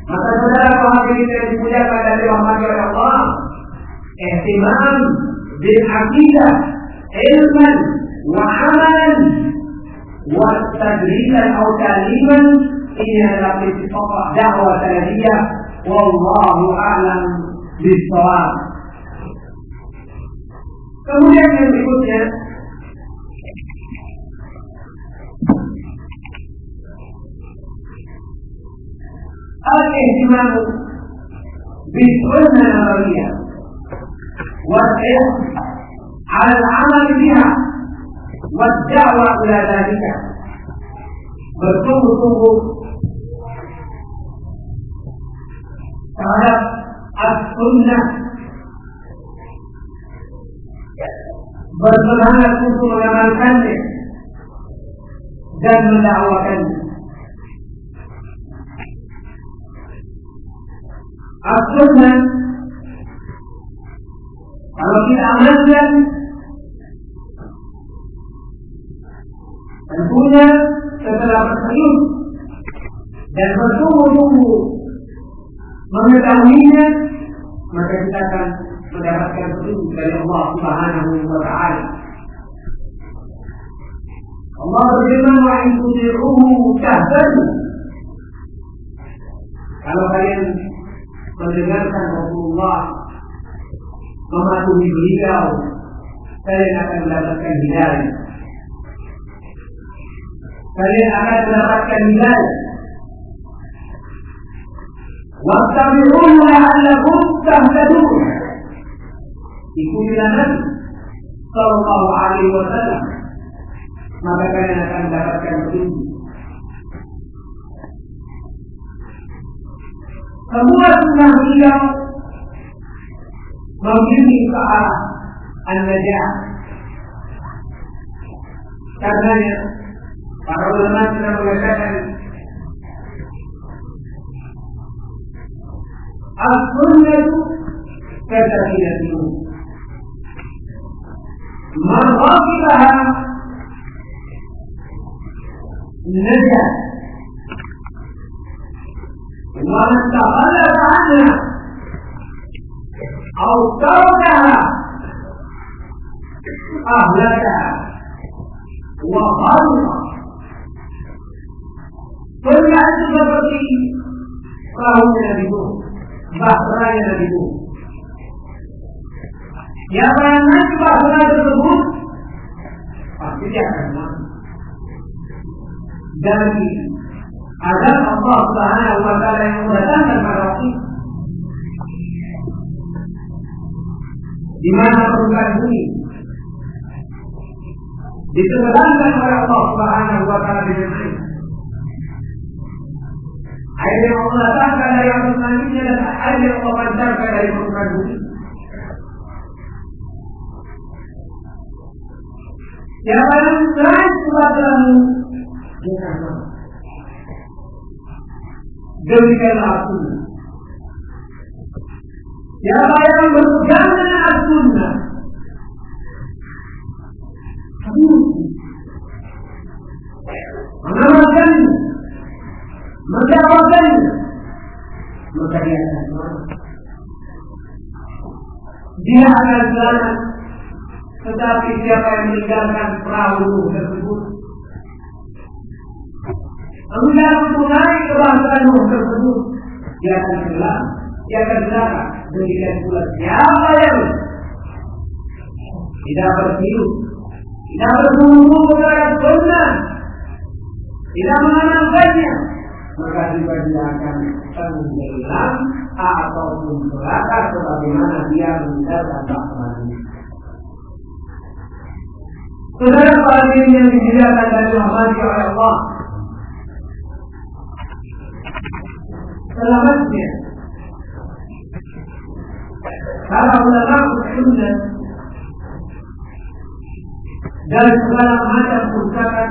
Maka saudara ini yang dimuliakan dari rahmat oleh Allah. Ihtimam bil akidah ilman wa amalan wa tadrisan atau taliman إننا نقضي فقط دعوة سلفية والله أعلم بالصواب. Kemudian yang berikutnya الإهتمام بالسنة النبوية والحرص على العمل بها والدعوة إلى ذلك. Bertunggu-tunggu terhadap as-sunnah bersemangat untuk mengamalkannya dan mendakwakannya. As-sunnah kalau kita amalkan tentunya setelah bersenyum dan bertunggu-tunggu mengetahuinya maka kita akan mendapatkan petunjuk dari Allah Subhanahu wa taala. Allah berfirman wa in tudi'uhu tahtadu. Kalau kalian mendengarkan Rasulullah mematuhi beliau, kalian akan mendapatkan hidayah. فمن أمدك المال واتبعوه لعلكم تهتدون في كل النبي صلى الله عليه وسلم maka kalian akan mendapatkan petunjuk semua sunnah beliau membimbing ke arah an-najah karenanya العلماء انه يتهم السنة كسفينة نوح من غفلها نجا. ومن تخلف عنها أو تركها أهلكها. وخلق Terlihat seperti perahunya. Yang naik bahtera tersebut pasti dia akan mati. Dari azab Allah Subhanahu wa yang mendatangkan di mana bumi oleh Allah Subhanahu wa taala Air yang datangkan dari atas langitnya dan air yang Allah pancarkan dari permukaan bumi. Yang selain kepadamu Demikianlah aku. Siapa yang berpegang dengan as-sunnah mengamalkan menjawabkan maka dia akan selamat dia akan selamat. Tetapi siapa yang meninggalkan perahu tersebut? Enggan untuk naik ke bahtera tersebut dia akan tenggelam dia akan celaka demikian pula siapa yang tidak bertiup tidak berburu kepada sunnah, tidak mengamalkannya, maka juga dia akan tenggelam ataupun celaka sebagaimana dia meninggalkan bahtera Saudara para yang dimuliakan dari rahmati oleh Allah. Selamatnya. Para ulama sunnah dari segala macam kerusakan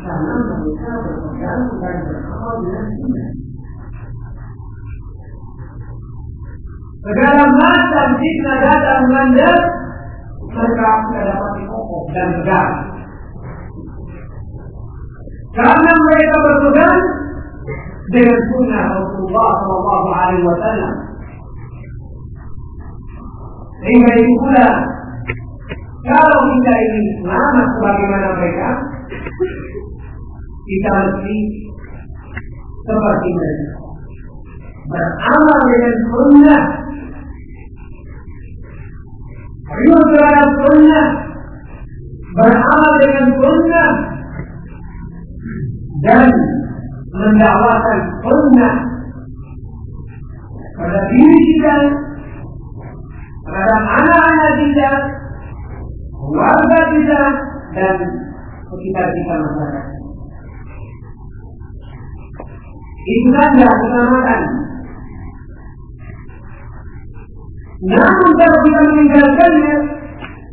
karena mereka berpegang dan. Segala macam fitnah datang mereka sudah dapat kokoh dan tegar. Karena mereka berpegang dengan sunnah Rasulullah Shallallahu Alaihi Wasallam. Itu pula kalau kita ingin selamat sebagaimana mereka, kita mesti seperti mereka. Beramal dengan sunnah. Rindu terhadap sunnah. Beramal dengan sunnah. Dan Mendakwakan sunnah. Pada diri kita Terhadap anak-anak kita Keluarga kita Dan sekitar kita masyarakat Itu saja keselamatan Namun kalau kita meninggalkannya,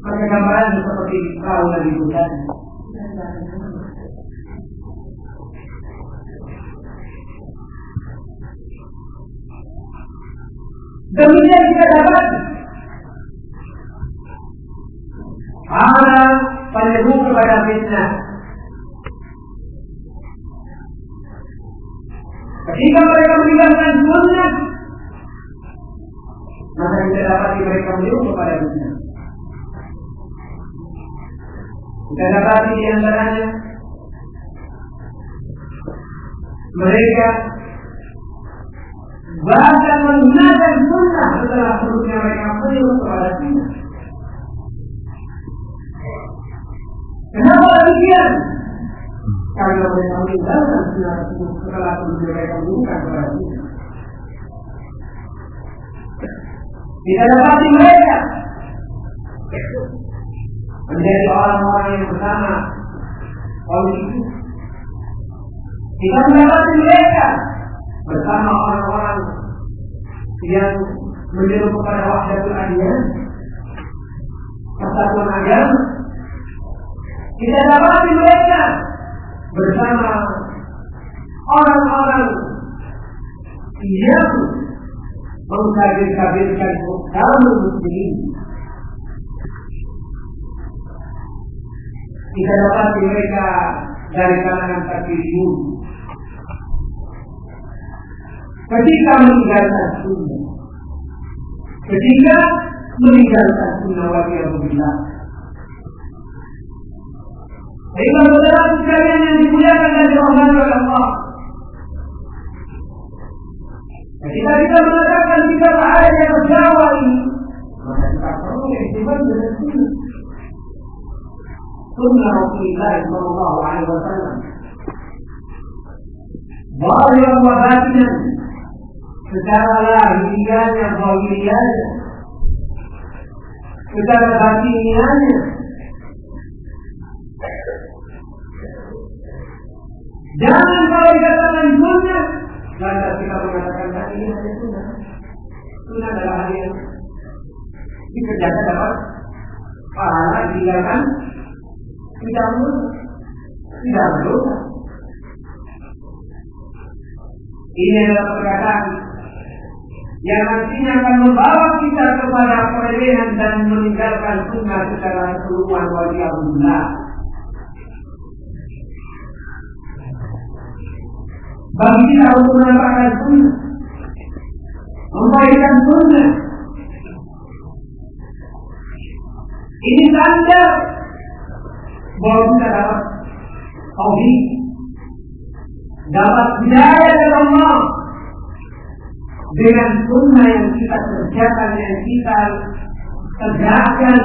maka gambaran seperti perahu Nabi Musa. Demikian kita dapat ada penyeru kepada fitnah. Ketika mereka meninggalkan sunnah, maka kita dapat mereka menyuruh kepada dunia. Kita dapat di antaranya mereka bahkan menggunakan sunnah setelah perutnya mereka menyuruh kepada sunnah. Kenapa demikian? Karena mereka meninggalkan sunnah setelah perutnya mereka menyuruhkan kepada. Kita dapati mereka menjadi orang-orang yang bersama polisi. Kita mendapati mereka bersama orang-orang yang menyeru kepada wahdatul adiyah, persatuan agama. Kita dapati mereka bersama orang-orang yang mengkabir-kabirkan kaum muslimin. Kita dapat mereka dari kalangan takfiriyun. Ketika meninggalkan sunnah, ketika meninggalkan sunnah wajibullah. Sehingga saudara sekalian yang dimuliakan dan dirahmati oleh Allah. Ketika kita mengatakan kita ada yang berjawa ini, maka kita perlu ihtimal dengan sunnah. Sunnah Rasulullah Sallallahu Alaihi Wasallam. Zahir wa batinan secara lahiriahnya, zahiriahnya, secara batiniahnya, Jangan kalau dikatakan sunnah, lantas kita mengatakan tadi ini hanya sunnah. Sunnah adalah hal yang dikerjakan dapat pahala ditinggalkan tidak berdosa. Tidak berdosa. Ini adalah perkataan yang nantinya akan membawa kita kepada perbedaan dan meninggalkan sunnah secara keseluruhan wali Abdullah. Bagi kita untuk menampakkan sunnah, memberikan sunnah. Ini tanda bahwa kita dapat tauhid, dapat hidayah dari Allah dengan sunnah yang kita kerjakan, yang kita tegakkan,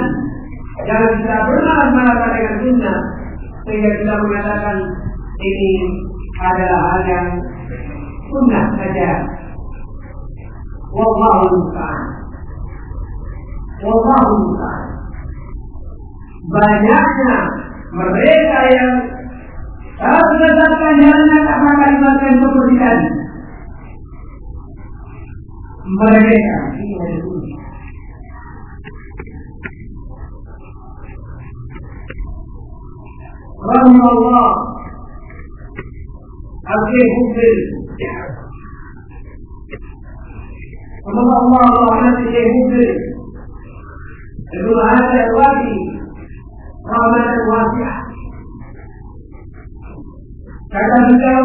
jangan kita bermalas-malas dengan sunnah sehingga kita mengatakan ini adalah hal yang sunnah saja. Wallahu musta'an. Wallahu musta'an. Banyaknya mereka yang kalau berdasarkan jalannya apa kalimatkan seperti tadi. Mereka ini ada Mubbil Semoga Allah rahmat Syekh Mubbil Ibnu Hadza Al-Wadi rahmatan wasi'ah kata beliau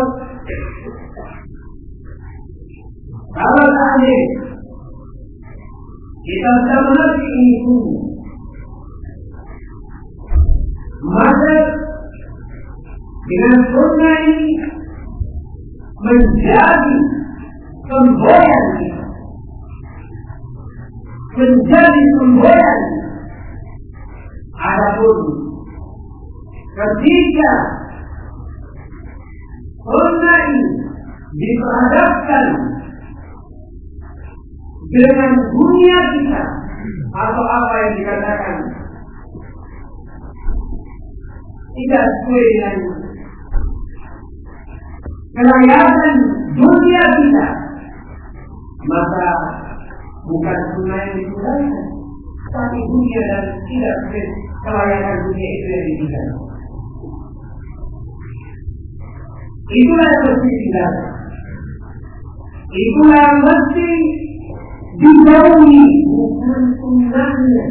kalau seandainya kita sudah mengerti ini semua maka dengan sunnah ini menjadi semboyan menjadi semboyan Adapun ketika ini diperhadapkan dengan dunia kita atau apa yang dikatakan tidak sesuai dengan kelayakan dunia kita maka bukan sunnah yang dikurangkan tapi dunia dan tidak kelayakan dunia itu yang ditinggalkan. Itulah yang mesti. Itulah yang mesti dijauhi, bukan sunnahnya.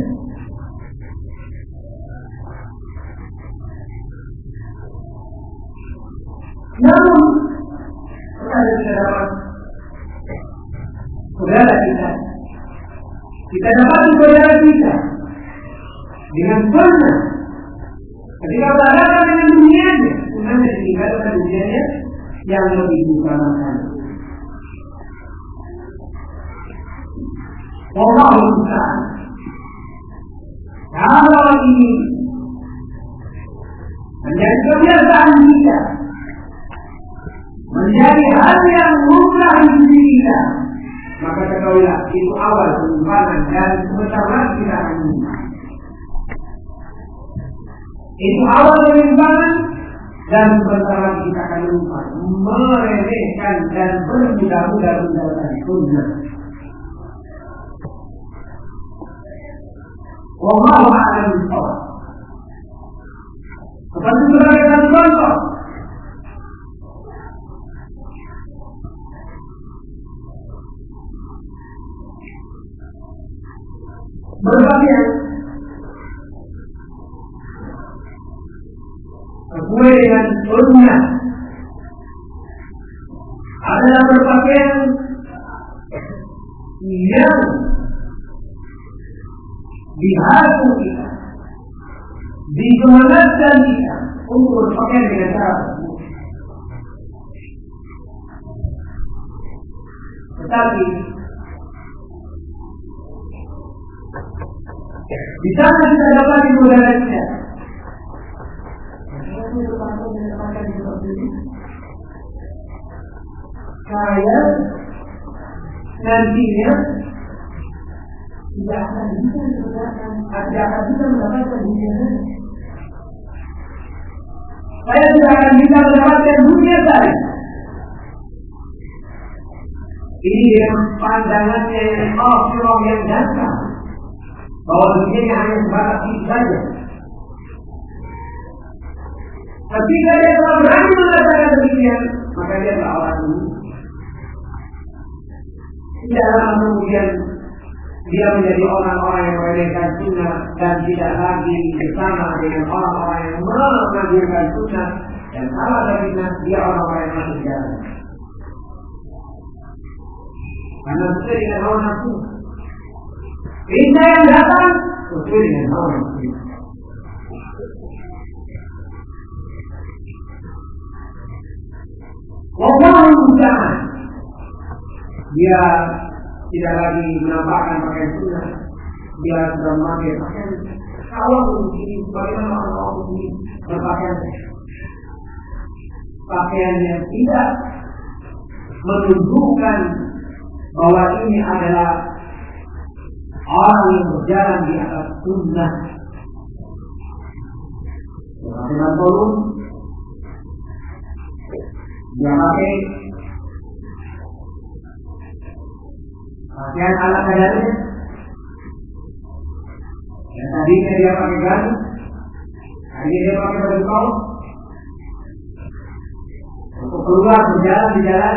Namun, kita kita dapat saudara kita, kita dapat saudara kita dengan sunnah. Ketika berhadapan dengan dunianya, sunnahnya ditinggalkan dunianya yang lebih utamakan. Allah musta'an. Kalau ini menjadi kebiasaan kita, menjadi hal yang diri kita, maka ketahuilah itu awal penyimpanan dan lagi kita akan. Itu awal penyimpanan dan lagi kita akan lupa meremehkan dan bermudah-mudah meninggalkan sunnah. Wallahu a'lam bishawab. Seperti sebagai contoh, berpakaian sesuai dengan adalah berpakaian yang diharapkan kita disemangatkan kita untuk berpakaian dengan cara. Tetapi di sana kita dapat mudaratnya. Saya nantinya tidak akan bisa mendapatkan, tidak akan bisa mendapatkan dunia Saya tidak akan bisa mendapatkan dunia saya. Ini dengan pandangannya yang kafirah yang dasar. Bahwa dunia hanya sebatas itu saja. Ketika dia telah berani mengatakan demikian, maka dia telah orang ini. Tidaklah kemudian dia menjadi orang-orang yang meremehkan sunnah dan tidak lagi bersama dengan orang-orang yang mengagumkan sunnah dan salah satunya dia orang-orang yang masih jalan. Karena sesuai dengan hawa nafsu. Perintah yang datang sesuai dengan hawa nafsu. Wallahu musta'an. Dia tidak lagi menampakkan pakaian sunnah. Dia sudah memakai pakaian kalau begini, bagaimana orang ini berpakaian pakaian yang tidak menunjukkan bahwa ini adalah orang yang berjalan di atas sunnah. Dengan turun, dia pakai pakaian ala kadarnya. Dan tadinya dia pakai gaduh, hari dia pakai baju. Untuk keluar berjalan di jalan,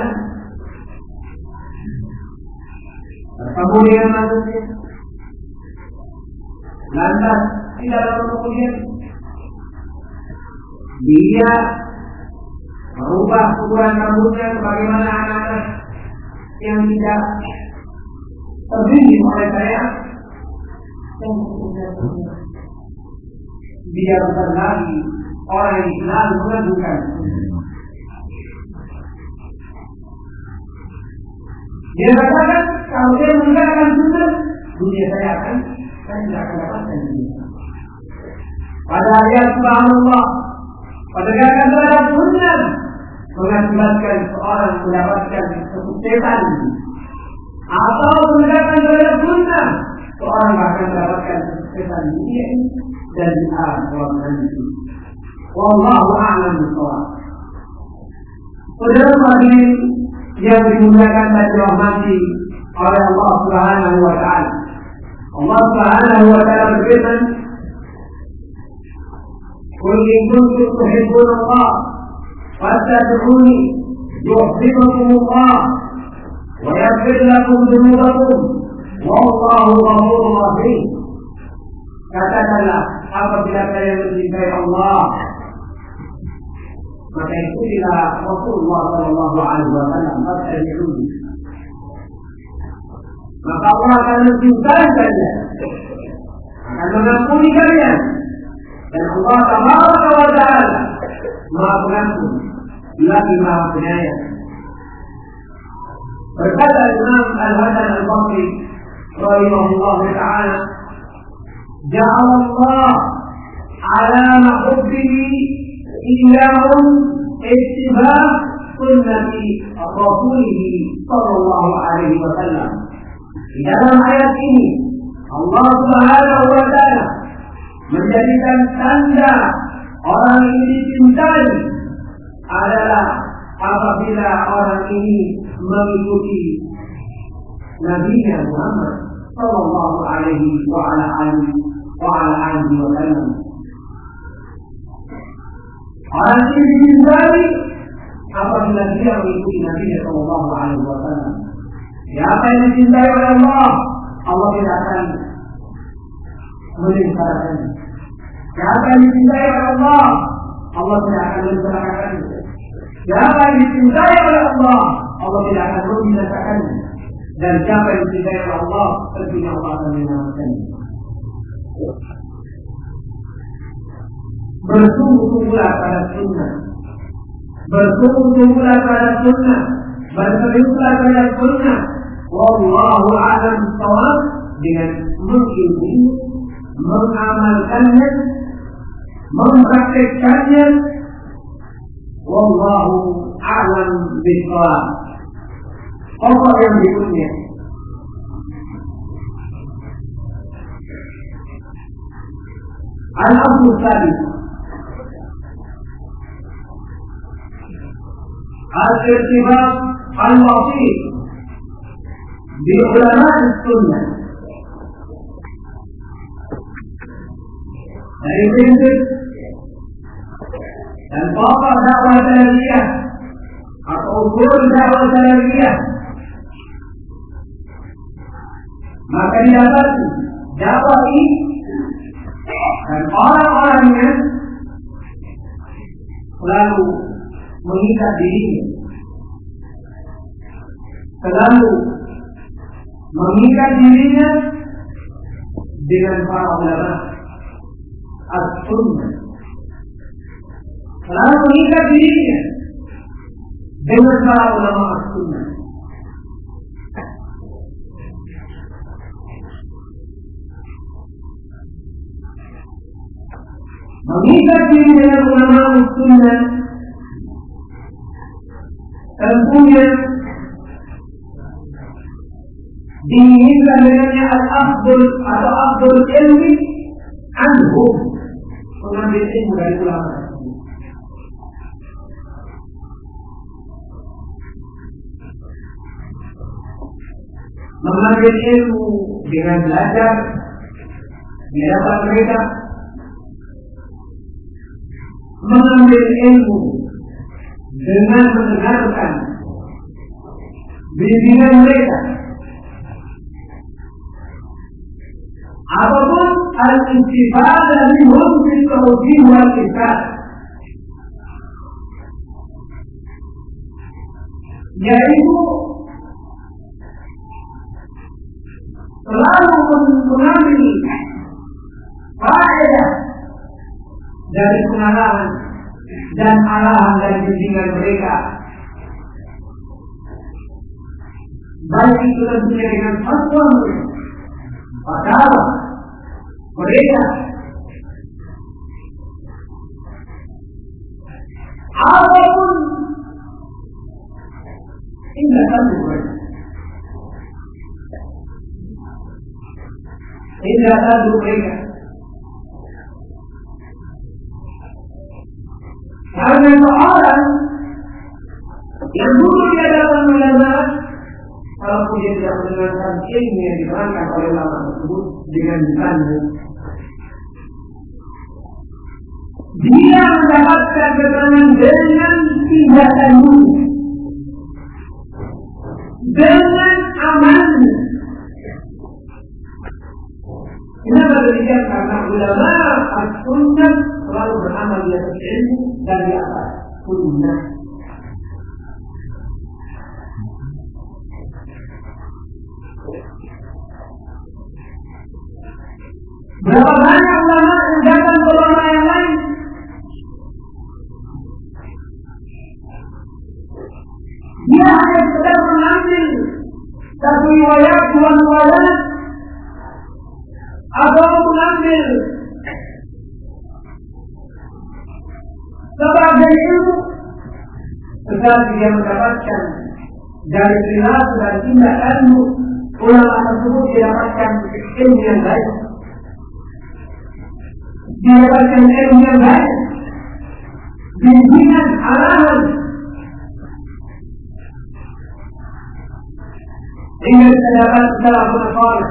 bertemu dengan manusia. Lantas tidak lama kemudian dia merubah ukuran rambutnya sebagaimana anak-anak yang tidak terbimbing oleh saya. Dia bukan lagi orang yang selalu melakukan. Dia katakan kalau dia meninggalkan sunnah dunia saya akan akan pada ayat subhanallah pada gerakan terhadap sunnah mengakibatkan seorang mendapatkan kesuksesan atau menegakkan terhadap sunnah seorang bahkan mendapatkan kesuksesan ini dan di akhirat nanti. Wallahu a'lam bishawab. Saudara hadirin yang dimuliakan dan dirahmati oleh Allah Subhanahu wa taala. Allah Subhanahu wa taala berfirman, "Qul in kuntum tuhibbun Allah, fattabi'uni yuhibbukum Allah wa yaghfir lakum dhunubakum wallahu ghafurur rahim." Katakanlah apabila kalian mencintai Allah maka ikutilah Rasulullah Shallallahu Alaihi Wasallam fattabi'uni maka Allah akan mencintai kalian akan mengampuni kalian dan Allah Taala wa Taala Maha Pengampun lagi Maha Penyayang berkata Imam Al Hasan Al Basri rahimahullah taala جعل الله علام حبه إياهم اتباع سنة رسوله صلى الله عليه وسلم Di dalam ayat ini Allah Subhanahu wa taala menjadikan tanda orang ini dicintai adalah apabila orang ini mengikuti Nabi Muhammad sallallahu alaihi wa ala alihi wa sallam. Orang ini dicintai apabila dia mengikuti Nabi Sallallahu Alaihi Wasallam. Siapa yang dicintai oleh Allah, Allah tidak akan meninggalkannya. Siapa yang dicintai oleh Allah, Allah tidak akan mencelakakannya. Siapa yang dicintai oleh Allah, Allah tidak akan membinasakannya. Dan siapa yang dicintai oleh Allah, tentunya Allah akan menyelamatkannya. Bersungguh-sungguhlah pada sunnah. Bersungguh-sungguhlah pada sunnah. Bersungguhlah pada sunnah. Wallahu a'lam bishawab dengan mengikuti, mengamalkannya, mempraktekkannya. Wallahu a'lam bishawab. Allah yang berikutnya Al-Abu Sadi Al-Irtibat Al-Wasif di ulama sunnah dari prinsip dan pokok dakwah salafiyah atau ukur dakwah salafiyah maka dapat dakwah ini dan orang-orangnya selalu mengikat dirinya. Selalu mengikat dirinya dengan para ulama as-sunnah. Selalu mengikat dirinya dengan para ulama as-sunnah. Mengikat diri dengan ulama sunnah tentunya diinginkan dengannya al-afdul atau afdul ilmi anhum mengambil ilmu dari ulama. Mengambil ilmu dengan belajar di hadapan mereka. Mengambil ilmu dengan mendengarkan bimbingan mereka ataupun al-istifadah minhum fi tawjih wal yaitu selalu mengambil faedah dari pengalaman dan arahan dari bimbingan mereka. Baik itu tentunya dengan fatwa mereka, mereka, apa pun tindakan mereka. Tindakan mereka Karena seorang yang dulu di hadapan ulama, kalau dia tidak mendengarkan ilmu yang diterangkan oleh ulama tersebut dengan tanda dia mendapatkan keterangan dengan tindakan dulu dengan amannya Kenapa demikian? Karena ulama as-sunnah selalu beramal di atas ilmu dan di atas sunnah. Berapa banyak ulama yang datang ke ulama yang lain? Dia hanya sekedar mengambil satu riwayat, dua riwayat, atau mengambil sebagai ilmu tetapi dia mendapatkan dari perilaku dan tindak ulama tersebut didapatkan ilmu yang baik didapatkan ilmu yang baik bimbingan arahan hingga kita dapat salah berkata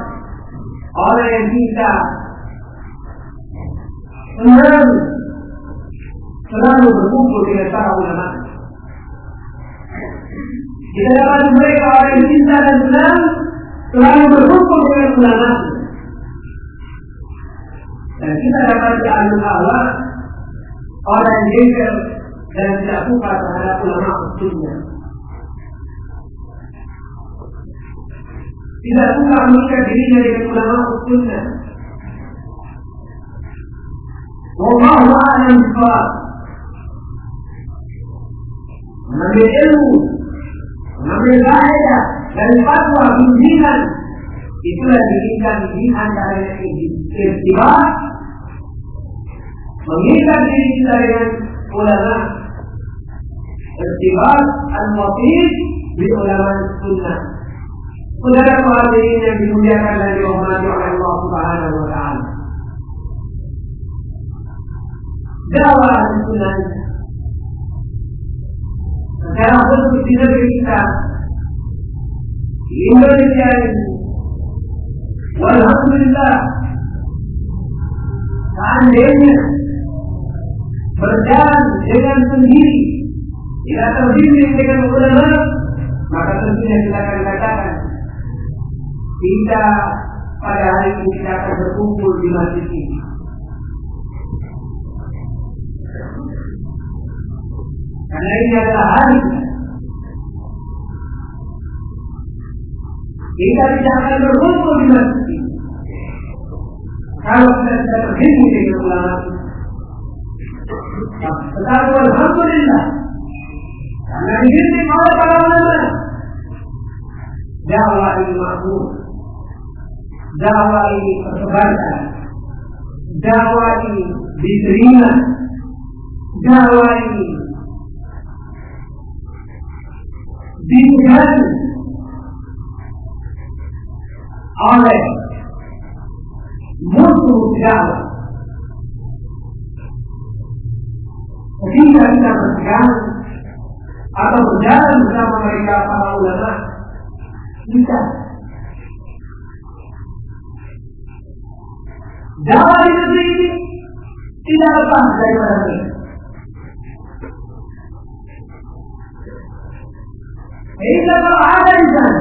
orang yang bisa selalu selalu berkumpul dengan para ulama. Kita dapat mereka orang yang cinta dan selalu Dan kita dapat di alul awal orang yang dan tidak suka terhadap ulama usulnya. Tidak suka mengikat dirinya dengan ulama usulnya. Wallahu a'lam bishawab. Mengambil ilmu, mengambil faedah dari fatwa bimbingan itulah diinginkan di antara istilah مميزا بالإسلام علماء ارتباط الوسيط بعلماء السنة. كلنا مؤمنين بهداك الذي وهداك على الله سبحانه وتعالى. دعوة أهل السنة. فكان قلت في نفس الكتاب. لإمام الجاهل والحمد لله. فعن يمنع berjalan dengan sendiri. Tidak terbimbing dengan ulama maka tentunya kita akan katakan kita pada hari ini kita akan berkumpul di masjid ini. Karena ini adalah hari. Kita tidak akan berkumpul di masjid kalau kita tidak terbimbing dengan ulama tetapi Alhamdulillah Karena dibimbing oleh para ulama dakwah ini makmur dakwah ini tersebarkan dakwah ini diterima dakwah ini dipegang oleh musuh dakwah ketika kita berpegang atau berjalan bersama mereka para ulama kita dakwah di negeri ini tidak lepas daripada mereka. Sehingga kalau ada di sana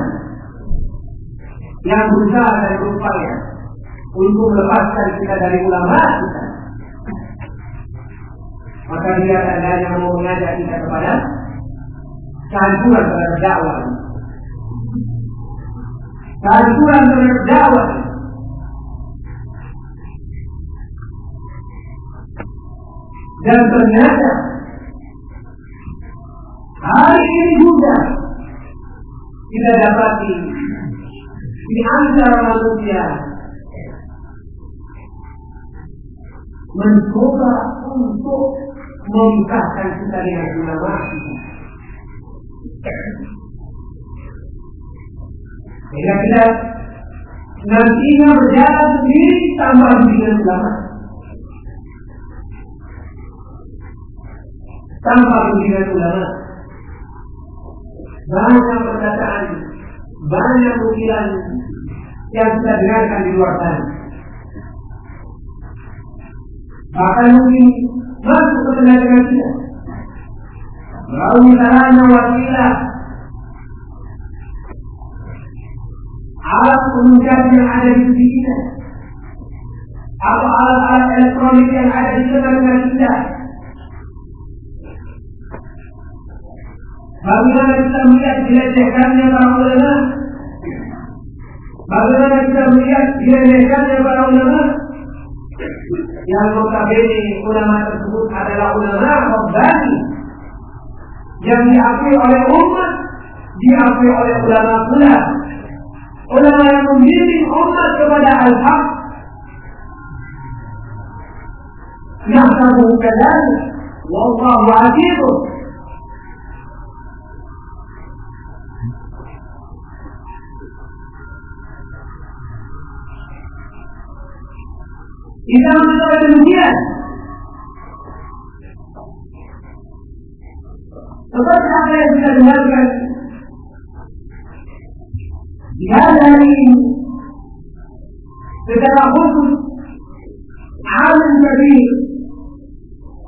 yang berusaha dan berupaya untuk melepaskan kita dari ulama kita, maka dia adalah yang mau mengajak kita kepada kehancuran terhadap dakwah. Kehancuran terhadap dakwah. Dan ternyata hari ini juga kita dapati di antara manusia mencoba untuk memisahkan kita dengan ulama Sehingga kita nantinya berjalan sendiri tanpa dengan ulama. Tanpa dengan ulama. Banyak perkataan, banyak ukiran yang kita dengarkan di luar sana. Bahkan mungkin masuk ke tenaga kita. Melalui sarana wasilah alat komunikasi yang ada di sisi kita atau alat-alat elektronik yang ada di tengah-tengah kita Bagaimana kita melihat dilecehkannya para ulama? Bagaimana kita melihat dilecehkannya para ulama? Yang notabene ulama tersebut adalah ulama Rabbani yang diakui oleh umat, diakui oleh ulama pula. Ulama yang membimbing umat kepada al-haq. Nahsabuhu kadalik. Wallahu azizun. إذا ما مسألة المكياج فقد حصل من المركز بهذا الدين فتناقض عالم كبير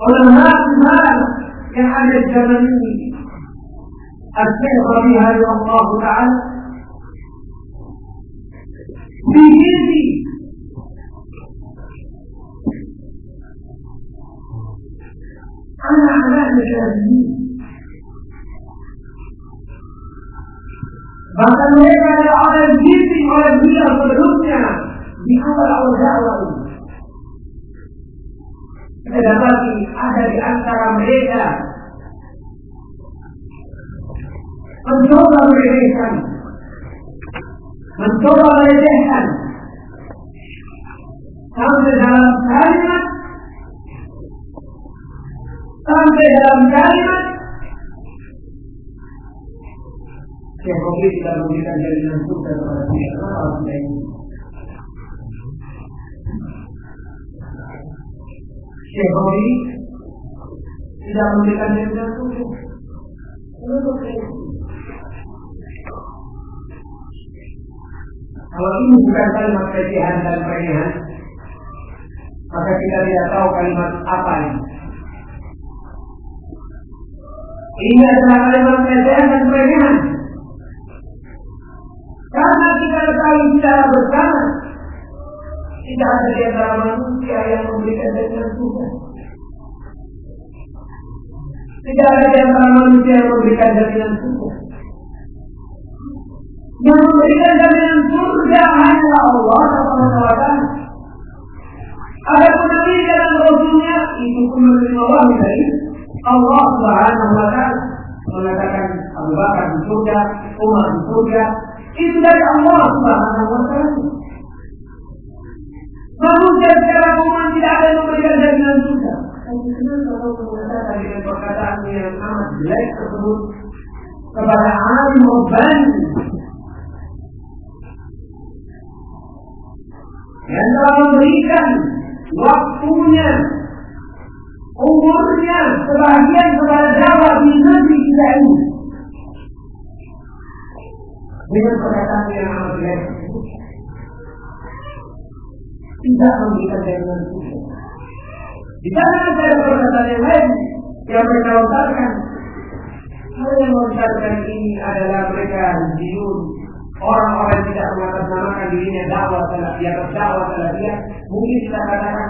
علماء المال كعلي الجبلي الشيخ ربيع الله تعالى. في دين anak-anak negara ini. Bahkan mereka adalah orang yang dibimbing oleh beliau sebelumnya ada di antara mereka mencoba meremehkan, mencoba melecehkan, sampai dalam kalimat sampai dalam kalimat Syekh Kofi tidak memberikan jaminan surga kepada kita ini Syekh Kofi tidak memberikan jaminan surga Kalau ini bukan kalimat pelecehan dan perenahan, maka kita tidak tahu kalimat apa ini. Ini adalah kalimat pelecehan dan perenahan. Karena kita ketahui secara bersama, tidak ada di antara manusia yang memberikan dengan Tuhan. Tidak ada di antara manusia yang memberikan jaminan Tuhan. Yang memberikan jaminan surga hanya Allah Subhanahu wa taala. Adapun Nabi dan Rasulnya itu pun menerima wahyu dari Allah Subhanahu wa taala mengatakan Abu Bakar di surga, Umar di surga, itu dari Allah Subhanahu wa taala. Manusia secara umum tidak ada yang memberikan jaminan surga. Kenapa Allah mengatakan dengan perkataan yang amat jelek tersebut kepada alim Rabbani yang telah memberikan waktunya, umurnya, sebagian kepada dakwah di negeri kita ini. Dengan perkataan yang amat tidak memberikan jaminan. Di sana ada perkataan yang lain yang mereka. Hal yang lontarkan ini adalah mereka jiun orang-orang tidak mengatasnamakan dirinya dakwah di atas dakwah salafiyah mungkin kita katakan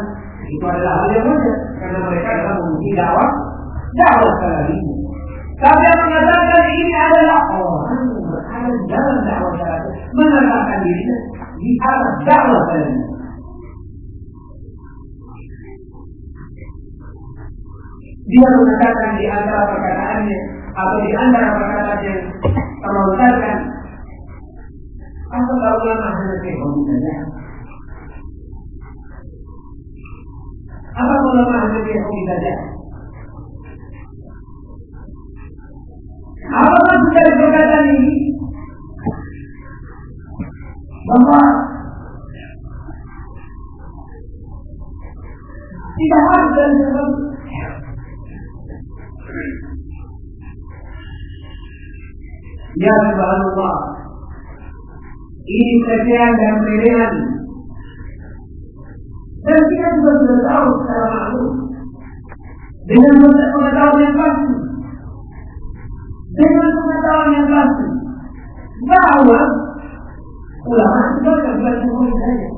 itu adalah hal yang wajar karena mereka adalah memiliki dakwah dakwah salafiyah. Tapi yang mengatakan ini adalah orang yang berada dalam dakwah salafiyah menamakan dirinya di atas dakwah salafiyah. Dia mengatakan di antara perkataannya atau di antara perkataan yang terlontarkan apa ulama hanya teori Apa hanya teori saja? Apa maksud dari perkataan ini? Bahwa tidak harus sesuatu Ya Subhanallah ini kerjaan dan pilihan. Dan kita juga sudah tahu secara maklum. Dengan pengetahuan yang pasti. Dengan pengetahuan yang pasti. Bahwa ulama juga tidak bisa dihukum saja.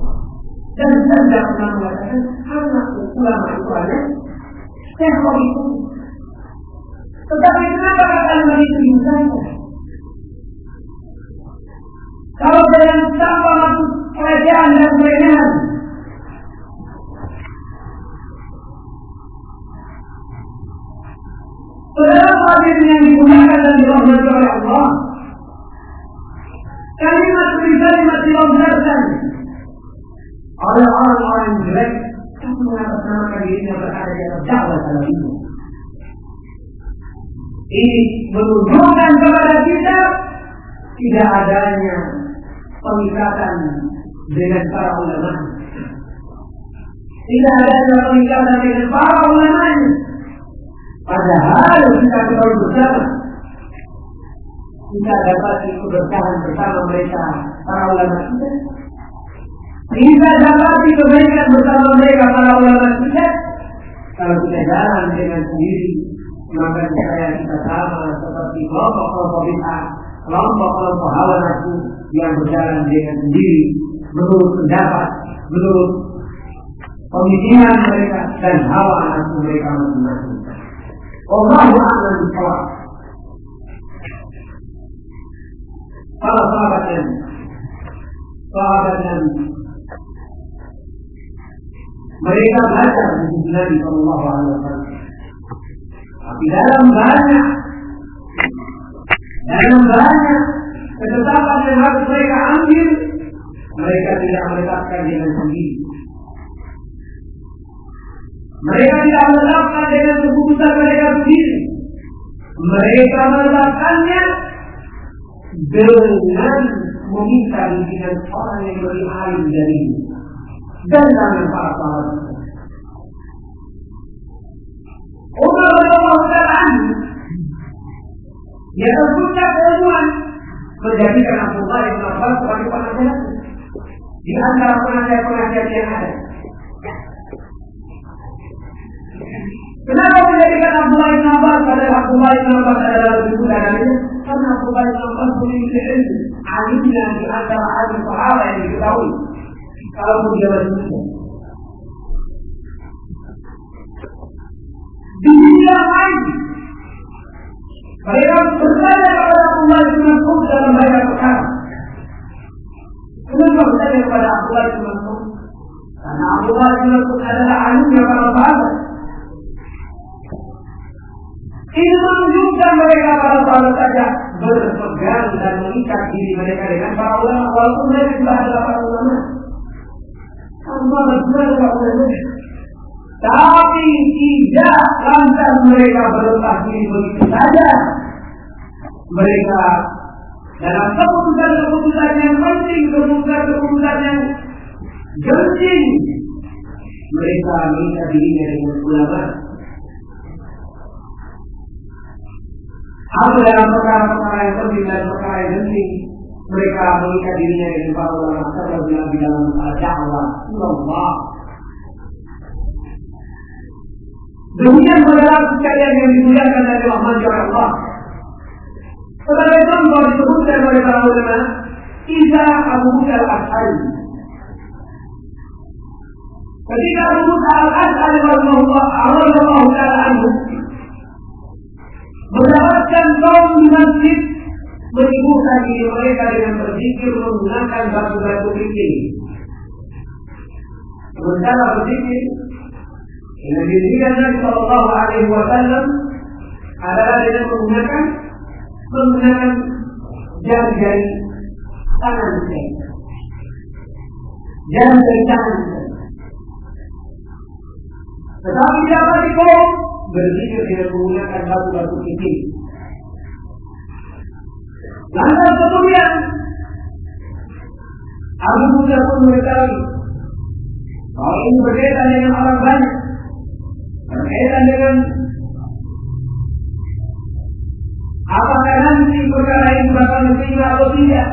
Dan kita tidak pernah mengatakan anak ulama itu ada sekor itu. Tetapi kenapa kalimat itu diusahakan? Kalau dengan tanpa maksud pelecehan dan perenahan. Saudara hadirin yang digunakan dan dirahmati oleh Allah. Kalimat demi kalimat dilontarkan oleh orang-orang yang jelek yang mengatasnamakan dirinya berada di atas dakwah dalam itu. Ini menunjukkan kepada kita tidak adanya pengikatan dengan para ulama. Tidak adanya pengikatan dengan para ulama. Padahal kita ketahui bersama kita dapat keberkahan bersama mereka para ulama kita. Kita dapat kebaikan bersama mereka para ulama kita. Kalau kita jalan dengan sendiri, maka saya kita sama seperti kelompok-kelompok bid'ah, kelompok-kelompok hawa nafsu yang berjalan dengan sendiri menurut pendapat, menurut pemikiran mereka dan hawa nafsu mereka masing-masing. Allah a'lam bishawab. Para sahabat Nabi, sahabat Nabi, mereka belajar di Nabi Shallallahu Alaihi Wasallam. Tapi dalam banyak, dalam banyak ketetapan yang harus mereka ambil, mereka tidak menetapkan dengan sendiri. Mereka tidak menetapkan dengan keputusan mereka sendiri. Mereka menetapkannya dengan meminta bimbingan orang yang lebih alim dari dan dengan para sahabat. Umar radhiyallahu dia puncak keilmuan menjadikan Abdullah bin Abbas sebagai penasihat di antara penasihat-penasihat yang ada. Kenapa menjadikan Abdullah bin Abbas adalah Abdullah bin Abbas adalah muda dari Karena Abdullah bin Abbas memiliki ilmu, alimnya di antara alim sahabat yang diketahui. Kalau dia bermuda. Di yang lain, mereka bertanya kepada Abdullah bin Mas'ud dalam banyak perkara. Kenapa bertanya kepada Abdullah bin Mas'ud? Karena Abdullah bin Mas'ud adalah alimnya para sahabat. Ini menunjukkan mereka para sahabat saja berpegang dan mengikat diri mereka dengan para ulama walaupun mereka juga adalah para ulama. Allah berjuang dengan ulama. Tapi tidak lantas mereka berlepas diri begitu saja. Mereka dalam keputusan-keputusan yang penting, keputusan-keputusan yang genting, mereka minta dirinya dengan ulama. Atau dalam perkara-perkara yang penting dan perkara yang genting, mereka mengikat dirinya dengan para ulama seperti di dalam dakwah Allah. Demikian saudara sekalian yang dimuliakan dari Rahman Allah. Sebagai contoh disebutkan oleh para ulama, Isa Abu Musa al-Ash'ari. Ketika Abu Musa al-Ash'ari Allah Taala anhu mendapatkan kaum di masjid menyibukkan diri mereka dengan berzikir menggunakan batu-batu kecil. Sementara berzikir yang didirikan Nabi Shallallahu Alaihi Wasallam adalah dengan menggunakan menggunakan jari-jari tangan saya. Jari-jari tangan saya. Tetapi dapat dikau berzikir dengan menggunakan batu-batu kecil. Lantas kemudian. Abu Musa pun mengetahui bahwa ini berkaitan dengan orang banyak. Berkaitan dengan apakah nanti perkara ini bakal diterima atau tidak.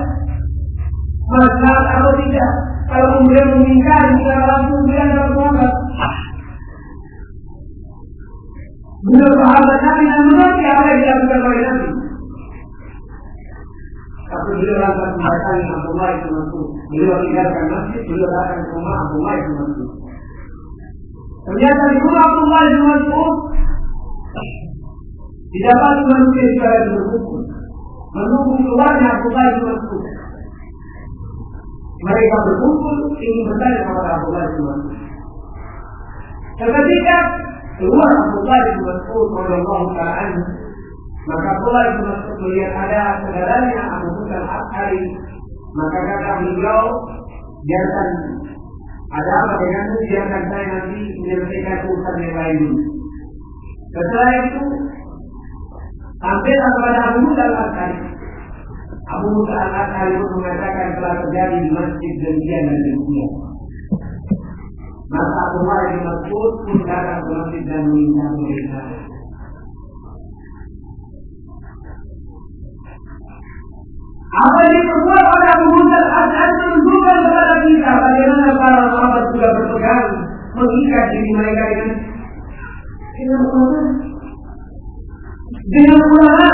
Masalah atau tidak. Kalau kemudian mengingkari secara langsung bilang dalam sahabat Beliau sahabat Nabi dan mengerti apa yang dilakukan oleh Nabi. Tapi beliau lantas membacakan Abdullah itu masuk. Beliau tinggalkan masjid, beliau datang ke rumah Abdullah itu masuk. Ternyata di rumah Abdullah bin Mas'ud didapati manusia yang berkumpul menunggu keluarnya Abdullah bin Mas'ud. Mereka berkumpul ingin bertanya kepada Abdullah bin Mas'ud. Ketika keluar Abdullah bin Mas'ud radhiyallahu taala anhu, maka Abdullah bin Mas'ud melihat ada saudaranya Abu Musa al-Ash'ari, maka kata beliau, biarkan ada apa denganmu biarkan saya nanti menyelesaikan urusan yang lain dulu. Setelah itu sampailah kepada Abu Musa al-Ash'ari. Abu Musa al-Ash'ari pun mengatakan telah terjadi di masjid demikian dan demikian. Maka Abdullah bin Mas'ud pun datang ke masjid dan meminta mereka. Apa yang diperbuat oleh Abu Musa al-Ash'ari menunjukkan kepada kita bagaimana para sahabat sudah berpegang mengikat diri mereka dengan dengan ulama. Dengan ulama.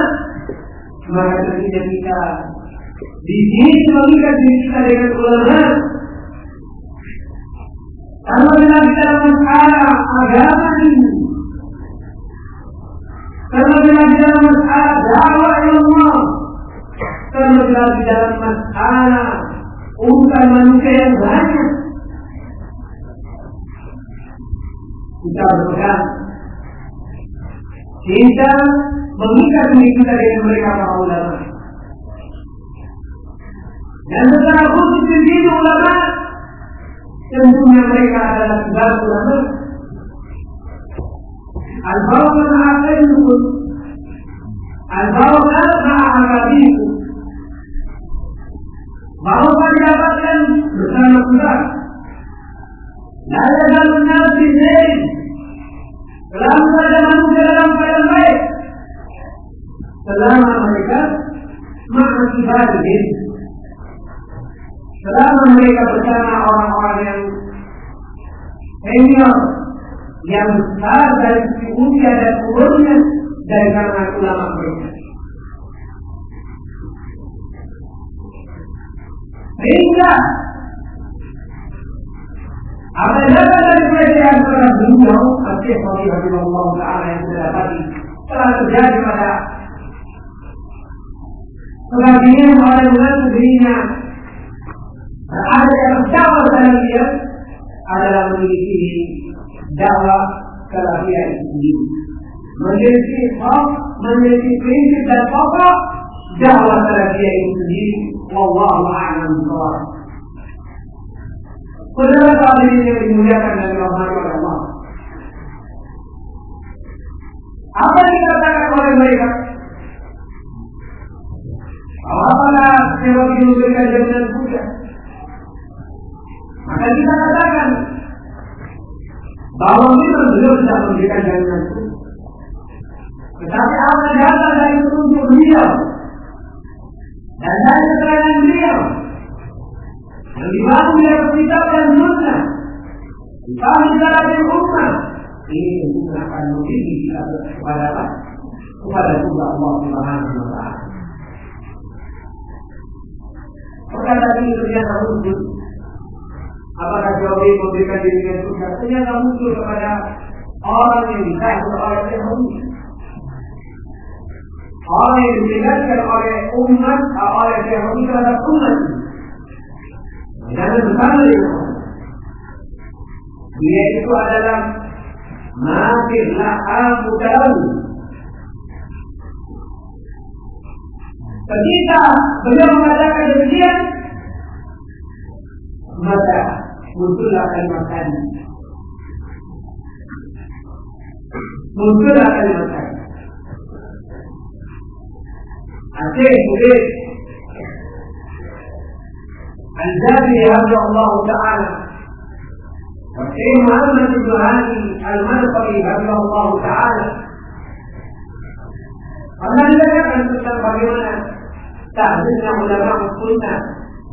Maka ketika kita di sini mengikat diri kita dengan ulama, kalau dalam dalam masalah agama ini terlebih lagi dalam masalah dakwah Allah terlebih lagi dalam masalah urusan manusia yang banyak kita berpegang. Kita mengikat diri kita dengan mereka para ulama dan secara khusus di sini ulama tentunya mereka adalah sebab ulama Al-Bawah ma'akainukum Al-Bawah ma'akabikum Bahwa didapatkan bersama Tuhan. La yazalun nasi zain Selama saja manusia dalam keadaan baik. Selama mereka Ma'akibadihim Selama mereka bersama orang-orang yang senior yang besar dari segi usia dan umurnya dari kalangan ulama mereka. Sehingga apabila dari mereka yang telah beliau, Asyik Fadil Allah Ta'ala yang sudah tadi, telah terjadi pada sebagian orang yang dirinya berada yang dakwah dalam dia adalah memiliki dakwah itu sendiri. Memiliki hak, memiliki prinsip dan pokok dakwah kelahiran itu sendiri. Wallahu a'lam bishawab. Saudara ini yang dimuliakan dan dirahmati oleh Allah. Apa yang dikatakan oleh mereka? Apalah teologi memberikan jaminan surga? Maka kita katakan bahwa memang beliau tidak memberikan jaminan surga. Tetapi apa dasar dari petunjuk beliau dan dari keterangan beliau yang dibangun dari kitab dan sunnah dipahami secara ummah ini tentu akan memiliki kita kepada apa? kepada Tuhan Allah Subhanahu wa taala. Perkataan ini ternyata muncul Apakah Jawabi memberikan dirinya surga? Ternyata muncul kepada orang yang dikasih oleh Yahudi. Orang yang diberikan oleh umat, oleh Yahudi terhadap umat. Jangan bersama dengan Dia itu adalah Mafirlah al-Mutawi. Ketika beliau mengatakan demikian, maka muncullah kalimat tadi. Muncullah kalimat tadi. Aceh boleh Al-Jabir Habib Allah Ta'ala Wakil Muhammad Ibn Ali Al-Malqari Habib Allah Ta'ala Karena dikatakan tentang bagaimana Tahdirnya ulama sunnah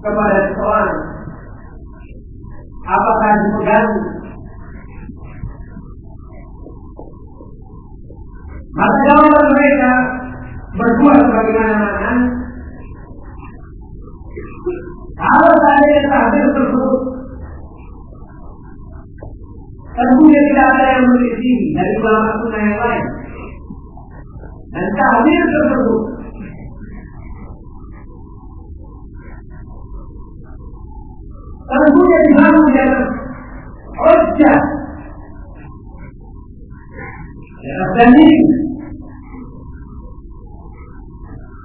kepada seseorang apakah dipegang maka jawaban mereka berdua sebagaimana mana kalau seandainya tahdir tersebut tentunya tidak ada yang memiliki dari ulama sunnah yang lain. Dan tahdir tersebut tentunya dibangun di atas hujjah di atas dalil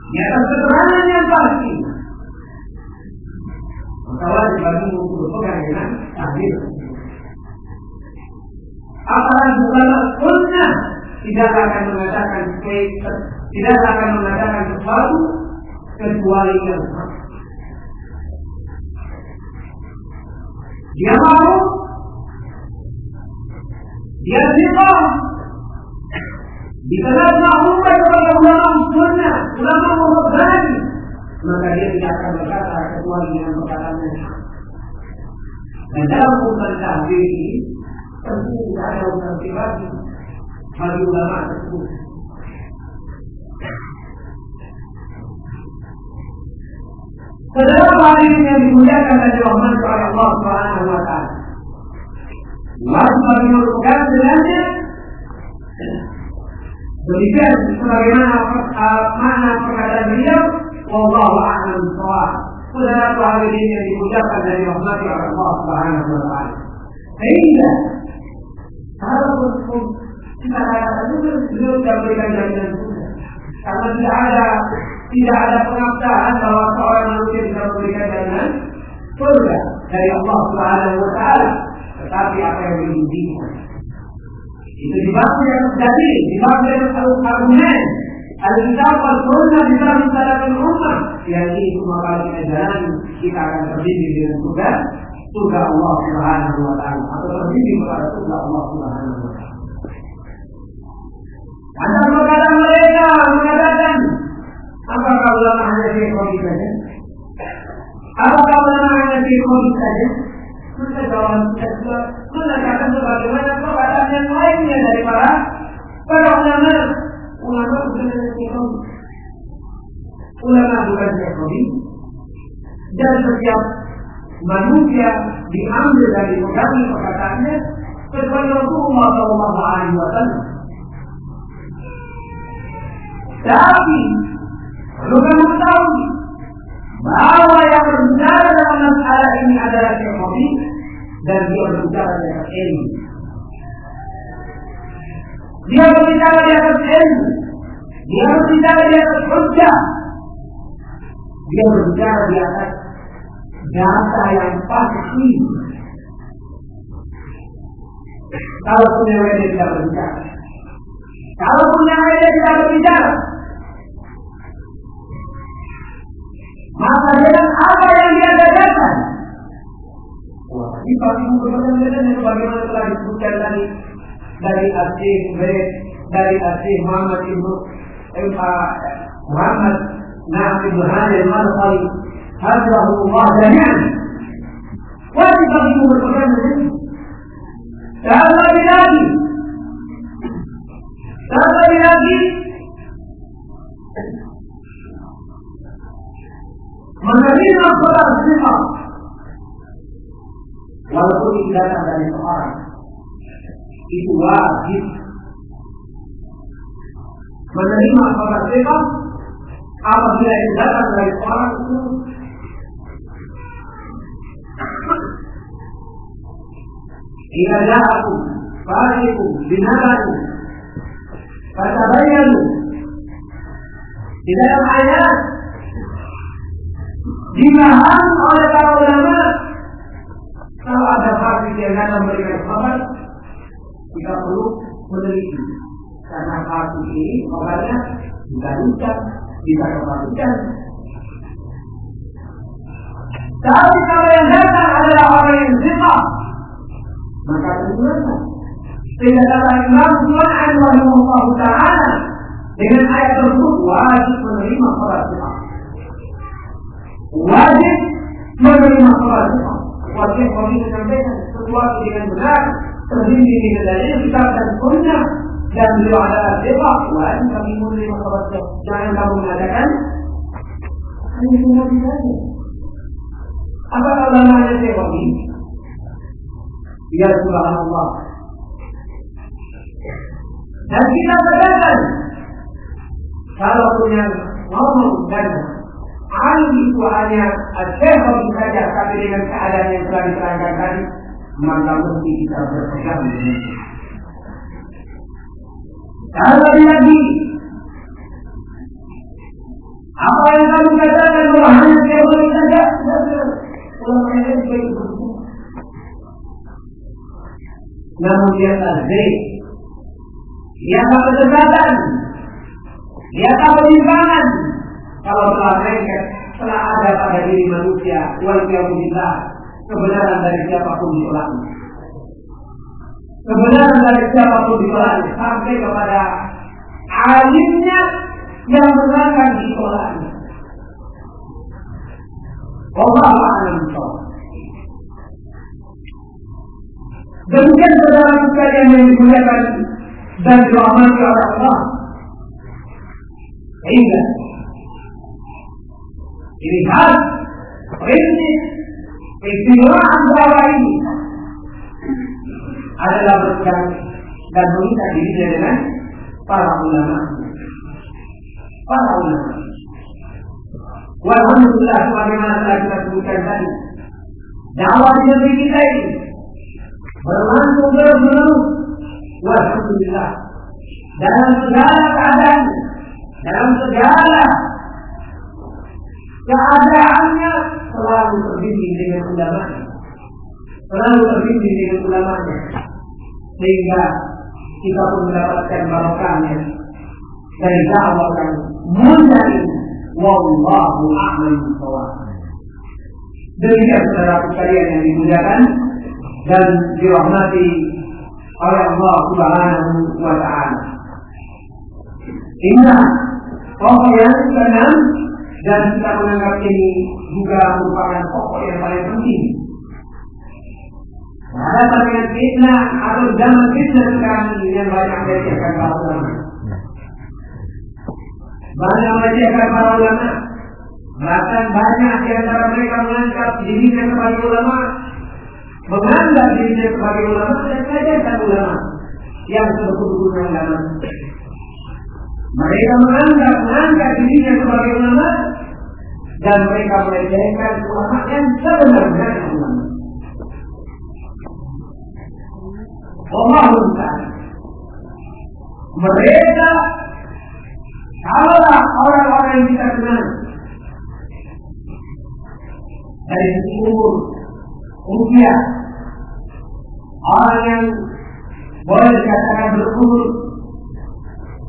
di atas keterangan yang pasti. Maka wajib bagi untuk berpegang dengan tahdir apalagi ulama sunnah. Tidak akan mengatakan tidak akan mengatakan sesuatu kecuali yang dia mau? Dia rela di dalam ma'rufah kepada ulama sunnah ulama muhabbani maka dia tidak akan berkata kecuali dengan perkataan yang dan dalam urusan tahdir ini, tentu tidak ada urusan pribadi. Bagi ulama tersebut. Saudara hari yang dimuliakan dan dirahmati oleh Allah Subhanahu wa taala. Wajib bagi berpegang dengannya Demikian sebagaimana uh, mana perkataan beliau, wallahu a'lam bishawab. Saudara hal ini yang diucapkan dari rahmat Allah Subhanahu wa taala. Sehingga kalau kita katakan itu beliau tidak berikan jaminan sudah. Karena tidak ada tidak ada pengabdahan bahwa seorang manusia bisa memberikan jaminan surga dari Allah Subhanahu wa taala. Tetapi apa yang diinginkan itu dibahas yang jadi dibahas yang argumen Al-Kitab wal-Sunnah di dalam salafin ummah yang ini semua kali kita jalan kita akan terbimbing dengan surga. Surga Allah Subhanahu wa taala. Atau terbimbing kepada surga Allah Subhanahu wa taala. Anda berkata mereka mengatakan apakah ulama hanya fi saja? Apakah ulama hanya fi saja? Maka jawaban kita menanyakan sebagaimana perkataan yang lainnya dari para para ulama. Ulama bukan ekonomi. Ulama bukan ekonomi. Dan setiap manusia diambil dari pegangan perkataannya kecuali Rasulullah Shallallahu Alaihi Wasallam. Tapi kamu tahu bahwa yang berbicara dalam masalah ini adalah ekonomi dan dia berbicara di atas ilmu. Dia berbicara di atas ilmu. Dia berbicara di atas hujjah. Dia berbicara di atas data yang pasti. Kalau punya tidak berbicara. Kalau punya tidak berbicara. Maka dengan apa yang dia katakan, Jika kemudian itu bagaimana telah disebutkan tadi. Dari Asyik dari Asyik Muhammad Ibnu Muhammad Nabi Ibnu Hanil Marfali Hafizahullah jami'an. Wajib bagimu berpegang dengan Satu lagi lagi lagi Menerima sholat sifat walaupun itu datang dari seorang itu wajib. Menerima sholat bebas apabila itu datang dari seorang itu. Jika ja'akum farikum binarakum fatabayyanu. Di dalam ayat dipahami oleh para ulama kalau ada fasik yang akan memberikan kabar, kita perlu meneliti. Karena fasik ini kabarnya bisa rusak, bisa kematian. Tapi kalau yang datang adalah orang yang zimah, maka tentunya sehingga kata Imam Sunan rahimahullah taala dengan ayat tersebut wajib menerima sholat zimah. Wajib menerima sholat zimah wajib kami menyampaikan sesuatu dengan benar terbimbing dengan dalil kita dan sunnah dan beliau adalah dewa wajib kami menerima kabar jangan kamu mengatakan hanya cuma saja apa kalau namanya dewa ini ya subhanallah. Dan kita katakan kalau punya ngomong dan alim itu hanya syekh saja tapi dengan keadaan yang telah diterangkan tadi maka mesti kita berpegang dengan kalau lagi apa yang kamu katakan bahwa hanya teori saja ulama yang baik namun dia tak dia tak berdekatan dia tak berimbangan kalau telah lengket, telah ada pada diri manusia, waliyahulillah, kebenaran dari siapa pun ditolaknya. Kebenaran dari siapa pun ditolaknya, sampai kepada alimnya yang menerangkan ditolaknya. Allah alam Demikian saudara sekalian yang dimuliakan dan dirahmati oleh Allah. Sehingga ini hal prinsip keistimewaan dakwah ini adalah berpegang dan meminta diri dengan para ulama. Para ulama. Walhamdulillah sebagaimana telah kita sebutkan tadi. Dakwah di negeri kita ini berlangsung terus menerus. Walhamdulillah. Dalam segala keadaan, dalam segala keadaannya selalu terbimbing dengan ulama selalu terbimbing dengan ulama sehingga kita pun mendapatkan barokahnya dari dakwah yang mulia ini wallahu a'lam bishawab. Demikian saudara sekalian yang dimuliakan dan dirahmati oleh Allah Subhanahu wa taala. Ingat pokok yang keenam dan kita menganggap ini juga merupakan pokok yang paling penting. Ada dengan fitnah atau zaman fitnah sekarang ini yang banyak melecehkan para ulama. Banyak melecehkan para ulama. Bahkan banyak di antara mereka menganggap dirinya sebagai ulama, menganggap dirinya sebagai ulama dan mengajarkan ulama yang sebetulnya ulama. Mereka menganggap menganggap dirinya sebagai ulama dan mereka melecehkan ulama yang sebenarnya ulama. Allah Mereka kalaulah orang-orang yang kita kenal dari umur, usia, orang yang boleh dikatakan berumur,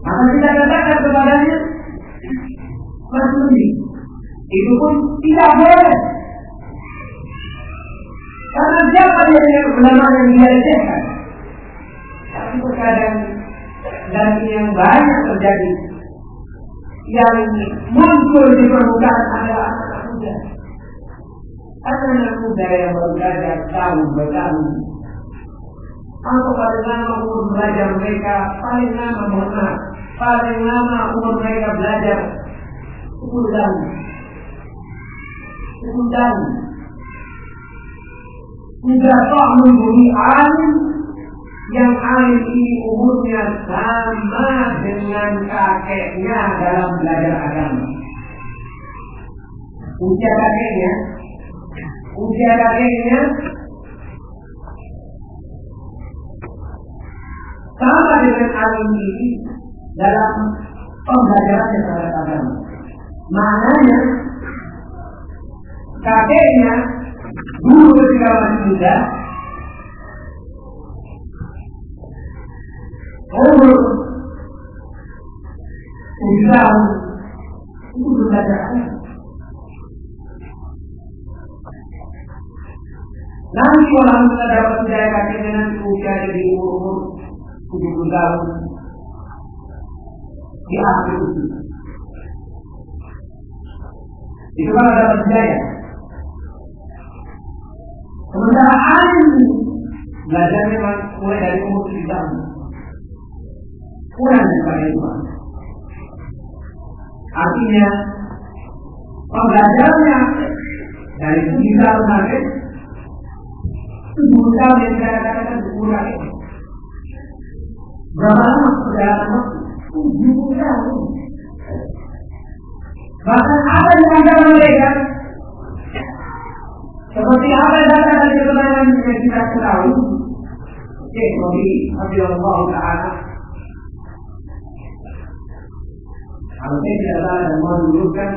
maka kita katakan kepadanya, Mas itu pun tidak boleh. Karena siapa dia yang ulama yang dia lecehkan? Tapi terkadang dan yang banyak terjadi yang muncul di permukaan adalah anak muda. Anak-anak muda yang belajar tahun bertahun. Atau paling lama umur belajar mereka, paling lama mohon paling lama umur mereka belajar 10 tahun undang tidak kok menghuni alim yang alim ini umurnya sama dengan kakeknya dalam belajar agama. Usia kakeknya, usia kakeknya sama dengan alim ini dalam pembelajaran terhadap agama. Maknanya kakeknya dulu ketika masih muda umur tujuh tahun itu belajar Nanti orang kita dapat hidayah kakeknya nanti usia jadi umur tujuh puluh tahun di akhir usia. Itu kan dapat hidayah. Sementara alim belajar memang mulai dari umur tujuh tahun. Kurang daripada itu. Artinya pembelajarannya dari tujuh tahun sampai tujuh tahun yang kita katakan berkurang. Berapa lama perjalanan waktu? Tujuh tahun. Bahkan ada yang antara mereka seperti apa yang datang dari kebenaran yang kita ketahui. Syekh Nabi Abdullah Ta'ala Kalau saya tidak salah dan menunjukkan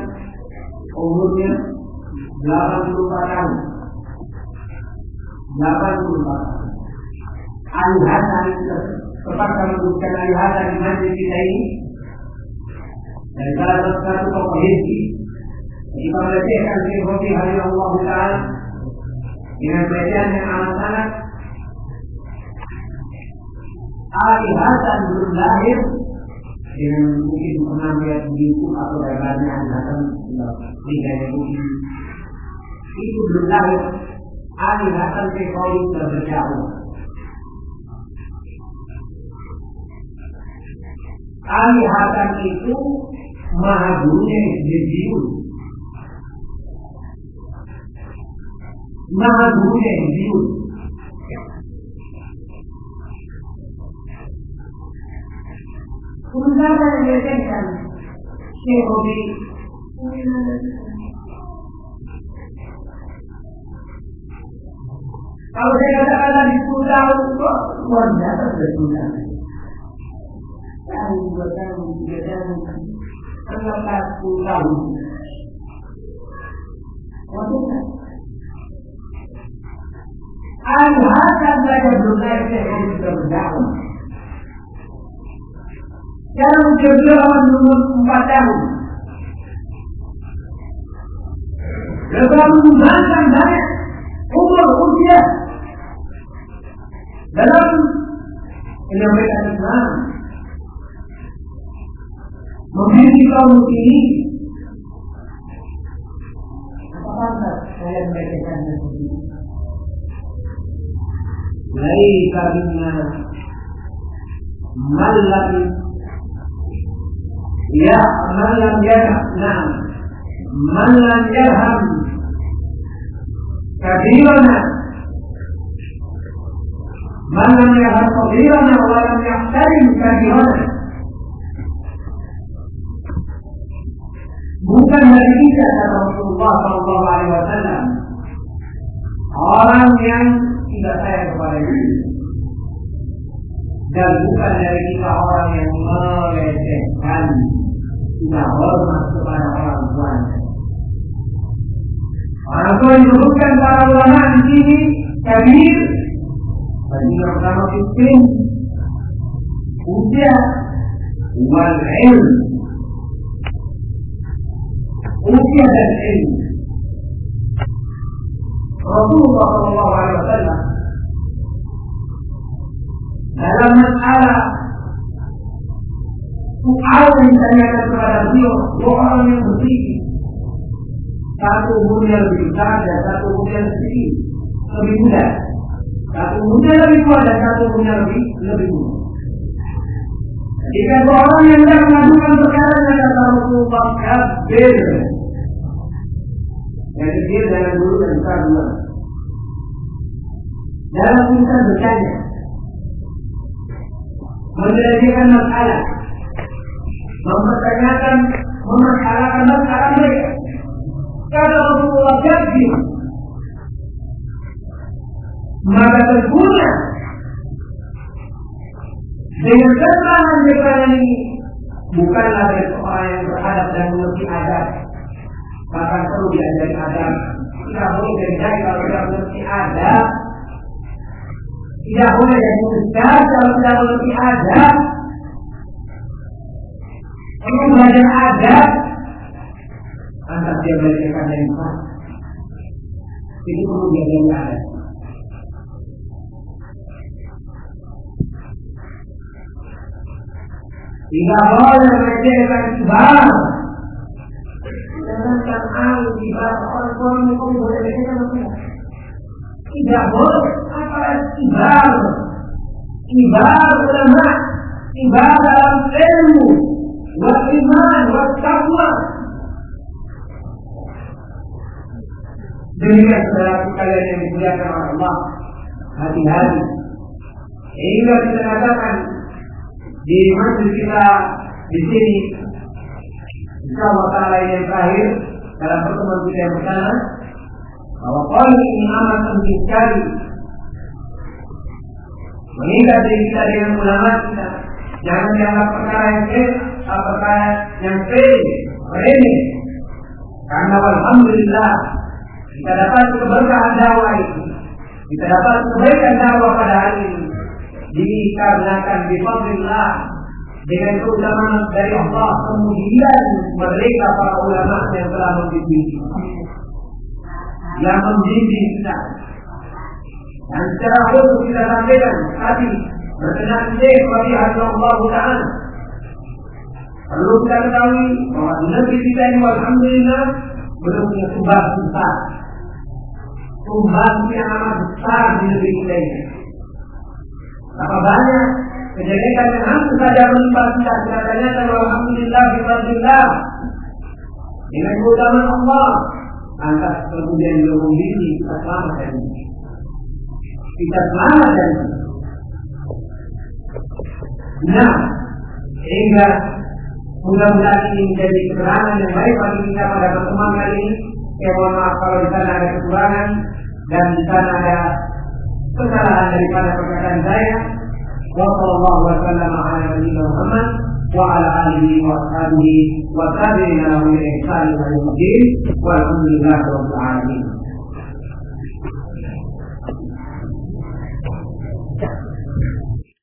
umurnya 84 tahun. 84 tahun. Ali Hasan terpaksa menunjukkan Ali Hasan di masjid kita ini dari salah satu tokoh Hizki. Jika melecehkan Syekh Nabi Allah Ta'ala dengan bacaan yang amat sangat. Ali Hasan belum lahir. Dengan mungkin melihat buku atau gambarnya Ali Hasan tiga mungkin itu belum lahir. Ali Hasan Sekoli sudah berjauh. Ali Hasan itu maha gurunya Ibn maha gurunya yang bius. Undang yang diletakkan Syekh Robi Kalau saya katakan 10 tahun kok luar biasa sudah 10 tahun. Tahun, dua tahun, tiga tahun, anggaplah 10 tahun. Maksudnya, Al-Hasan saja belum naik saya sudah berdakwah. Jangan beliau menunggu empat tahun. Beliau mengembangkan banyak umur usia dalam menyampaikan Islam, memiliki kaum muslimin. Apa pantas saya membacakan? ليس منا من لم يا من لم يرحم نعم من لم يرحم كبيرنا من لم يرحم صغيرنا ولم يحترم كبيرنا bukan dari kita kata Rasulullah Shallallahu Alaihi Wasallam orang yang tidak sayang kepada diri dan bukan dari kita orang yang melecehkan tidak hormat kepada orang tuanya. Orang tua disebutkan para ulama di sini kabir bagi yang pertama fitrin usia wal ilm usia dan ilmu Rasulullah Shallallahu Alaihi Wasallam dalam masalah soal yang ditanyakan kepada beliau dua orang yang bersih satu umurnya lebih besar dan satu umurnya lebih lebih muda satu umurnya lebih tua dan satu umurnya lebih lebih muda jika dua orang yang tidak mengajukan perkara dengan kata Rasulullah kabir. Yang kecil jangan dulu dan besar dulu. Dalam urusan bertanya, menyelesaikan masalah, mempertanyakan, memasalahkan masalah mereka. Kata Rasulullah Jabir, maka sempurna dengan keterangan mereka ini bukanlah dari seorang yang berhadap dan mengerti adab. Bahkan perlu diajari adab. Tidak boleh jadi kalau tidak mengerti adab tidak boleh. Jadi ustaz kalau tidak mengerti adab perlu belajar adab agar dia belajar dari mana? Itu perlu diajari adab. Tidak boleh melecehkan kibar. Sedangkan ahli kibar orang tua itu boleh apa Tidak boleh kibar Kibar ulama Kibar dalam ilmu. Wa iman wa taqwa Demikian saudara kalian yang dimuliakan oleh Allah. Hati-hati. Hingga kita katakan di masjid kita di sini Insya Allah Ta'ala yang terakhir dalam pertemuan kita yang pertama bahwa poin ini amat penting sekali mengikat diri kita dengan ulama kita jangan dianggap perkara yang kecil perkara yang kecil remeh. Karena Alhamdulillah kita dapat keberkahan dakwah itu. Kita dapat kebaikan dakwah pada hari ini. Dikarenakan bifadlillah dengan keutamaan dari Allah kemudian mereka para ulama yang telah membimbing yang membimbing kita dan secara khusus kita sampaikan tadi berkenaan Syekh bagi Allah Ta'ala. Perlu kita ketahui bahwa negeri kita ini Alhamdulillah belum punya sumbang besar. Sumbang yang amat besar di negeri kita ini. Berapa banyak kejadian yang hampir saja menimpa kita kita tanyakan Alhamdulillah Alhamdulillah. Dengan keutamaan Allah lantas kemudian beliau membimbing kita selamat dari ini kita selamat dari ini nah Sehingga mudah-mudahan ini menjadi keterangan yang baik bagi kita pada pertemuan kali ini. Saya mohon maaf kalau di sana ada kekurangan dan di sana ada kesalahan daripada perkataan saya. Wassalamualaikum warahmatullahi wabarakatuh. وعلى آله وأصحابه وتابعين له بإحسان إلى يوم الدين والحمد لله رب العالمين